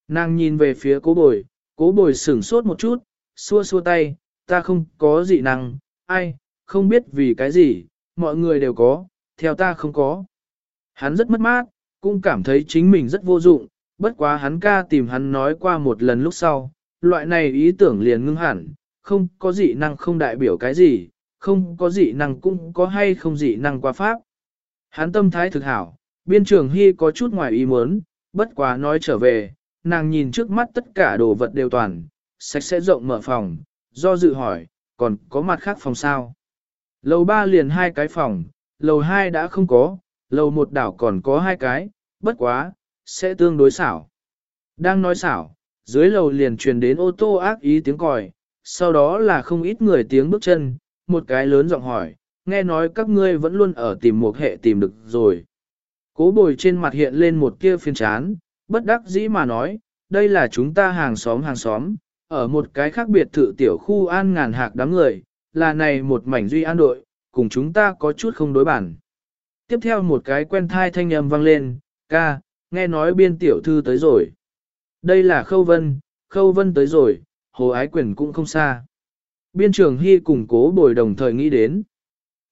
S1: Nàng nhìn về phía cố bồi, cố bồi sửng sốt một chút, xua xua tay, ta không có gì năng, ai, không biết vì cái gì, mọi người đều có, theo ta không có. Hắn rất mất mát, cũng cảm thấy chính mình rất vô dụng, bất quá hắn ca tìm hắn nói qua một lần lúc sau, loại này ý tưởng liền ngưng hẳn, không có dị năng không đại biểu cái gì, không có dị năng cũng có hay không dị năng qua pháp. Hắn tâm thái thực hảo, biên trường hy có chút ngoài ý muốn, bất quá nói trở về, nàng nhìn trước mắt tất cả đồ vật đều toàn, sạch sẽ rộng mở phòng, do dự hỏi, còn có mặt khác phòng sao. Lầu ba liền hai cái phòng, lầu hai đã không có, lầu một đảo còn có hai cái, bất quá, sẽ tương đối xảo. Đang nói xảo, dưới lầu liền truyền đến ô tô ác ý tiếng còi, sau đó là không ít người tiếng bước chân, một cái lớn giọng hỏi, nghe nói các ngươi vẫn luôn ở tìm một hệ tìm được rồi. Cố bồi trên mặt hiện lên một kia phiên chán, bất đắc dĩ mà nói, đây là chúng ta hàng xóm hàng xóm, ở một cái khác biệt thự tiểu khu an ngàn hạc đám người, là này một mảnh duy an đội, cùng chúng ta có chút không đối bản. Tiếp theo một cái quen thai thanh âm vang lên, ca, nghe nói biên tiểu thư tới rồi. Đây là Khâu Vân, Khâu Vân tới rồi, Hồ Ái Quyền cũng không xa. Biên trường Hy cùng cố bồi đồng thời nghĩ đến.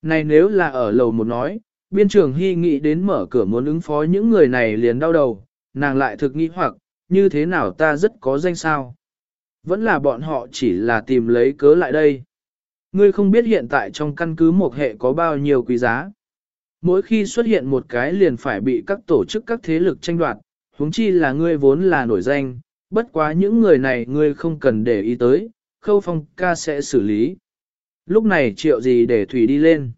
S1: Này nếu là ở lầu một nói, biên trường Hy nghĩ đến mở cửa muốn ứng phó những người này liền đau đầu, nàng lại thực nghĩ hoặc, như thế nào ta rất có danh sao. Vẫn là bọn họ chỉ là tìm lấy cớ lại đây. Ngươi không biết hiện tại trong căn cứ một hệ có bao nhiêu quý giá. Mỗi khi xuất hiện một cái liền phải bị các tổ chức các thế lực tranh đoạt, huống chi là ngươi vốn là nổi danh, bất quá những người này ngươi không cần để ý tới, khâu phong ca sẽ xử lý. Lúc này triệu gì để thủy đi lên.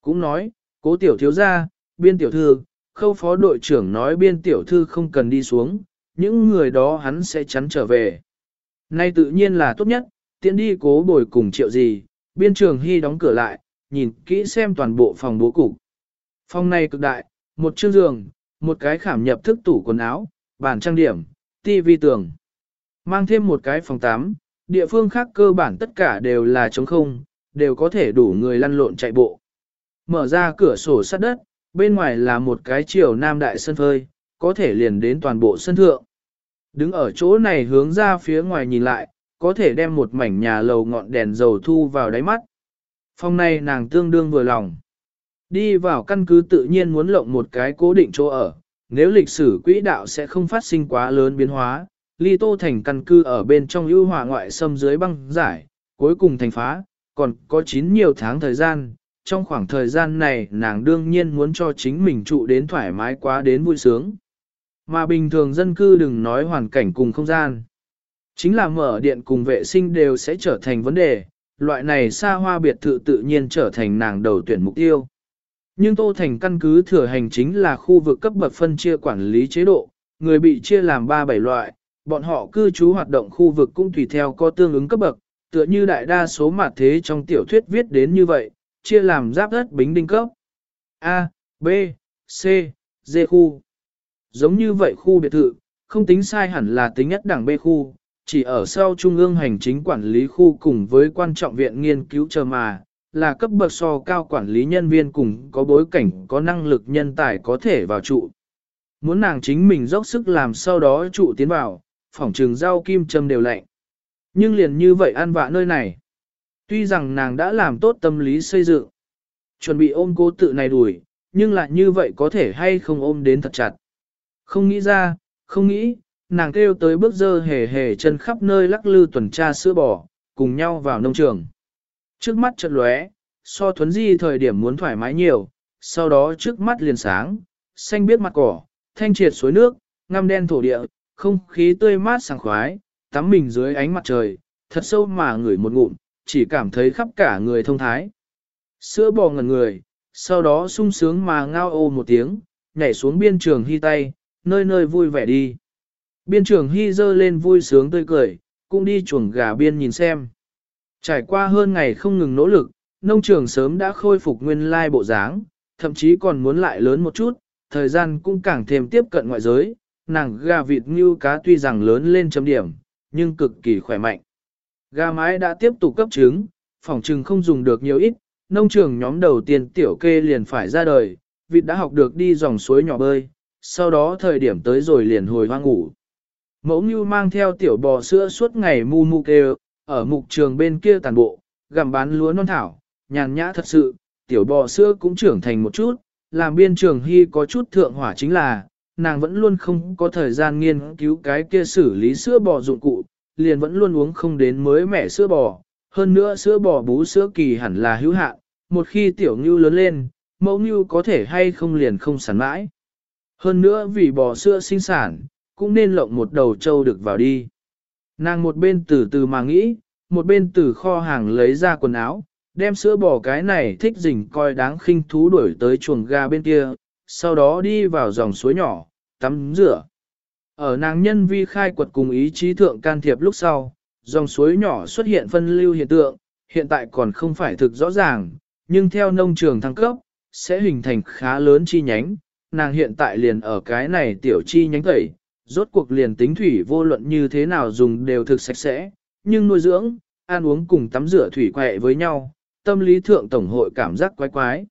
S1: Cũng nói, cố tiểu thiếu gia, biên tiểu thư, khâu phó đội trưởng nói biên tiểu thư không cần đi xuống, những người đó hắn sẽ chắn trở về. Nay tự nhiên là tốt nhất, tiện đi cố bồi cùng triệu gì, biên trường hy đóng cửa lại, nhìn kỹ xem toàn bộ phòng bố cục. Phòng này cực đại, một chiếc giường, một cái khảm nhập thức tủ quần áo, bàn trang điểm, tivi tường. Mang thêm một cái phòng tắm, địa phương khác cơ bản tất cả đều là trống không, đều có thể đủ người lăn lộn chạy bộ. Mở ra cửa sổ sắt đất, bên ngoài là một cái chiều nam đại sân phơi, có thể liền đến toàn bộ sân thượng. Đứng ở chỗ này hướng ra phía ngoài nhìn lại, có thể đem một mảnh nhà lầu ngọn đèn dầu thu vào đáy mắt. Phòng này nàng tương đương vừa lòng. Đi vào căn cứ tự nhiên muốn lộng một cái cố định chỗ ở, nếu lịch sử quỹ đạo sẽ không phát sinh quá lớn biến hóa, ly tô thành căn cứ ở bên trong ưu hỏa ngoại xâm dưới băng giải, cuối cùng thành phá, còn có 9 nhiều tháng thời gian, trong khoảng thời gian này nàng đương nhiên muốn cho chính mình trụ đến thoải mái quá đến vui sướng. Mà bình thường dân cư đừng nói hoàn cảnh cùng không gian. Chính là mở điện cùng vệ sinh đều sẽ trở thành vấn đề, loại này xa hoa biệt thự tự nhiên trở thành nàng đầu tuyển mục tiêu. Nhưng Tô Thành căn cứ thừa hành chính là khu vực cấp bậc phân chia quản lý chế độ, người bị chia làm 3-7 loại, bọn họ cư trú hoạt động khu vực cũng tùy theo có tương ứng cấp bậc, tựa như đại đa số mặt thế trong tiểu thuyết viết đến như vậy, chia làm giáp đất bính đinh cấp. A, B, C, D khu. Giống như vậy khu biệt thự, không tính sai hẳn là tính nhất đảng B khu, chỉ ở sau trung ương hành chính quản lý khu cùng với quan trọng viện nghiên cứu chờ mà, là cấp bậc so cao quản lý nhân viên cùng có bối cảnh có năng lực nhân tài có thể vào trụ. Muốn nàng chính mình dốc sức làm sau đó trụ tiến vào, phỏng trường rau kim châm đều lạnh. Nhưng liền như vậy ăn vạ nơi này. Tuy rằng nàng đã làm tốt tâm lý xây dựng, chuẩn bị ôm cố tự này đuổi, nhưng lại như vậy có thể hay không ôm đến thật chặt. Không nghĩ ra, không nghĩ, nàng kêu tới bước dơ hề hề chân khắp nơi lắc lư tuần tra sữa bò, cùng nhau vào nông trường. Trước mắt chợt lóe, so thuấn di thời điểm muốn thoải mái nhiều, sau đó trước mắt liền sáng, xanh biết mặt cỏ, thanh triệt suối nước, ngăm đen thổ địa, không khí tươi mát sảng khoái, tắm mình dưới ánh mặt trời, thật sâu mà ngửi một ngụm, chỉ cảm thấy khắp cả người thông thái. Sữa bò ngẩn người, sau đó sung sướng mà ngao ô một tiếng, nhảy xuống biên trường hy tay, nơi nơi vui vẻ đi. Biên trường hy dơ lên vui sướng tươi cười, cũng đi chuồng gà biên nhìn xem. Trải qua hơn ngày không ngừng nỗ lực, nông trường sớm đã khôi phục nguyên lai bộ dáng, thậm chí còn muốn lại lớn một chút, thời gian cũng càng thêm tiếp cận ngoại giới, nàng gà vịt như cá tuy rằng lớn lên chấm điểm, nhưng cực kỳ khỏe mạnh. Gà mái đã tiếp tục cấp trứng, phòng trừng không dùng được nhiều ít, nông trường nhóm đầu tiên tiểu kê liền phải ra đời, vịt đã học được đi dòng suối nhỏ bơi, sau đó thời điểm tới rồi liền hồi hoang ngủ. Mẫu như mang theo tiểu bò sữa suốt ngày mu mu kêu, ở mục trường bên kia tàn bộ, gặm bán lúa non thảo, nhàn nhã thật sự, tiểu bò sữa cũng trưởng thành một chút, làm biên trường hy có chút thượng hỏa chính là, nàng vẫn luôn không có thời gian nghiên cứu cái kia xử lý sữa bò dụng cụ, liền vẫn luôn uống không đến mới mẻ sữa bò, hơn nữa sữa bò bú sữa kỳ hẳn là hữu hạn, một khi tiểu ngưu lớn lên, mẫu ngưu có thể hay không liền không sản mãi. Hơn nữa vì bò sữa sinh sản, cũng nên lộng một đầu trâu được vào đi. Nàng một bên từ từ mà nghĩ, một bên từ kho hàng lấy ra quần áo, đem sữa bò cái này thích rình coi đáng khinh thú đuổi tới chuồng ga bên kia, sau đó đi vào dòng suối nhỏ, tắm rửa. Ở nàng nhân vi khai quật cùng ý chí thượng can thiệp lúc sau, dòng suối nhỏ xuất hiện phân lưu hiện tượng, hiện tại còn không phải thực rõ ràng, nhưng theo nông trường thăng cấp, sẽ hình thành khá lớn chi nhánh, nàng hiện tại liền ở cái này tiểu chi nhánh tẩy, rốt cuộc liền tính thủy vô luận như thế nào dùng đều thực sạch sẽ, nhưng nuôi dưỡng, ăn uống cùng tắm rửa thủy quẹ với nhau, tâm lý thượng tổng hội cảm giác quái quái.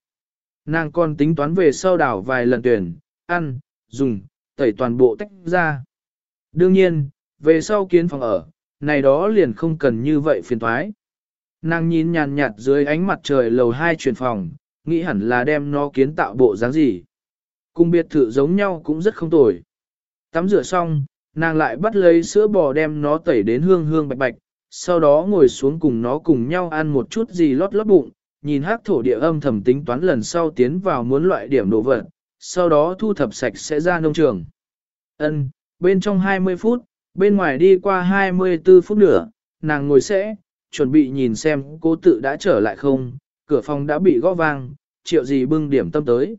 S1: Nàng còn tính toán về sau đảo vài lần tuyển, ăn, dùng, tẩy toàn bộ tách ra. Đương nhiên, về sau kiến phòng ở, này đó liền không cần như vậy phiền thoái. Nàng nhìn nhàn nhạt dưới ánh mặt trời lầu hai truyền phòng, nghĩ hẳn là đem nó kiến tạo bộ dáng gì. Cùng biệt thự giống nhau cũng rất không tồi. Tắm rửa xong, nàng lại bắt lấy sữa bò đem nó tẩy đến hương hương bạch bạch, sau đó ngồi xuống cùng nó cùng nhau ăn một chút gì lót lót bụng, nhìn hát thổ địa âm thầm tính toán lần sau tiến vào muốn loại điểm đồ vật, sau đó thu thập sạch sẽ ra nông trường. Ân, bên trong 20 phút, bên ngoài đi qua 24 phút nữa, nàng ngồi sẽ, chuẩn bị nhìn xem cô tự đã trở lại không, cửa phòng đã bị gõ vang, triệu gì bưng điểm tâm tới.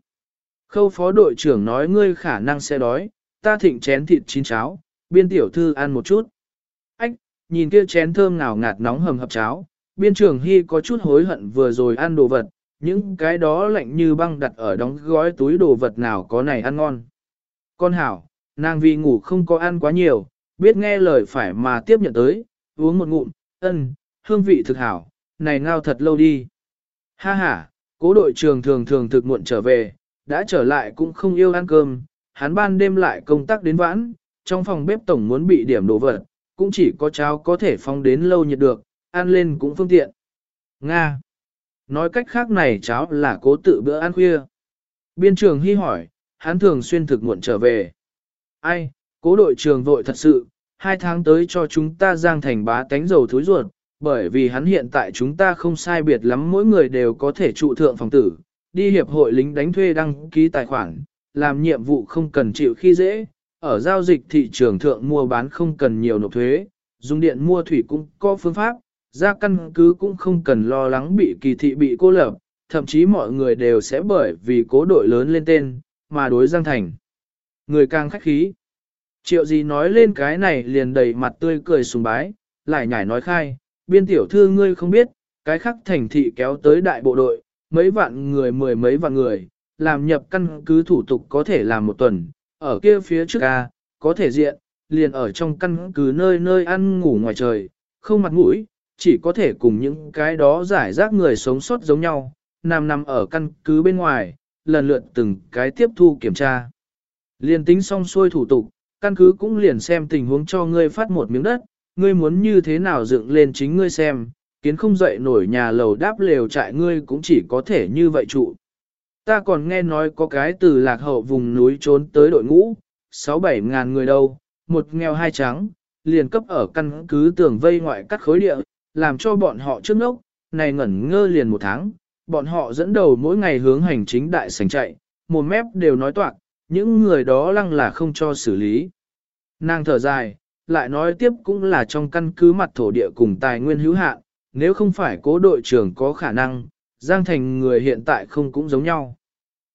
S1: Khâu phó đội trưởng nói ngươi khả năng sẽ đói, ta thịnh chén thịt chín cháo, biên tiểu thư ăn một chút. Ách, nhìn kia chén thơm ngào ngạt nóng hầm hập cháo, biên trưởng hy có chút hối hận vừa rồi ăn đồ vật, những cái đó lạnh như băng đặt ở đóng gói túi đồ vật nào có này ăn ngon. Con hảo, nàng vì ngủ không có ăn quá nhiều, biết nghe lời phải mà tiếp nhận tới, uống một ngụm, ân, hương vị thực hảo, này ngao thật lâu đi. Ha ha, cố đội trường thường thường thực muộn trở về, đã trở lại cũng không yêu ăn cơm, hắn ban đêm lại công tác đến vãn, trong phòng bếp tổng muốn bị điểm đồ vật, cũng chỉ có cháo có thể phong đến lâu nhiệt được, ăn lên cũng phương tiện. Nga. Nói cách khác này cháo là cố tự bữa ăn khuya. Biên trường hy hỏi, hắn thường xuyên thực muộn trở về. Ai, cố đội trường vội thật sự, hai tháng tới cho chúng ta giang thành bá tánh dầu thối ruột, bởi vì hắn hiện tại chúng ta không sai biệt lắm mỗi người đều có thể trụ thượng phòng tử, đi hiệp hội lính đánh thuê đăng ký tài khoản, làm nhiệm vụ không cần chịu khi dễ, ở giao dịch thị trường thượng mua bán không cần nhiều nộp thuế, dùng điện mua thủy cũng có phương pháp, ra căn cứ cũng không cần lo lắng bị kỳ thị bị cô lập, thậm chí mọi người đều sẽ bởi vì cố đội lớn lên tên, mà đối Giang Thành. Người càng khách khí. Triệu gì nói lên cái này liền đầy mặt tươi cười sùng bái, lại nhảy nói khai, biên tiểu thư ngươi không biết, cái khắc thành thị kéo tới đại bộ đội, mấy vạn người mười mấy vạn người, làm nhập căn cứ thủ tục có thể làm một tuần, ở kia phía trước ca, có thể diện, liền ở trong căn cứ nơi nơi ăn ngủ ngoài trời, không mặt mũi, chỉ có thể cùng những cái đó giải rác người sống sót giống nhau, nằm nằm ở căn cứ bên ngoài, lần lượt từng cái tiếp thu kiểm tra. Liền tính xong xuôi thủ tục, căn cứ cũng liền xem tình huống cho ngươi phát một miếng đất, ngươi muốn như thế nào dựng lên chính ngươi xem, kiến không dậy nổi nhà lầu đáp lều trại ngươi cũng chỉ có thể như vậy trụ. Ta còn nghe nói có cái từ lạc hậu vùng núi trốn tới đội ngũ, 6-7 ngàn người đâu, một nghèo hai trắng, liền cấp ở căn cứ tường vây ngoại cắt khối địa, làm cho bọn họ trước ngốc, này ngẩn ngơ liền một tháng, bọn họ dẫn đầu mỗi ngày hướng hành chính đại sành chạy, một mép đều nói toạc, những người đó lăng là không cho xử lý. Nàng thở dài, lại nói tiếp cũng là trong căn cứ mặt thổ địa cùng tài nguyên hữu hạn, nếu không phải cố đội trưởng có khả năng, Giang Thành người hiện tại không cũng giống nhau.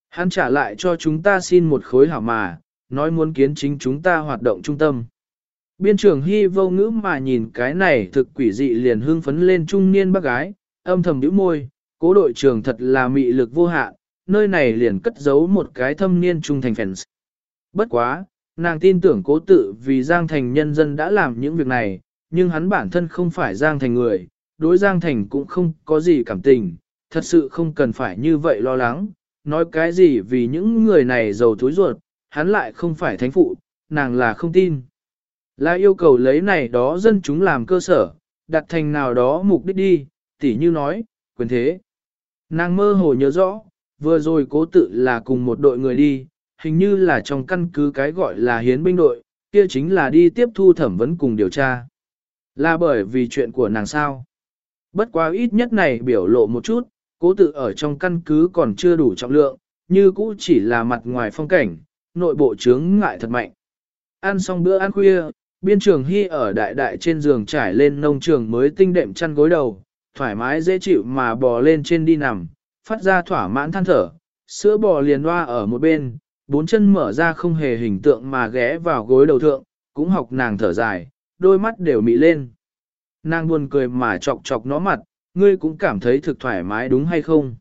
S1: Hắn trả lại cho chúng ta xin một khối hảo mà, nói muốn kiến chính chúng ta hoạt động trung tâm. Biên trưởng hy vô ngữ mà nhìn cái này thực quỷ dị liền hưng phấn lên trung niên bác gái, âm thầm nhíu môi, cố đội trưởng thật là mị lực vô hạn, nơi này liền cất giấu một cái thâm niên trung thành fans. Bất quá, nàng tin tưởng cố tự vì Giang Thành nhân dân đã làm những việc này, nhưng hắn bản thân không phải Giang Thành người, đối Giang Thành cũng không có gì cảm tình, thật sự không cần phải như vậy lo lắng, nói cái gì vì những người này giàu túi ruột, hắn lại không phải thánh phụ, nàng là không tin. Là yêu cầu lấy này đó dân chúng làm cơ sở, đặt thành nào đó mục đích đi, tỉ như nói, quyền thế. Nàng mơ hồ nhớ rõ, vừa rồi cố tự là cùng một đội người đi, hình như là trong căn cứ cái gọi là hiến binh đội, kia chính là đi tiếp thu thẩm vấn cùng điều tra. Là bởi vì chuyện của nàng sao. Bất quá ít nhất này biểu lộ một chút, cố tự ở trong căn cứ còn chưa đủ trọng lượng, như cũ chỉ là mặt ngoài phong cảnh, nội bộ chướng ngại thật mạnh. Ăn xong bữa ăn khuya, biên trường hy ở đại đại trên giường trải lên nông trường mới tinh đệm chăn gối đầu, thoải mái dễ chịu mà bò lên trên đi nằm, phát ra thỏa mãn than thở, sữa bò liền loa ở một bên, bốn chân mở ra không hề hình tượng mà ghé vào gối đầu thượng, cũng học nàng thở dài, đôi mắt đều mị lên. Nàng buồn cười mà chọc chọc nó mặt, ngươi cũng cảm thấy thực thoải mái đúng hay không?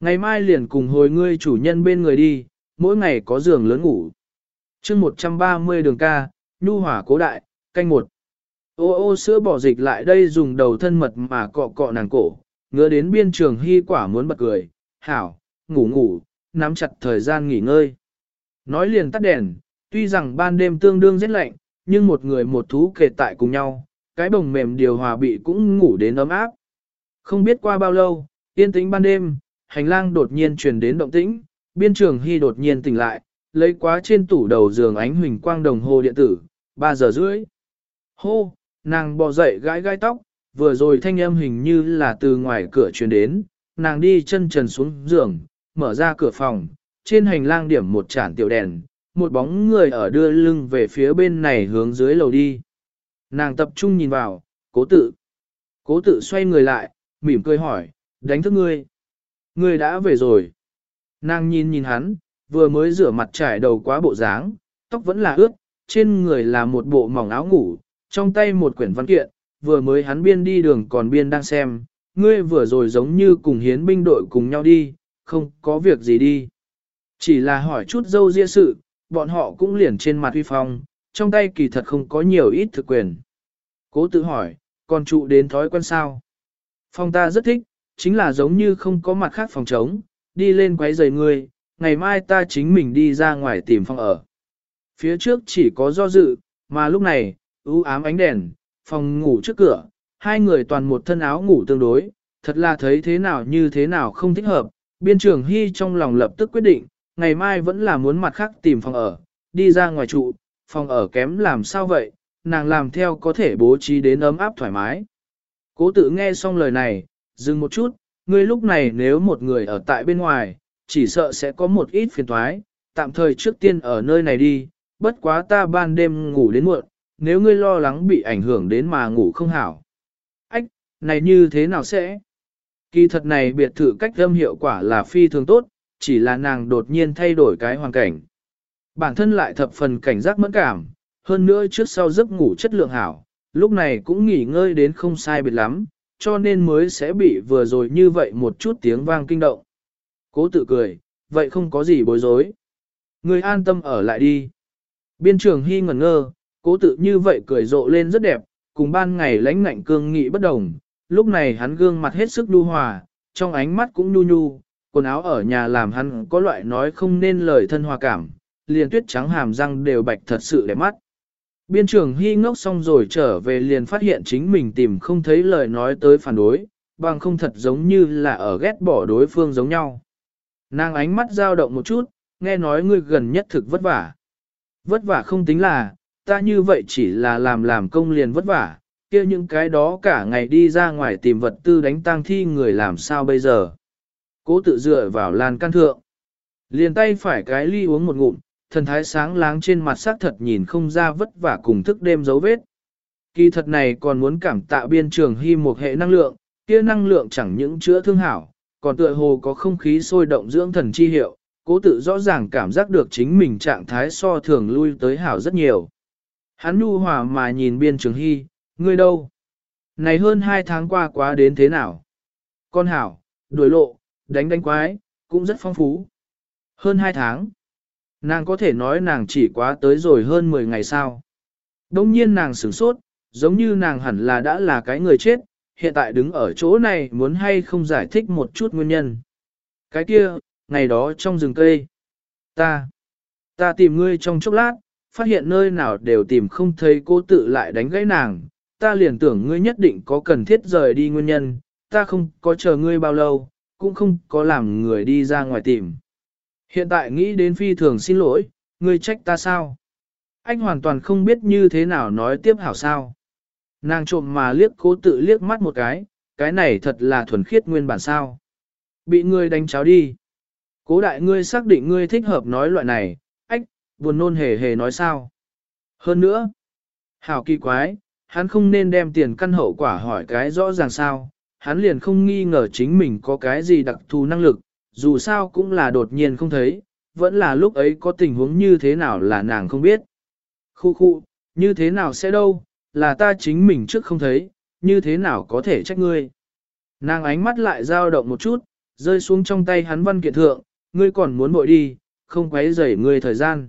S1: Ngày mai liền cùng hồi ngươi chủ nhân bên người đi, mỗi ngày có giường lớn ngủ. chương 130 đường ca, nhu hỏa cố đại, canh một. Ô ô sữa bỏ dịch lại đây dùng đầu thân mật mà cọ cọ nàng cổ, ngứa đến biên trường hy quả muốn bật cười, hảo, ngủ ngủ, nắm chặt thời gian nghỉ ngơi. Nói liền tắt đèn, tuy rằng ban đêm tương đương rất lạnh, nhưng một người một thú kề tại cùng nhau, cái bồng mềm điều hòa bị cũng ngủ đến ấm áp. Không biết qua bao lâu, yên tĩnh ban đêm, hành lang đột nhiên truyền đến động tĩnh, biên trường hy đột nhiên tỉnh lại, lấy quá trên tủ đầu giường ánh huỳnh quang đồng hồ điện tử, 3 giờ rưỡi. Hô, nàng bò dậy gãi gai tóc, vừa rồi thanh âm hình như là từ ngoài cửa truyền đến, nàng đi chân trần xuống giường, mở ra cửa phòng, trên hành lang điểm một chản tiểu đèn, một bóng người ở đưa lưng về phía bên này hướng dưới lầu đi. Nàng tập trung nhìn vào, cố tự. Cố tự xoay người lại, mỉm cười hỏi, đánh thức ngươi. Ngươi đã về rồi. Nàng nhìn nhìn hắn, vừa mới rửa mặt trải đầu quá bộ dáng, tóc vẫn là ướt, trên người là một bộ mỏng áo ngủ, trong tay một quyển văn kiện, vừa mới hắn biên đi đường còn biên đang xem, ngươi vừa rồi giống như cùng hiến binh đội cùng nhau đi, không có việc gì đi. Chỉ là hỏi chút dâu ria sự, bọn họ cũng liền trên mặt huy phong, trong tay kỳ thật không có nhiều ít thực quyền. Cố tự hỏi, còn trụ đến thói quen sao? Phòng ta rất thích, chính là giống như không có mặt khác phòng trống, đi lên quấy giày ngươi, ngày mai ta chính mình đi ra ngoài tìm phòng ở. Phía trước chỉ có do dự, mà lúc này, ưu ám ánh đèn, phòng ngủ trước cửa, hai người toàn một thân áo ngủ tương đối, thật là thấy thế nào như thế nào không thích hợp. Biên trưởng Hy trong lòng lập tức quyết định, ngày mai vẫn là muốn mặt khác tìm phòng ở, đi ra ngoài trụ, phòng ở kém làm sao vậy, nàng làm theo có thể bố trí đến ấm áp thoải mái. Cố tự nghe xong lời này, dừng một chút, ngươi lúc này nếu một người ở tại bên ngoài, chỉ sợ sẽ có một ít phiền toái, tạm thời trước tiên ở nơi này đi, bất quá ta ban đêm ngủ đến muộn, nếu ngươi lo lắng bị ảnh hưởng đến mà ngủ không hảo. Ách, này như thế nào sẽ? Kỳ thật này biệt thự cách âm hiệu quả là phi thường tốt, chỉ là nàng đột nhiên thay đổi cái hoàn cảnh. Bản thân lại thập phần cảnh giác mẫn cảm, hơn nữa trước sau giấc ngủ chất lượng hảo, lúc này cũng nghỉ ngơi đến không sai biệt lắm, cho nên mới sẽ bị vừa rồi như vậy một chút tiếng vang kinh động. Cố tự cười, vậy không có gì bối rối. Người an tâm ở lại đi. Biên trường hy ngẩn ngơ, cố tự như vậy cười rộ lên rất đẹp, cùng ban ngày lãnh ngạnh cương nghị bất đồng. Lúc này hắn gương mặt hết sức nhu hòa, trong ánh mắt cũng nhu nhu, quần áo ở nhà làm hắn có loại nói không nên lời thân hòa cảm, liền tuyết trắng hàm răng đều bạch thật sự đẹp mắt. Biên trưởng hy ngốc xong rồi trở về liền phát hiện chính mình tìm không thấy lời nói tới phản đối, bằng không thật giống như là ở ghét bỏ đối phương giống nhau. Nàng ánh mắt dao động một chút, nghe nói ngươi gần nhất thực vất vả. Vất vả không tính là, ta như vậy chỉ là làm làm công liền vất vả, kia những cái đó cả ngày đi ra ngoài tìm vật tư đánh tang thi người làm sao bây giờ. Cố tự dựa vào lan can thượng. Liền tay phải cái ly uống một ngụm, thần thái sáng láng trên mặt xác thật nhìn không ra vất vả cùng thức đêm dấu vết. Kỳ thật này còn muốn cảm tạ biên trường hy một hệ năng lượng, kia năng lượng chẳng những chữa thương hảo, còn tựa hồ có không khí sôi động dưỡng thần chi hiệu, cố tự rõ ràng cảm giác được chính mình trạng thái so thường lui tới hảo rất nhiều. Hắn nu hòa mà nhìn biên trường hy, ngươi đâu? Này hơn hai tháng qua quá đến thế nào? Con hảo, đuổi lộ, đánh đánh quái, cũng rất phong phú. Hơn hai tháng. Nàng có thể nói nàng chỉ quá tới rồi hơn 10 ngày sau. Đông nhiên nàng sửng sốt, giống như nàng hẳn là đã là cái người chết, hiện tại đứng ở chỗ này muốn hay không giải thích một chút nguyên nhân. Cái kia, ngày đó trong rừng cây, ta, ta tìm ngươi trong chốc lát, phát hiện nơi nào đều tìm không thấy cô tự lại đánh gãy nàng, ta liền tưởng ngươi nhất định có cần thiết rời đi nguyên nhân, ta không có chờ ngươi bao lâu, cũng không có làm người đi ra ngoài tìm. Hiện tại nghĩ đến phi thường xin lỗi, ngươi trách ta sao? Anh hoàn toàn không biết như thế nào nói tiếp hảo sao. Nàng trộm mà liếc cố tự liếc mắt một cái, cái này thật là thuần khiết nguyên bản sao. Bị ngươi đánh cháo đi. Cố đại ngươi xác định ngươi thích hợp nói loại này, ách, buồn nôn hề hề nói sao. Hơn nữa, hảo kỳ quái, hắn không nên đem tiền căn hậu quả hỏi cái rõ ràng sao, hắn liền không nghi ngờ chính mình có cái gì đặc thù năng lực, dù sao cũng là đột nhiên không thấy, vẫn là lúc ấy có tình huống như thế nào là nàng không biết. Khu khu, như thế nào sẽ đâu, là ta chính mình trước không thấy, như thế nào có thể trách ngươi. Nàng ánh mắt lại dao động một chút, rơi xuống trong tay hắn văn kiện thượng, ngươi còn muốn bội đi, không quấy rầy ngươi thời gian.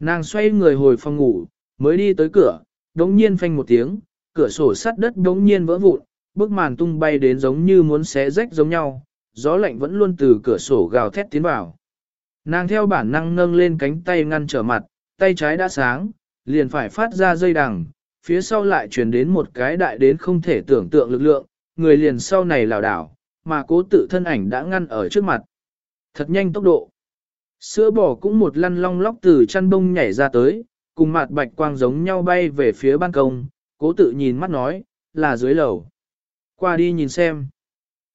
S1: Nàng xoay người hồi phòng ngủ, mới đi tới cửa, đống nhiên phanh một tiếng, cửa sổ sắt đất đống nhiên vỡ vụn, bức màn tung bay đến giống như muốn xé rách giống nhau, gió lạnh vẫn luôn từ cửa sổ gào thét tiến vào. Nàng theo bản năng nâng lên cánh tay ngăn trở mặt, tay trái đã sáng, liền phải phát ra dây đằng, phía sau lại truyền đến một cái đại đến không thể tưởng tượng lực lượng, người liền sau này lảo đảo, mà cố tự thân ảnh đã ngăn ở trước mặt. Thật nhanh tốc độ. Sữa bò cũng một lăn long lóc từ chăn bông nhảy ra tới, cùng mặt bạch quang giống nhau bay về phía ban công, cố tự nhìn mắt nói, là dưới lầu. Qua đi nhìn xem.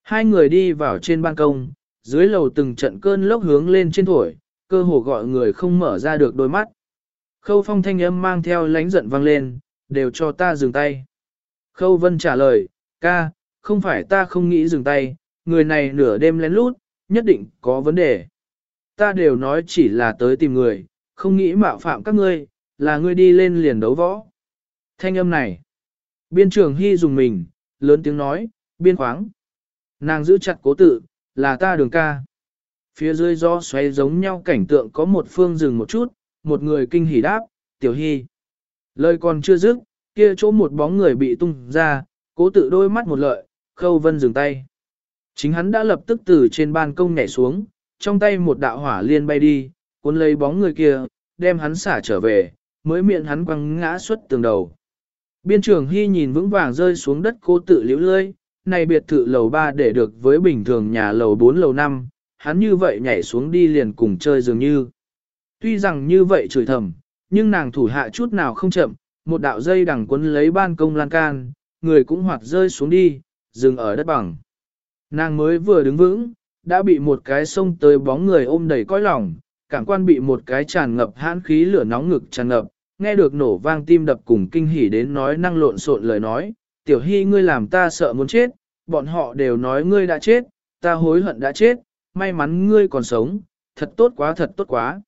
S1: Hai người đi vào trên ban công, dưới lầu từng trận cơn lốc hướng lên trên thổi, cơ hồ gọi người không mở ra được đôi mắt. Khâu phong thanh âm mang theo lánh giận vang lên, đều cho ta dừng tay. Khâu vân trả lời, ca, không phải ta không nghĩ dừng tay, người này nửa đêm lén lút, nhất định có vấn đề. Ta đều nói chỉ là tới tìm người, không nghĩ mạo phạm các ngươi, là ngươi đi lên liền đấu võ. Thanh âm này. Biên trưởng Hy dùng mình, lớn tiếng nói, biên khoáng. Nàng giữ chặt cố tự, là ta đường ca. Phía dưới do xoay giống nhau cảnh tượng có một phương dừng một chút, một người kinh hỉ đáp, tiểu hy. Lời còn chưa dứt, kia chỗ một bóng người bị tung ra, cố tự đôi mắt một lợi, khâu vân dừng tay. Chính hắn đã lập tức từ trên ban công nhảy xuống, trong tay một đạo hỏa liên bay đi, cuốn lấy bóng người kia, đem hắn xả trở về, mới miệng hắn quăng ngã xuất tường đầu. Biên trưởng Hy nhìn vững vàng rơi xuống đất cố tự liễu lơi, này biệt thự lầu 3 để được với bình thường nhà lầu 4 lầu 5, hắn như vậy nhảy xuống đi liền cùng chơi dường như. Tuy rằng như vậy chửi thầm, nhưng nàng thủ hạ chút nào không chậm, một đạo dây đằng quấn lấy ban công lan can, người cũng hoạt rơi xuống đi, dừng ở đất bằng. Nàng mới vừa đứng vững, đã bị một cái sông tới bóng người ôm đầy coi lòng, cảm quan bị một cái tràn ngập hãn khí lửa nóng ngực tràn ngập, nghe được nổ vang tim đập cùng kinh hỉ đến nói năng lộn xộn lời nói, tiểu hy ngươi làm ta sợ muốn chết, bọn họ đều nói ngươi đã chết, ta hối hận đã chết, may mắn ngươi còn sống, thật tốt quá thật tốt quá.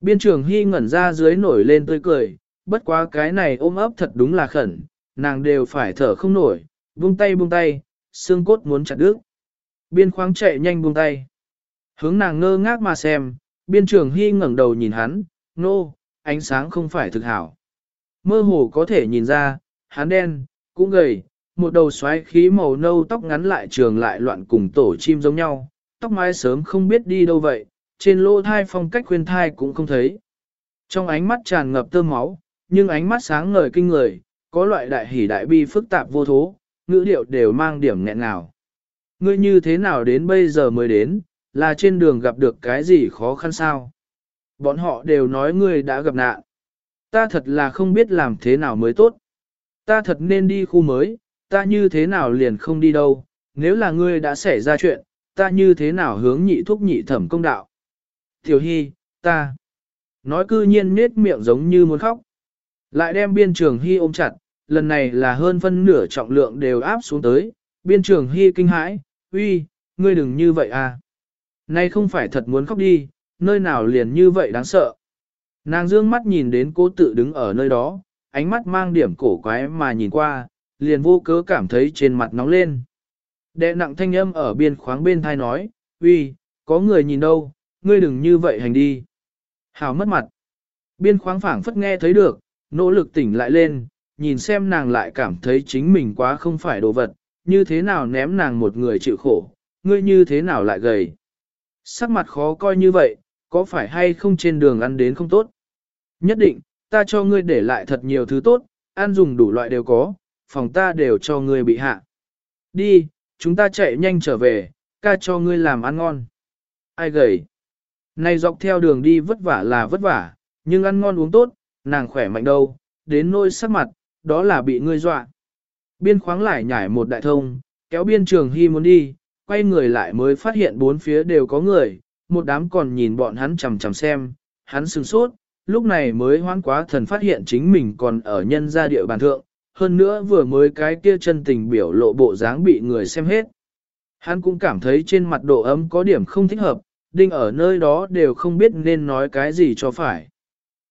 S1: Biên trường hy ngẩn ra dưới nổi lên tươi cười, bất quá cái này ôm ấp thật đúng là khẩn, nàng đều phải thở không nổi, buông tay buông tay, xương cốt muốn chặt đứt. Biên khoáng chạy nhanh buông tay. Hướng nàng ngơ ngác mà xem, biên trường hy ngẩng đầu nhìn hắn, nô, ánh sáng không phải thực hảo. Mơ hồ có thể nhìn ra, hắn đen, cũng gầy, một đầu xoáy khí màu nâu tóc ngắn lại trường lại loạn cùng tổ chim giống nhau, tóc mái sớm không biết đi đâu vậy, trên lỗ thai phong cách khuyên thai cũng không thấy. Trong ánh mắt tràn ngập tơ máu, nhưng ánh mắt sáng ngời kinh người, có loại đại hỉ đại bi phức tạp vô thố, ngữ điệu đều mang điểm nghẹn nào. Ngươi như thế nào đến bây giờ mới đến, là trên đường gặp được cái gì khó khăn sao? Bọn họ đều nói ngươi đã gặp nạn. Ta thật là không biết làm thế nào mới tốt. Ta thật nên đi khu mới, ta như thế nào liền không đi đâu, nếu là ngươi đã xảy ra chuyện, ta như thế nào hướng nhị thúc nhị thẩm công đạo. Tiểu Hy, ta. Nói cư nhiên nết miệng giống như muốn khóc. Lại đem biên trường Hy ôm chặt, lần này là hơn phân nửa trọng lượng đều áp xuống tới, biên trường Hy kinh hãi, uy, ngươi đừng như vậy à. Nay không phải thật muốn khóc đi, nơi nào liền như vậy đáng sợ. Nàng dương mắt nhìn đến cố tự đứng ở nơi đó, ánh mắt mang điểm cổ quái mà nhìn qua, liền vô cớ cảm thấy trên mặt nóng lên. Đệ nặng thanh âm ở biên khoáng bên thai nói, uy, có người nhìn đâu, ngươi đừng như vậy hành đi. Hào mất mặt. Biên khoáng phảng phất nghe thấy được, nỗ lực tỉnh lại lên, nhìn xem nàng lại cảm thấy chính mình quá không phải đồ vật, như thế nào ném nàng một người chịu khổ, ngươi như thế nào lại gầy. Sắc mặt khó coi như vậy, có phải hay không trên đường ăn đến không tốt? Nhất định, ta cho ngươi để lại thật nhiều thứ tốt, ăn dùng đủ loại đều có, phòng ta đều cho ngươi bị hạ. Đi, chúng ta chạy nhanh trở về, ca cho ngươi làm ăn ngon. Ai gầy? Này dọc theo đường đi vất vả là vất vả, nhưng ăn ngon uống tốt, nàng khỏe mạnh đâu, đến nôi sắc mặt, đó là bị ngươi dọa. Biên khoáng lại nhảy một đại thông, kéo biên trường hy muốn đi, quay người lại mới phát hiện bốn phía đều có người, một đám còn nhìn bọn hắn chằm chằm xem, hắn sừng sốt, lúc này mới hoán quá thần phát hiện chính mình còn ở nhân gia địa bàn thượng, hơn nữa vừa mới cái kia chân tình biểu lộ bộ dáng bị người xem hết. Hắn cũng cảm thấy trên mặt độ ấm có điểm không thích hợp, đinh ở nơi đó đều không biết nên nói cái gì cho phải.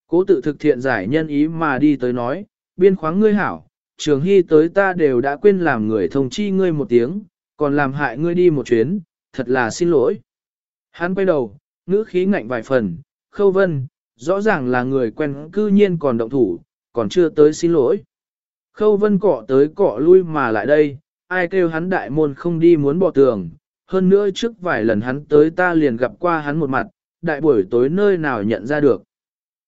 S1: Cố tự thực thiện giải nhân ý mà đi tới nói, biên khoáng ngươi hảo, trường hy tới ta đều đã quên làm người thông chi ngươi một tiếng, còn làm hại ngươi đi một chuyến, thật là xin lỗi. Hắn quay đầu, ngữ khí ngạnh vài phần, khâu vân, rõ ràng là người quen cư nhiên còn động thủ, còn chưa tới xin lỗi. Khâu vân cọ tới cọ lui mà lại đây, ai kêu hắn đại môn không đi muốn bỏ tường, hơn nữa trước vài lần hắn tới ta liền gặp qua hắn một mặt, đại buổi tối nơi nào nhận ra được.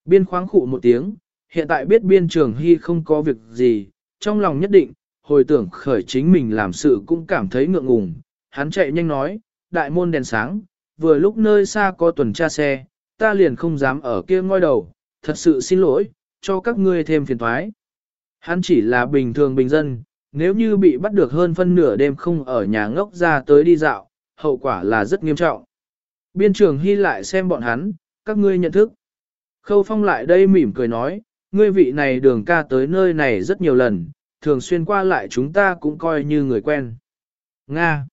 S1: Biên khoáng khụ một tiếng, hiện tại biết biên trường hy không có việc gì, trong lòng nhất định, hồi tưởng khởi chính mình làm sự cũng cảm thấy ngượng ngùng, hắn chạy nhanh nói, đại môn đèn sáng, vừa lúc nơi xa có tuần tra xe, ta liền không dám ở kia ngoi đầu, thật sự xin lỗi, cho các ngươi thêm phiền thoái. Hắn chỉ là bình thường bình dân, nếu như bị bắt được hơn phân nửa đêm không ở nhà ngốc ra tới đi dạo, hậu quả là rất nghiêm trọng. Biên trường hy lại xem bọn hắn, các ngươi nhận thức. Khâu phong lại đây mỉm cười nói, ngươi vị này đường ca tới nơi này rất nhiều lần, thường xuyên qua lại chúng ta cũng coi như người quen. Nga.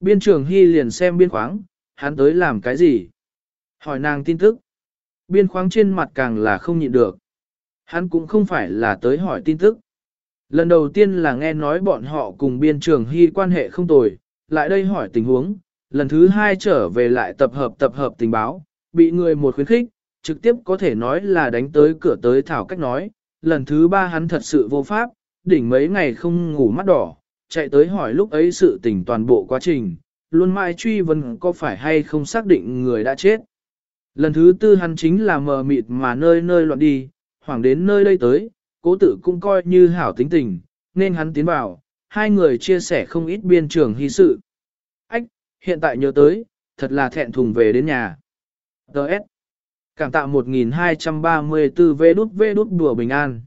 S1: Biên trường hy liền xem biên khoáng, hắn tới làm cái gì? Hỏi nàng tin tức. Biên khoáng trên mặt càng là không nhịn được. Hắn cũng không phải là tới hỏi tin tức. Lần đầu tiên là nghe nói bọn họ cùng biên trường hy quan hệ không tồi, lại đây hỏi tình huống. Lần thứ hai trở về lại tập hợp tập hợp tình báo, bị người một khuyến khích, trực tiếp có thể nói là đánh tới cửa tới thảo cách nói. Lần thứ ba hắn thật sự vô pháp, đỉnh mấy ngày không ngủ mắt đỏ, chạy tới hỏi lúc ấy sự tình toàn bộ quá trình, luôn mãi truy vấn có phải hay không xác định người đã chết. Lần thứ tư hắn chính là mờ mịt mà nơi nơi loạn đi, hoảng đến nơi đây tới, cố tử cũng coi như hảo tính tình, nên hắn tiến vào, hai người chia sẻ không ít biên trường hy sự. Ách, hiện tại nhớ tới, thật là thẹn thùng về đến nhà. Đợt. Cảm tạ 1234 vê đút vê đút đùa bình an.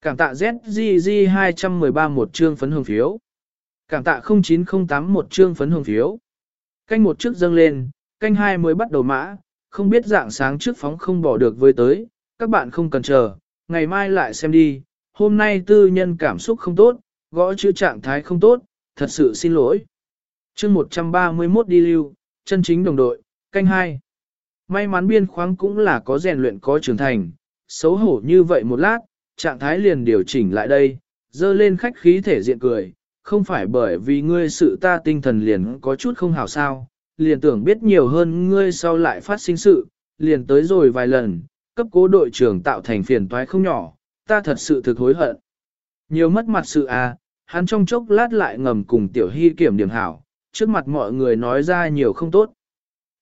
S1: Cảm tạ ZGG 213 một chương phấn hương phiếu. Cảm tạ 0908 một chương phấn hương phiếu. Canh một trước dâng lên, canh hai mới bắt đầu mã, không biết dạng sáng trước phóng không bỏ được với tới, các bạn không cần chờ, ngày mai lại xem đi, hôm nay tư nhân cảm xúc không tốt, gõ chữ trạng thái không tốt, thật sự xin lỗi. chương 131 đi lưu, chân chính đồng đội, canh hai. May mắn biên khoáng cũng là có rèn luyện có trưởng thành, xấu hổ như vậy một lát, trạng thái liền điều chỉnh lại đây, dơ lên khách khí thể diện cười, không phải bởi vì ngươi sự ta tinh thần liền có chút không hảo sao, liền tưởng biết nhiều hơn ngươi sau lại phát sinh sự, liền tới rồi vài lần, cấp cố đội trưởng tạo thành phiền toái không nhỏ, ta thật sự thực hối hận. Nhiều mất mặt sự à, hắn trong chốc lát lại ngầm cùng tiểu hy kiểm điểm hảo, trước mặt mọi người nói ra nhiều không tốt.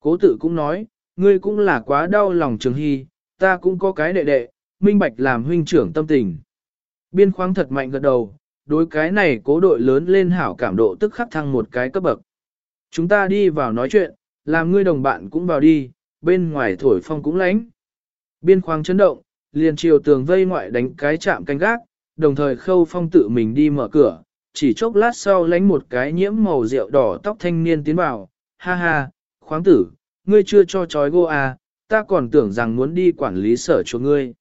S1: Cố tự cũng nói, ngươi cũng là quá đau lòng trường hy, ta cũng có cái đệ đệ, minh bạch làm huynh trưởng tâm tình. Biên khoáng thật mạnh gật đầu, đối cái này cố đội lớn lên hảo cảm độ tức khắc thăng một cái cấp bậc. Chúng ta đi vào nói chuyện, làm ngươi đồng bạn cũng vào đi, bên ngoài thổi phong cũng lánh. Biên khoáng chấn động, liền chiều tường vây ngoại đánh cái chạm canh gác, đồng thời khâu phong tự mình đi mở cửa, chỉ chốc lát sau lánh một cái nhiễm màu rượu đỏ tóc thanh niên tiến vào, ha ha, khoáng tử, ngươi chưa cho chói gô à, ta còn tưởng rằng muốn đi quản lý sở cho ngươi.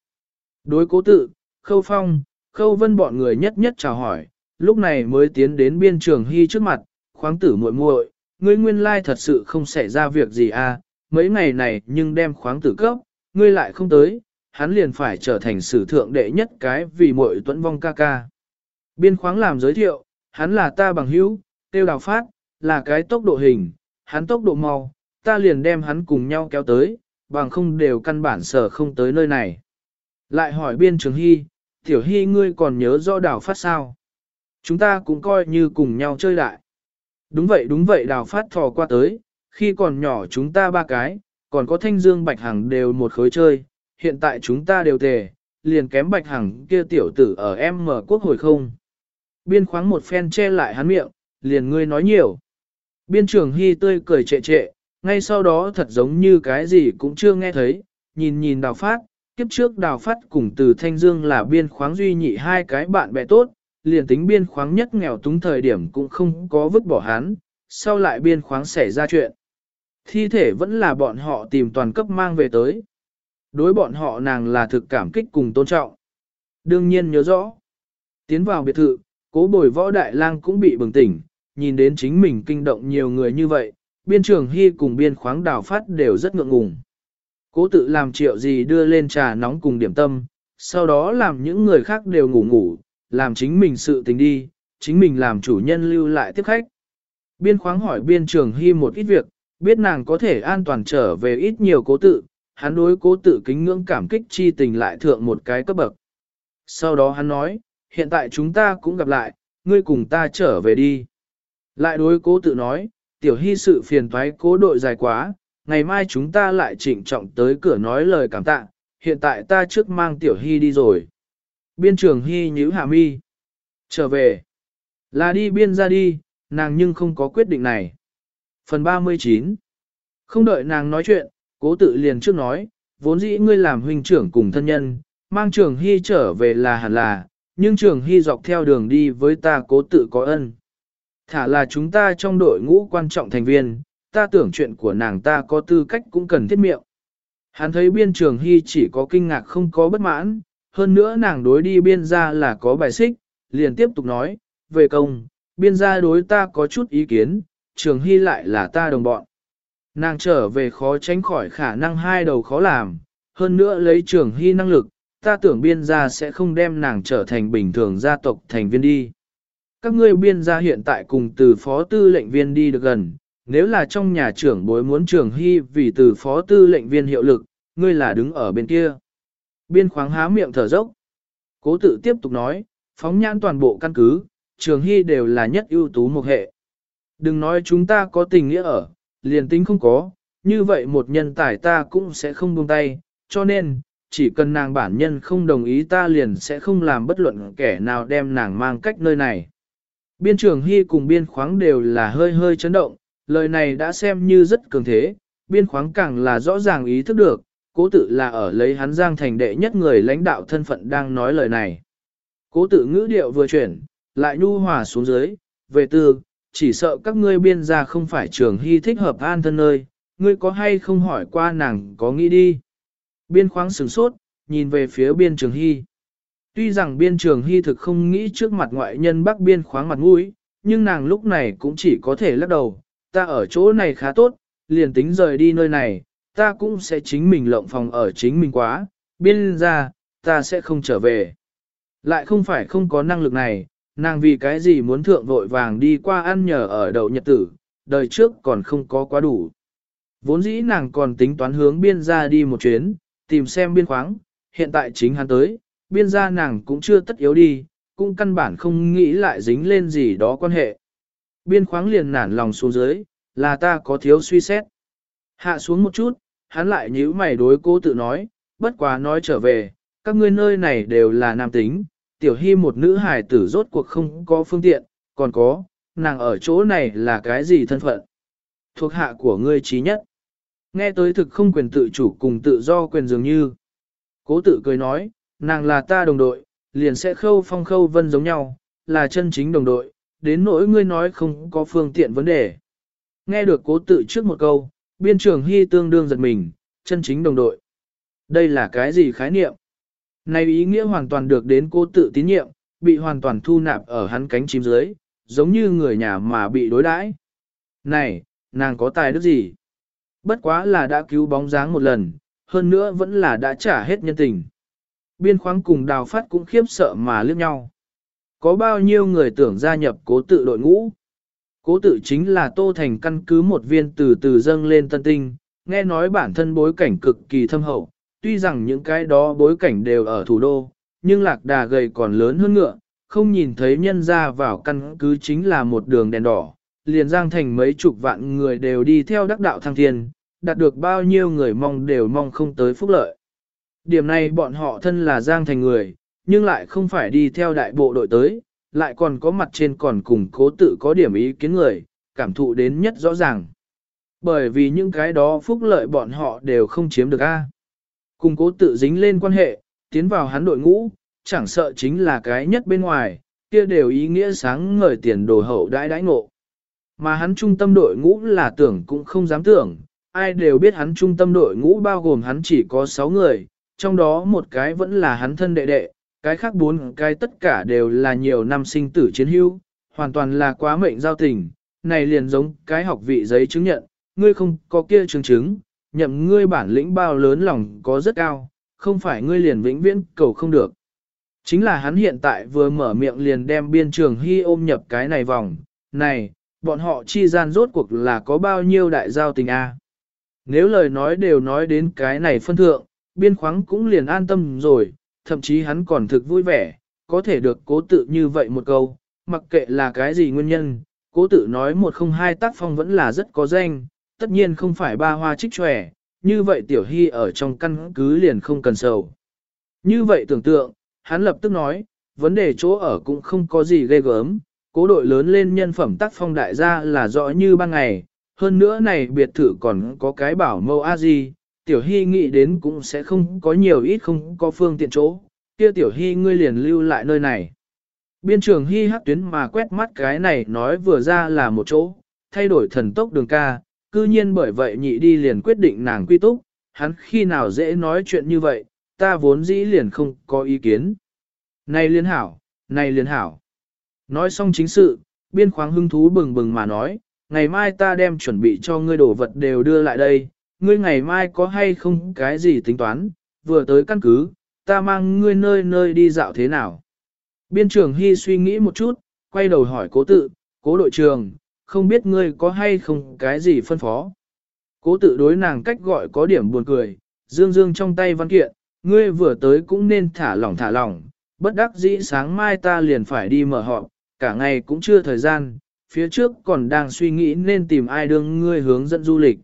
S1: Đối cố tự, khâu phong, khâu vân bọn người nhất nhất chào hỏi, lúc này mới tiến đến biên trường hy trước mặt, khoáng tử muội muội, ngươi nguyên lai thật sự không xảy ra việc gì à, mấy ngày này nhưng đem khoáng tử cấp, ngươi lại không tới, hắn liền phải trở thành sử thượng đệ nhất cái vì mội tuẫn vong ca ca. Biên khoáng làm giới thiệu, hắn là ta bằng hữu, tiêu đào phát, là cái tốc độ hình, hắn tốc độ mau, ta liền đem hắn cùng nhau kéo tới, bằng không đều căn bản sở không tới nơi này. Lại hỏi biên trường hy, tiểu hy ngươi còn nhớ rõ đào phát sao? Chúng ta cũng coi như cùng nhau chơi lại. Đúng vậy đúng vậy đào phát thò qua tới, khi còn nhỏ chúng ta ba cái, còn có thanh dương bạch hằng đều một khối chơi, hiện tại chúng ta đều tề, liền kém bạch hằng kia tiểu tử ở em mở quốc hồi không. Biên khoáng một phen che lại hắn miệng, liền ngươi nói nhiều. Biên trường hy tươi cười trệ trệ, ngay sau đó thật giống như cái gì cũng chưa nghe thấy, nhìn nhìn đào phát, kiếp trước đào phát cùng từ Thanh Dương là biên khoáng duy nhị hai cái bạn bè tốt, liền tính biên khoáng nhất nghèo túng thời điểm cũng không có vứt bỏ hắn, sau lại biên khoáng xảy ra chuyện. Thi thể vẫn là bọn họ tìm toàn cấp mang về tới. Đối bọn họ nàng là thực cảm kích cùng tôn trọng. Đương nhiên nhớ rõ. Tiến vào biệt thự, cố bồi võ đại lang cũng bị bừng tỉnh, nhìn đến chính mình kinh động nhiều người như vậy, biên trường hy cùng biên khoáng đào phát đều rất ngượng ngùng. Cố tự làm triệu gì đưa lên trà nóng cùng điểm tâm, sau đó làm những người khác đều ngủ ngủ, làm chính mình sự tình đi, chính mình làm chủ nhân lưu lại tiếp khách. Biên khoáng hỏi biên trường hy một ít việc, biết nàng có thể an toàn trở về ít nhiều cố tự, hắn đối cố tự kính ngưỡng cảm kích chi tình lại thượng một cái cấp bậc. Sau đó hắn nói, hiện tại chúng ta cũng gặp lại, ngươi cùng ta trở về đi. Lại đối cố tự nói, tiểu hy sự phiền thoái cố đội dài quá, ngày mai chúng ta lại trịnh trọng tới cửa nói lời cảm tạ, hiện tại ta trước mang tiểu hy đi rồi. Biên trường hy nhíu hạ mi. Trở về. Là đi biên ra đi, nàng nhưng không có quyết định này. Phần 39 Không đợi nàng nói chuyện, cố tự liền trước nói, vốn dĩ ngươi làm huynh trưởng cùng thân nhân, mang trường hy trở về là hẳn là, nhưng trường hy dọc theo đường đi với ta cố tự có ân. Thả là chúng ta trong đội ngũ quan trọng thành viên, ta tưởng chuyện của nàng ta có tư cách cũng cần thiết miệng. Hắn thấy biên trường hy chỉ có kinh ngạc không có bất mãn, hơn nữa nàng đối đi biên gia là có bài xích, liền tiếp tục nói, về công, biên gia đối ta có chút ý kiến, trường hy lại là ta đồng bọn. Nàng trở về khó tránh khỏi khả năng hai đầu khó làm, hơn nữa lấy trường hy năng lực, ta tưởng biên gia sẽ không đem nàng trở thành bình thường gia tộc thành viên đi. Các ngươi biên gia hiện tại cùng từ phó tư lệnh viên đi được gần, nếu là trong nhà trưởng bối muốn trường hy vì từ phó tư lệnh viên hiệu lực, ngươi là đứng ở bên kia. Biên khoáng há miệng thở dốc. Cố tự tiếp tục nói, phóng nhãn toàn bộ căn cứ, trường hy đều là nhất ưu tú một hệ. Đừng nói chúng ta có tình nghĩa ở, liền tính không có, như vậy một nhân tài ta cũng sẽ không buông tay, cho nên, chỉ cần nàng bản nhân không đồng ý ta liền sẽ không làm bất luận kẻ nào đem nàng mang cách nơi này. Biên trường hy cùng biên khoáng đều là hơi hơi chấn động, lời này đã xem như rất cường thế, biên khoáng càng là rõ ràng ý thức được, cố tự là ở lấy hắn giang thành đệ nhất người lãnh đạo thân phận đang nói lời này. Cố tự ngữ điệu vừa chuyển, lại nhu hòa xuống dưới, về từ chỉ sợ các ngươi biên gia không phải trường hy thích hợp an thân nơi, ngươi có hay không hỏi qua nàng có nghĩ đi. Biên khoáng sửng sốt, nhìn về phía biên trường hy. Tuy rằng biên trường hy thực không nghĩ trước mặt ngoại nhân bắc biên khoáng mặt mũi, nhưng nàng lúc này cũng chỉ có thể lắc đầu, ta ở chỗ này khá tốt, liền tính rời đi nơi này, ta cũng sẽ chính mình lộng phòng ở chính mình quá, biên ra, ta sẽ không trở về. Lại không phải không có năng lực này, nàng vì cái gì muốn thượng vội vàng đi qua ăn nhờ ở đậu nhật tử, đời trước còn không có quá đủ. Vốn dĩ nàng còn tính toán hướng biên ra đi một chuyến, tìm xem biên khoáng, hiện tại chính hắn tới, biên ra nàng cũng chưa tất yếu đi, cũng căn bản không nghĩ lại dính lên gì đó quan hệ. Biên khoáng liền nản lòng xuống dưới, là ta có thiếu suy xét. Hạ xuống một chút, hắn lại nhíu mày đối cố tự nói, bất quá nói trở về, các ngươi nơi này đều là nam tính, tiểu hy một nữ hài tử rốt cuộc không có phương tiện, còn có, nàng ở chỗ này là cái gì thân phận? Thuộc hạ của ngươi trí nhất. Nghe tới thực không quyền tự chủ cùng tự do quyền dường như. Cố tự cười nói, nàng là ta đồng đội, liền sẽ khâu phong khâu vân giống nhau, là chân chính đồng đội, đến nỗi ngươi nói không có phương tiện vấn đề. Nghe được cố tự trước một câu, biên trường hy tương đương giật mình, chân chính đồng đội. Đây là cái gì khái niệm? Này ý nghĩa hoàn toàn được đến cô tự tín nhiệm, bị hoàn toàn thu nạp ở hắn cánh chim dưới, giống như người nhà mà bị đối đãi. Này, nàng có tài đức gì? Bất quá là đã cứu bóng dáng một lần, hơn nữa vẫn là đã trả hết nhân tình. Biên khoáng cùng đào phát cũng khiếp sợ mà liếc nhau. Có bao nhiêu người tưởng gia nhập cố tự đội ngũ? Cố tự chính là Tô Thành căn cứ một viên từ từ dâng lên tân tinh, nghe nói bản thân bối cảnh cực kỳ thâm hậu, tuy rằng những cái đó bối cảnh đều ở thủ đô, nhưng lạc đà gầy còn lớn hơn ngựa, không nhìn thấy nhân ra vào căn cứ chính là một đường đèn đỏ, liền giang thành mấy chục vạn người đều đi theo đắc đạo thăng thiên, đạt được bao nhiêu người mong đều mong không tới phúc lợi. Điểm này bọn họ thân là giang thành người, nhưng lại không phải đi theo đại bộ đội tới, lại còn có mặt trên còn cùng cố tự có điểm ý kiến người, cảm thụ đến nhất rõ ràng. Bởi vì những cái đó phúc lợi bọn họ đều không chiếm được A. Cùng cố tự dính lên quan hệ, tiến vào hắn đội ngũ, chẳng sợ chính là cái nhất bên ngoài, kia đều ý nghĩa sáng ngời tiền đồ hậu đãi đãi ngộ. Mà hắn trung tâm đội ngũ là tưởng cũng không dám tưởng, ai đều biết hắn trung tâm đội ngũ bao gồm hắn chỉ có 6 người, trong đó một cái vẫn là hắn thân đệ đệ, cái khác bốn cái tất cả đều là nhiều năm sinh tử chiến hữu, hoàn toàn là quá mệnh giao tình, này liền giống cái học vị giấy chứng nhận, ngươi không có kia chứng chứng, nhậm ngươi bản lĩnh bao lớn lòng có rất cao, không phải ngươi liền vĩnh viễn cầu không được. Chính là hắn hiện tại vừa mở miệng liền đem biên trường hy ôm nhập cái này vòng, này, bọn họ chi gian rốt cuộc là có bao nhiêu đại giao tình a? Nếu lời nói đều nói đến cái này phân thượng, biên khoáng cũng liền an tâm rồi, thậm chí hắn còn thực vui vẻ, có thể được cố tự như vậy một câu, mặc kệ là cái gì nguyên nhân, cố tự nói một không hai tác phong vẫn là rất có danh, tất nhiên không phải ba hoa trích tròe, như vậy tiểu hy ở trong căn cứ liền không cần sầu. Như vậy tưởng tượng, hắn lập tức nói, vấn đề chỗ ở cũng không có gì ghê gớm, cố đội lớn lên nhân phẩm tác phong đại gia là rõ như ban ngày, hơn nữa này biệt thự còn có cái bảo mâu a di, tiểu hy nghĩ đến cũng sẽ không có nhiều ít không có phương tiện chỗ, kia tiểu hy ngươi liền lưu lại nơi này. Biên trường hy hắc tuyến mà quét mắt cái này nói vừa ra là một chỗ, thay đổi thần tốc đường ca, cư nhiên bởi vậy nhị đi liền quyết định nàng quy túc, hắn khi nào dễ nói chuyện như vậy, ta vốn dĩ liền không có ý kiến. Này liên hảo, này liên hảo. Nói xong chính sự, biên khoáng hưng thú bừng bừng mà nói, ngày mai ta đem chuẩn bị cho ngươi đồ vật đều đưa lại đây, ngươi ngày mai có hay không cái gì tính toán, vừa tới căn cứ, ta mang ngươi nơi nơi đi dạo thế nào. Biên trưởng Hy suy nghĩ một chút, quay đầu hỏi cố tự, cố đội trường, không biết ngươi có hay không cái gì phân phó. Cố tự đối nàng cách gọi có điểm buồn cười, dương dương trong tay văn kiện, ngươi vừa tới cũng nên thả lỏng thả lỏng, bất đắc dĩ sáng mai ta liền phải đi mở họp, cả ngày cũng chưa thời gian, phía trước còn đang suy nghĩ nên tìm ai đương ngươi hướng dẫn du lịch.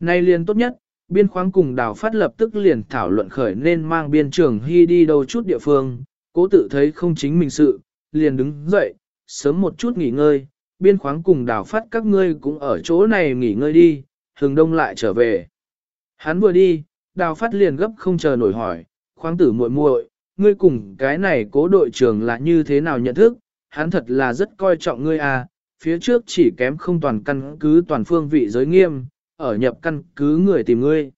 S1: Nay liền tốt nhất, biên khoáng cùng đào phát lập tức liền thảo luận khởi nên mang biên trưởng hy đi đâu chút địa phương, cố tự thấy không chính mình sự, liền đứng dậy, sớm một chút nghỉ ngơi, biên khoáng cùng đào phát các ngươi cũng ở chỗ này nghỉ ngơi đi, hừng đông lại trở về. Hắn vừa đi, đào phát liền gấp không chờ nổi hỏi, khoáng tử muội muội, ngươi cùng cái này cố đội trưởng là như thế nào nhận thức, hắn thật là rất coi trọng ngươi à, phía trước chỉ kém không toàn căn cứ toàn phương vị giới nghiêm, ở nhập căn cứ người tìm ngươi.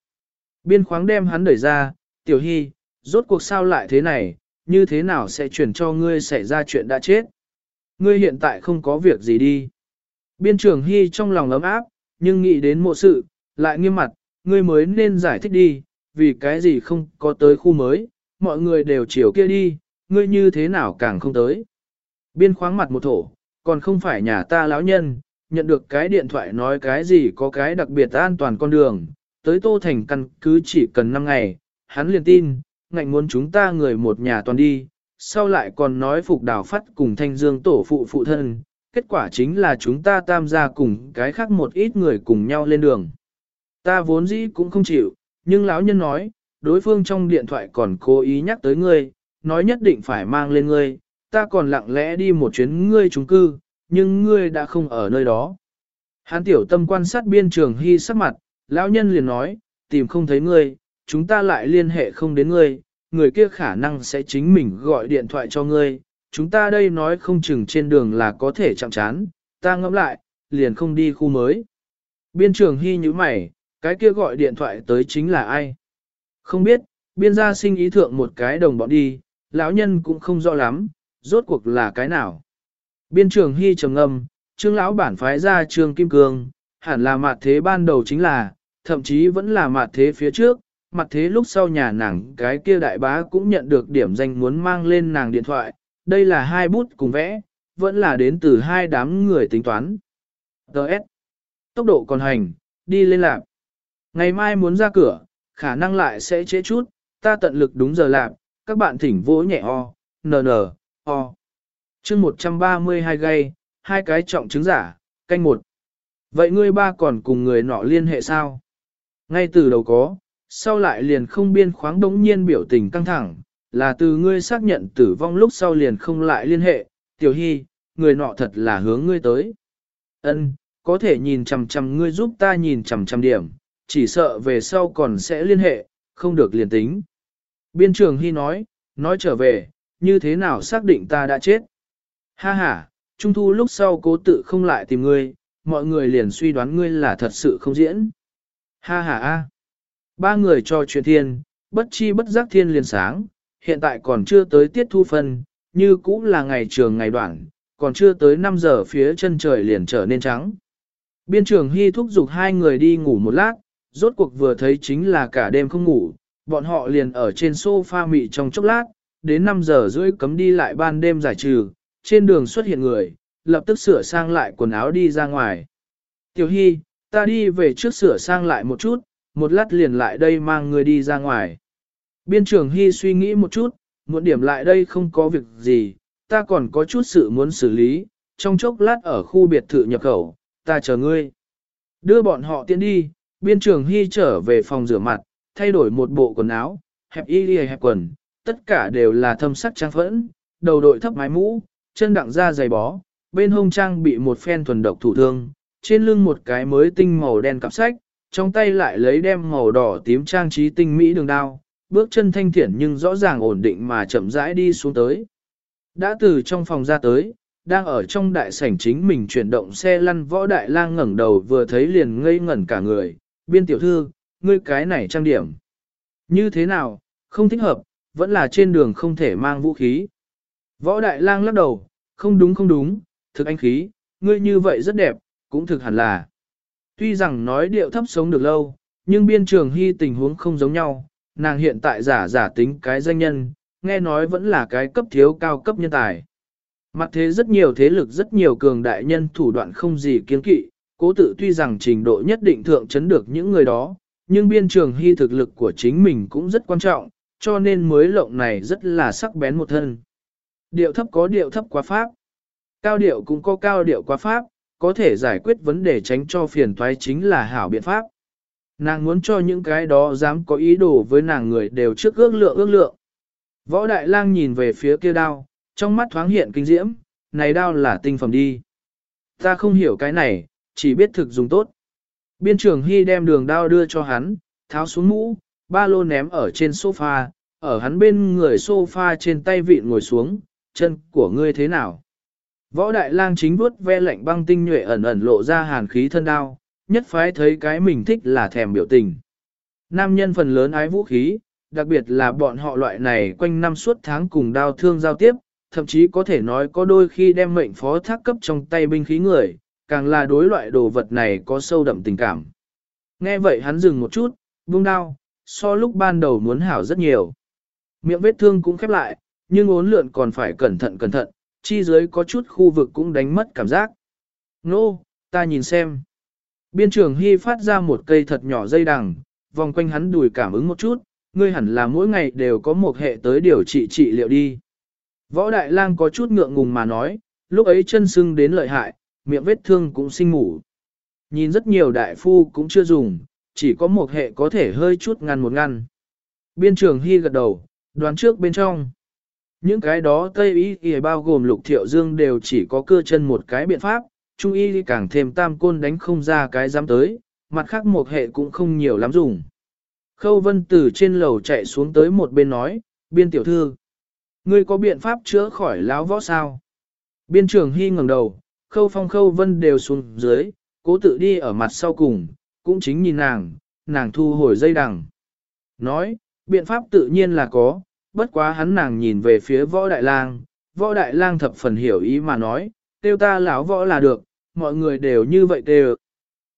S1: Biên khoáng đem hắn đẩy ra, tiểu hy, rốt cuộc sao lại thế này, như thế nào sẽ chuyển cho ngươi xảy ra chuyện đã chết. Ngươi hiện tại không có việc gì đi. Biên trưởng hy trong lòng ấm áp, nhưng nghĩ đến mộ sự, lại nghiêm mặt, ngươi mới nên giải thích đi, vì cái gì không có tới khu mới, mọi người đều chiều kia đi, ngươi như thế nào càng không tới. Biên khoáng mặt một thổ, còn không phải nhà ta lão nhân, nhận được cái điện thoại nói cái gì có cái đặc biệt an toàn con đường, tới Tô Thành căn cứ chỉ cần 5 ngày, hắn liền tin, ngạnh muốn chúng ta người một nhà toàn đi, sau lại còn nói phục đào phát cùng thanh dương tổ phụ phụ thân, kết quả chính là chúng ta tam gia cùng cái khác một ít người cùng nhau lên đường. Ta vốn dĩ cũng không chịu, nhưng lão nhân nói, đối phương trong điện thoại còn cố ý nhắc tới ngươi, nói nhất định phải mang lên ngươi, ta còn lặng lẽ đi một chuyến ngươi trung cư, nhưng ngươi đã không ở nơi đó. Hán tiểu tâm quan sát biên trường hy sắc mặt, lão nhân liền nói, tìm không thấy ngươi, chúng ta lại liên hệ không đến ngươi, người kia khả năng sẽ chính mình gọi điện thoại cho ngươi, chúng ta đây nói không chừng trên đường là có thể chạm chán, ta ngẫm lại, liền không đi khu mới. Biên trường hy như mày, cái kia gọi điện thoại tới chính là ai? Không biết, biên gia sinh ý thượng một cái đồng bọn đi, lão nhân cũng không rõ lắm, rốt cuộc là cái nào. Biên trường hy trầm ngâm, trương lão bản phái ra trương kim cương, hẳn là mặt thế ban đầu chính là, thậm chí vẫn là mặt thế phía trước, mặt thế lúc sau nhà nàng cái kia đại bá cũng nhận được điểm danh muốn mang lên nàng điện thoại, đây là hai bút cùng vẽ, vẫn là đến từ hai đám người tính toán. Đợt. Tốc độ còn hành, đi lên lạc. Ngày mai muốn ra cửa, khả năng lại sẽ trễ chút, ta tận lực đúng giờ lạc, các bạn thỉnh vỗ nhẹ o, nờ nờ, o chương 132 gây, hai cái trọng chứng giả, canh một. Vậy ngươi ba còn cùng người nọ liên hệ sao? Ngay từ đầu có, sau lại liền không biên khoáng đống nhiên biểu tình căng thẳng, là từ ngươi xác nhận tử vong lúc sau liền không lại liên hệ, tiểu hy, người nọ thật là hướng ngươi tới. Ân, có thể nhìn chằm chằm ngươi giúp ta nhìn chằm chằm điểm, chỉ sợ về sau còn sẽ liên hệ, không được liền tính. Biên trường Hy nói, nói trở về, như thế nào xác định ta đã chết. Ha ha, trung thu lúc sau cố tự không lại tìm ngươi, mọi người liền suy đoán ngươi là thật sự không diễn. Ha ha a. Ba người cho chuyện thiên, bất chi bất giác thiên liền sáng, hiện tại còn chưa tới tiết thu phân, như cũng là ngày trường ngày đoạn, còn chưa tới 5 giờ phía chân trời liền trở nên trắng. Biên trường Hy thúc giục hai người đi ngủ một lát, rốt cuộc vừa thấy chính là cả đêm không ngủ, bọn họ liền ở trên sofa mị trong chốc lát, đến 5 giờ rưỡi cấm đi lại ban đêm giải trừ, trên đường xuất hiện người, lập tức sửa sang lại quần áo đi ra ngoài. Tiểu Hy, ta đi về trước sửa sang lại một chút, một lát liền lại đây mang người đi ra ngoài. Biên trưởng Hy suy nghĩ một chút, muộn điểm lại đây không có việc gì, ta còn có chút sự muốn xử lý, trong chốc lát ở khu biệt thự nhập khẩu, ta chờ ngươi. Đưa bọn họ tiến đi, biên trưởng Hy trở về phòng rửa mặt, thay đổi một bộ quần áo, hẹp y đi hẹp quần, tất cả đều là thâm sắc trang phẫn, đầu đội thấp mái mũ, chân đặng ra dày bó, bên hông trang bị một phen thuần độc thủ thương, trên lưng một cái mới tinh màu đen cặp sách, trong tay lại lấy đem màu đỏ tím trang trí tinh mỹ đường đao, bước chân thanh thiển nhưng rõ ràng ổn định mà chậm rãi đi xuống tới. Đã từ trong phòng ra tới, đang ở trong đại sảnh chính mình chuyển động xe lăn võ đại lang ngẩng đầu vừa thấy liền ngây ngẩn cả người, biên tiểu thư, ngươi cái này trang điểm. Như thế nào, không thích hợp, vẫn là trên đường không thể mang vũ khí. Võ đại lang lắc đầu, không đúng không đúng, thực anh khí, ngươi như vậy rất đẹp, cũng thực hẳn là. Tuy rằng nói điệu thấp sống được lâu, nhưng biên trường hy tình huống không giống nhau, nàng hiện tại giả giả tính cái danh nhân, nghe nói vẫn là cái cấp thiếu cao cấp nhân tài. Mặt thế rất nhiều thế lực rất nhiều cường đại nhân thủ đoạn không gì kiên kỵ, cố tự tuy rằng trình độ nhất định thượng chấn được những người đó, nhưng biên trường hy thực lực của chính mình cũng rất quan trọng, cho nên mới lộng này rất là sắc bén một thân. Điệu thấp có điệu thấp quá pháp, cao điệu cũng có cao điệu quá pháp, có thể giải quyết vấn đề tránh cho phiền toái chính là hảo biện pháp. Nàng muốn cho những cái đó dám có ý đồ với nàng người đều trước ước lượng ước lượng. Võ Đại Lang nhìn về phía kia đao, trong mắt thoáng hiện kinh diễm, này đao là tinh phẩm đi. Ta không hiểu cái này, chỉ biết thực dùng tốt. Biên trưởng Hy đem đường đao đưa cho hắn, tháo xuống mũ, ba lô ném ở trên sofa, ở hắn bên người sofa trên tay vịn ngồi xuống, chân của ngươi thế nào? Võ Đại Lang chính vuốt ve lạnh băng tinh nhuệ ẩn ẩn lộ ra hàn khí thân đao, nhất phái thấy cái mình thích là thèm biểu tình. Nam nhân phần lớn ái vũ khí, đặc biệt là bọn họ loại này quanh năm suốt tháng cùng đao thương giao tiếp, thậm chí có thể nói có đôi khi đem mệnh phó thác cấp trong tay binh khí người, càng là đối loại đồ vật này có sâu đậm tình cảm. Nghe vậy hắn dừng một chút, buông đao, so lúc ban đầu muốn hảo rất nhiều. Miệng vết thương cũng khép lại, nhưng ốn lượn còn phải cẩn thận cẩn thận, chi dưới có chút khu vực cũng đánh mất cảm giác. Nô, ta nhìn xem. Biên trường Hy phát ra một cây thật nhỏ dây đằng, vòng quanh hắn đùi cảm ứng một chút, ngươi hẳn là mỗi ngày đều có một hệ tới điều trị trị liệu đi. Võ Đại Lang có chút ngượng ngùng mà nói, lúc ấy chân sưng đến lợi hại, miệng vết thương cũng sinh ngủ. Nhìn rất nhiều đại phu cũng chưa dùng, chỉ có một hệ có thể hơi chút ngăn một ngăn. Biên trường Hy gật đầu, đoán trước bên trong. Những cái đó Tây Y thì bao gồm lục thiệu dương đều chỉ có cơ chân một cái biện pháp, Trung Y càng thêm tam côn đánh không ra cái dám tới, mặt khác một hệ cũng không nhiều lắm dùng. Khâu vân từ trên lầu chạy xuống tới một bên nói, biên tiểu thư. Ngươi có biện pháp chữa khỏi láo võ sao? Biên trưởng Hy ngẩng đầu, khâu phong khâu vân đều xuống dưới, cố tự đi ở mặt sau cùng, cũng chính nhìn nàng, nàng thu hồi dây đằng. Nói, biện pháp tự nhiên là có, bất quá hắn nàng nhìn về phía võ đại lang, võ đại lang thập phần hiểu ý mà nói, tiêu ta lão võ là được, mọi người đều như vậy đều.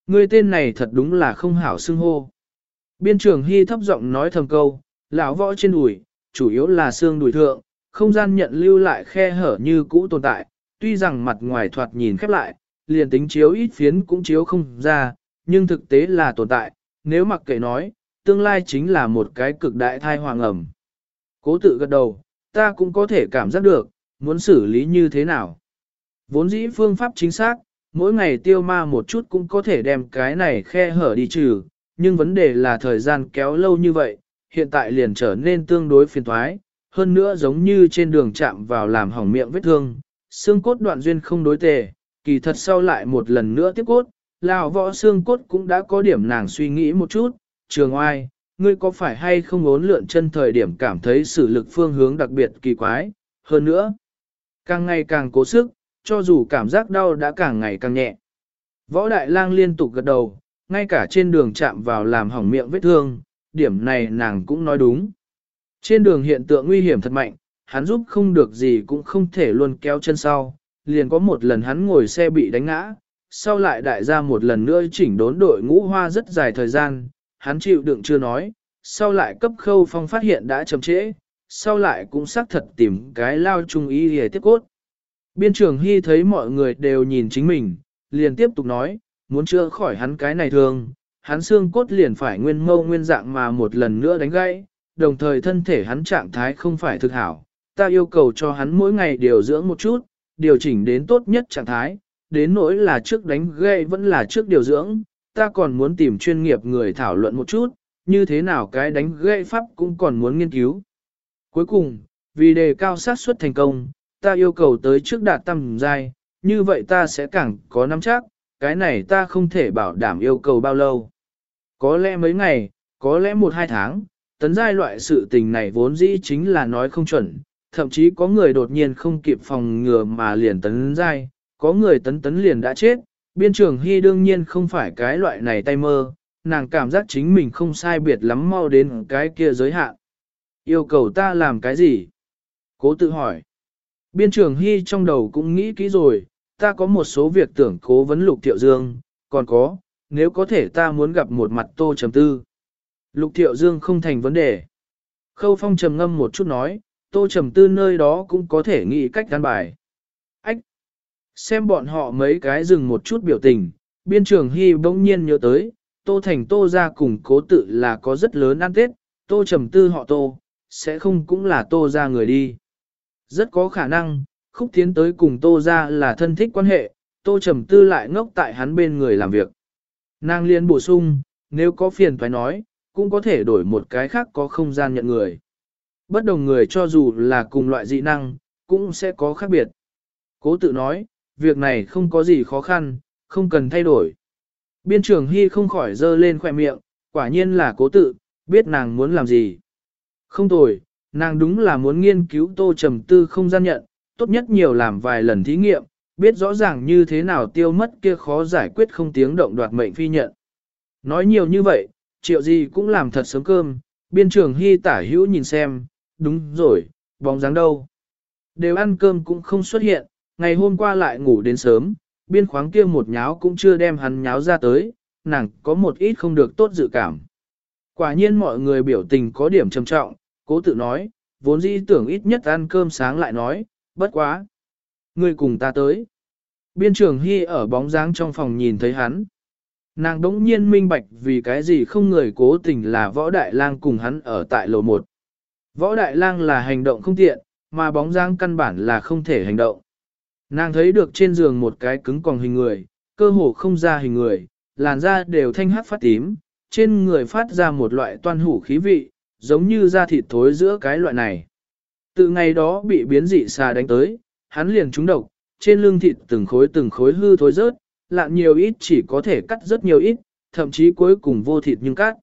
S1: Ngươi tên này thật đúng là không hảo xưng hô. Biên trưởng Hy thấp giọng nói thầm câu, lão võ trên đùi, chủ yếu là xương đùi thượng, không gian nhận lưu lại khe hở như cũ tồn tại, tuy rằng mặt ngoài thoạt nhìn khép lại, liền tính chiếu ít phiến cũng chiếu không ra, nhưng thực tế là tồn tại, nếu mặc kệ nói, tương lai chính là một cái cực đại thai hoàng ẩm. Cố tự gật đầu, ta cũng có thể cảm giác được, muốn xử lý như thế nào. Vốn dĩ phương pháp chính xác, mỗi ngày tiêu ma một chút cũng có thể đem cái này khe hở đi trừ, nhưng vấn đề là thời gian kéo lâu như vậy, hiện tại liền trở nên tương đối phiền thoái, hơn nữa giống như trên đường chạm vào làm hỏng miệng vết thương, xương cốt đoạn duyên không đối tề, kỳ thật sau lại một lần nữa tiếp cốt, Lào võ xương cốt cũng đã có điểm nàng suy nghĩ một chút, trường oai, ngươi có phải hay không ốn lượn chân thời điểm cảm thấy sử lực phương hướng đặc biệt kỳ quái, hơn nữa, càng ngày càng cố sức, cho dù cảm giác đau đã càng ngày càng nhẹ. Võ Đại Lang liên tục gật đầu, ngay cả trên đường chạm vào làm hỏng miệng vết thương, điểm này nàng cũng nói đúng. Trên đường hiện tượng nguy hiểm thật mạnh, hắn giúp không được gì cũng không thể luôn kéo chân sau, liền có một lần hắn ngồi xe bị đánh ngã, sau lại đại gia một lần nữa chỉnh đốn đội ngũ hoa rất dài thời gian, hắn chịu đựng chưa nói, sau lại cấp khâu phong phát hiện đã chậm trễ, sau lại cũng xác thật tìm cái lao trung ý để tiếp cốt. Biên trưởng Hy thấy mọi người đều nhìn chính mình, liền tiếp tục nói, muốn chữa khỏi hắn cái này thương, hắn xương cốt liền phải nguyên mâu nguyên dạng mà một lần nữa đánh gãy, đồng thời thân thể hắn trạng thái không phải thực hảo. Ta yêu cầu cho hắn mỗi ngày điều dưỡng một chút, điều chỉnh đến tốt nhất trạng thái, đến nỗi là trước đánh gãy vẫn là trước điều dưỡng, ta còn muốn tìm chuyên nghiệp người thảo luận một chút, như thế nào cái đánh gãy pháp cũng còn muốn nghiên cứu. Cuối cùng, vì đề cao xác suất thành công, ta yêu cầu tới trước đạt tầm giai, như vậy ta sẽ càng có nắm chắc, cái này ta không thể bảo đảm yêu cầu bao lâu. Có lẽ mấy ngày, có lẽ một hai tháng, tấn giai loại sự tình này vốn dĩ chính là nói không chuẩn, thậm chí có người đột nhiên không kịp phòng ngừa mà liền tấn giai, có người tấn tấn liền đã chết, biên trường hy đương nhiên không phải cái loại này tay mơ, nàng cảm giác chính mình không sai biệt lắm mau đến cái kia giới hạn. Yêu cầu ta làm cái gì? Cố tự hỏi. Biên trường hy trong đầu cũng nghĩ kỹ rồi, ta có một số việc tưởng cố vấn lục thiệu dương, còn có, nếu có thể ta muốn gặp một mặt tô trầm tư. Lục thiệu dương không thành vấn đề. Khâu phong trầm ngâm một chút nói, tô trầm tư nơi đó cũng có thể nghĩ cách gắn bài. Xem bọn họ mấy cái dừng một chút biểu tình, biên trường hy bỗng nhiên nhớ tới, tô thành tô ra cùng cố tự là có rất lớn ăn tết, tô trầm tư họ tô, sẽ không cũng là tô ra người đi. Rất có khả năng, khúc tiến tới cùng tô ra là thân thích quan hệ, tô trầm tư lại ngốc tại hắn bên người làm việc. Nàng liên bổ sung, nếu có phiền phải nói, cũng có thể đổi một cái khác có không gian nhận người. Bất đồng người cho dù là cùng loại dị năng, cũng sẽ có khác biệt. Cố tự nói, việc này không có gì khó khăn, không cần thay đổi. Biên trưởng Hy không khỏi dơ lên khỏe miệng, quả nhiên là cố tự, biết nàng muốn làm gì. Không tồi, nàng đúng là muốn nghiên cứu tô trầm tư không gian nhận, tốt nhất nhiều làm vài lần thí nghiệm, biết rõ ràng như thế nào tiêu mất kia khó giải quyết không tiếng động đoạt mệnh phi nhận. Nói nhiều như vậy, triệu gì cũng làm thật sớm cơm, biên trường hy tả hữu nhìn xem, đúng rồi, bóng dáng đâu. Đều ăn cơm cũng không xuất hiện, ngày hôm qua lại ngủ đến sớm, biên khoáng kia một nháo cũng chưa đem hắn nháo ra tới, nàng có một ít không được tốt dự cảm. Quả nhiên mọi người biểu tình có điểm trầm trọng, cố tự nói, vốn dĩ tưởng ít nhất ăn cơm sáng lại nói, bất quá. Người cùng ta tới. Biên trường Hy ở bóng dáng trong phòng nhìn thấy hắn. Nàng đống nhiên minh bạch vì cái gì không người cố tình là võ đại lang cùng hắn ở tại lầu một. Võ đại lang là hành động không tiện, mà bóng dáng căn bản là không thể hành động. Nàng thấy được trên giường một cái cứng còn hình người, cơ hồ không ra hình người, làn da đều thanh hắc phát tím, trên người phát ra một loại toan hủ khí vị, giống như da thịt thối giữa cái loại này. Từ ngày đó bị biến dị xà đánh tới, hắn liền trúng độc, trên lưng thịt từng khối từng khối hư thối rớt, lạn nhiều ít chỉ có thể cắt rất nhiều ít, thậm chí cuối cùng vô thịt nhưng cắt.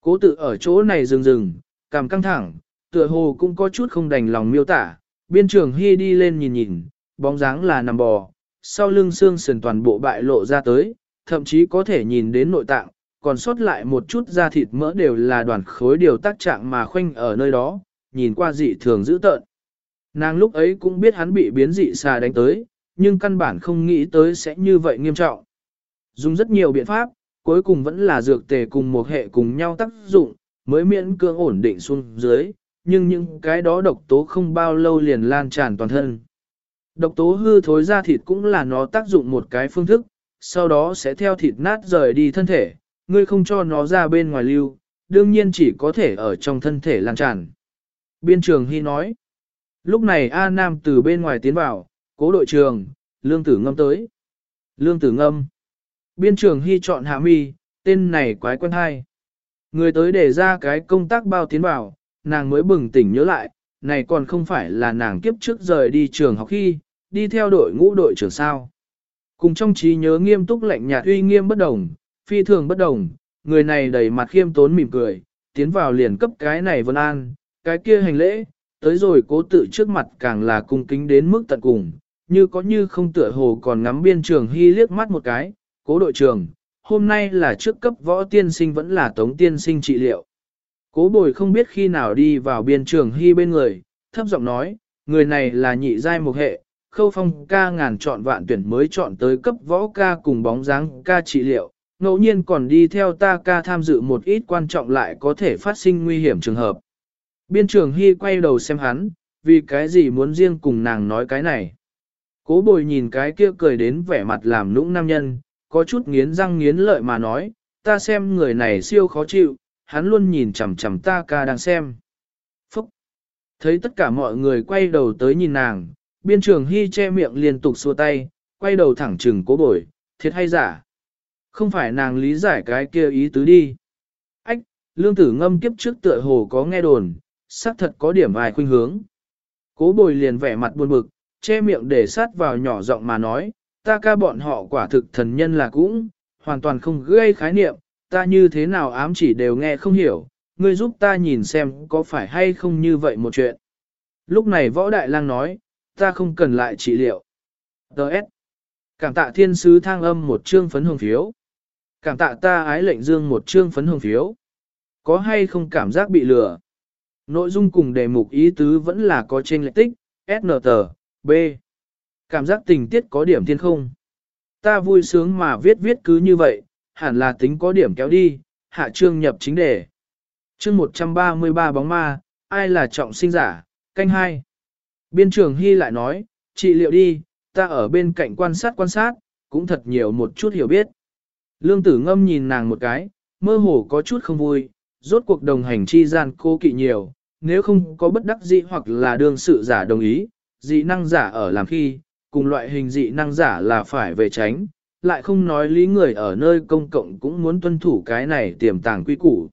S1: Cố tự ở chỗ này rừng rừng, cảm căng thẳng, tựa hồ cũng có chút không đành lòng miêu tả, biên trường hy đi lên nhìn nhìn, bóng dáng là nằm bò, sau lưng xương sườn toàn bộ bại lộ ra tới, thậm chí có thể nhìn đến nội tạng, còn sót lại một chút da thịt mỡ đều là đoàn khối điều tác trạng mà khoanh ở nơi đó, nhìn qua dị thường dữ tợn. Nàng lúc ấy cũng biết hắn bị biến dị xà đánh tới, nhưng căn bản không nghĩ tới sẽ như vậy nghiêm trọng. dùng rất nhiều biện pháp, cuối cùng vẫn là dược tề cùng một hệ cùng nhau tác dụng, mới miễn cưỡng ổn định xuống dưới, nhưng những cái đó độc tố không bao lâu liền lan tràn toàn thân. Độc tố hư thối ra thịt cũng là nó tác dụng một cái phương thức, sau đó sẽ theo thịt nát rời đi thân thể, ngươi không cho nó ra bên ngoài lưu, đương nhiên chỉ có thể ở trong thân thể lan tràn. Biên trường Hy nói, lúc này A Nam từ bên ngoài tiến vào, cố đội trường, lương tử ngâm tới. Lương tử ngâm. Biên trường Hy chọn hạ mi, tên này quái quen hay. Người tới để ra cái công tác bao tiến vào, nàng mới bừng tỉnh nhớ lại, này còn không phải là nàng kiếp trước rời đi trường học khi, đi theo đội ngũ đội trưởng sao. Cùng trong trí nhớ nghiêm túc lạnh nhạt uy nghiêm bất đồng, phi thường bất đồng, người này đầy mặt khiêm tốn mỉm cười, tiến vào liền cấp cái này vân an, cái kia hành lễ, tới rồi cố tự trước mặt càng là cung kính đến mức tận cùng, như có như không tựa hồ còn ngắm biên trường hy liếc mắt một cái, cố đội trưởng, hôm nay là trước cấp võ tiên sinh vẫn là tống tiên sinh trị liệu. Cố bồi không biết khi nào đi vào biên trường hy bên người, thấp giọng nói, người này là nhị giai một hệ, khâu phong ca ngàn chọn vạn tuyển mới chọn tới cấp võ ca cùng bóng dáng ca trị liệu, ngẫu nhiên còn đi theo ta ca tham dự một ít quan trọng lại có thể phát sinh nguy hiểm trường hợp. Biên trường Hy quay đầu xem hắn, vì cái gì muốn riêng cùng nàng nói cái này. Cố bồi nhìn cái kia cười đến vẻ mặt làm nũng nam nhân, có chút nghiến răng nghiến lợi mà nói, ta xem người này siêu khó chịu, hắn luôn nhìn chằm chằm ta ca đang xem. Phúc! Thấy tất cả mọi người quay đầu tới nhìn nàng, biên trường hy che miệng liên tục xua tay, quay đầu thẳng trừng cố bồi, thiệt hay giả. Không phải nàng lý giải cái kia ý tứ đi. Ách, lương tử ngâm kiếp trước tựa hồ có nghe đồn, xác thật có điểm vài khuynh hướng. Cố bồi liền vẻ mặt buồn bực, che miệng để sát vào nhỏ giọng mà nói, ta ca bọn họ quả thực thần nhân là cũng, hoàn toàn không gây khái niệm, ta như thế nào ám chỉ đều nghe không hiểu, ngươi giúp ta nhìn xem có phải hay không như vậy một chuyện. Lúc này võ đại lang nói, ta không cần lại trị liệu. Đợt. Cảm tạ thiên sứ thang âm một chương phấn hồng phiếu. Cảm tạ ta ái lệnh dương một chương phấn hồng phiếu. Có hay không cảm giác bị lừa? Nội dung cùng đề mục ý tứ vẫn là có trên lệch tích, SNT, B. Cảm giác tình tiết có điểm thiên không. Ta vui sướng mà viết viết cứ như vậy, hẳn là tính có điểm kéo đi, hạ trương nhập chính đề. Chương 133 bóng ma, ai là trọng sinh giả, canh hai. Biên trường Hy lại nói, trị liệu đi, ta ở bên cạnh quan sát quan sát, cũng thật nhiều một chút hiểu biết. Lương tử ngâm nhìn nàng một cái, mơ hồ có chút không vui, rốt cuộc đồng hành chi gian cô kỵ nhiều, nếu không có bất đắc dĩ hoặc là đương sự giả đồng ý, dị năng giả ở làm khi, cùng loại hình dị năng giả là phải về tránh, lại không nói lý người ở nơi công cộng cũng muốn tuân thủ cái này tiềm tàng quy củ.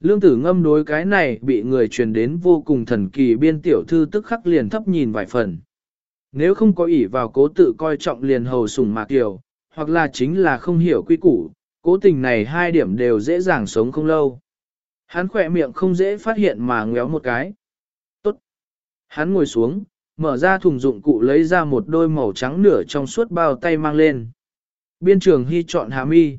S1: Lương tử ngâm đối cái này bị người truyền đến vô cùng thần kỳ biên tiểu thư tức khắc liền thấp nhìn vài phần. Nếu không có ỷ vào cố tự coi trọng liền hầu sùng mạc tiểu, hoặc là chính là không hiểu quy củ, cố tình này hai điểm đều dễ dàng sống không lâu. Hắn khỏe miệng không dễ phát hiện mà ngéo một cái. Tốt. Hắn ngồi xuống, mở ra thùng dụng cụ lấy ra một đôi màu trắng nửa trong suốt bao tay mang lên. Biên trường hy chọn hà mi.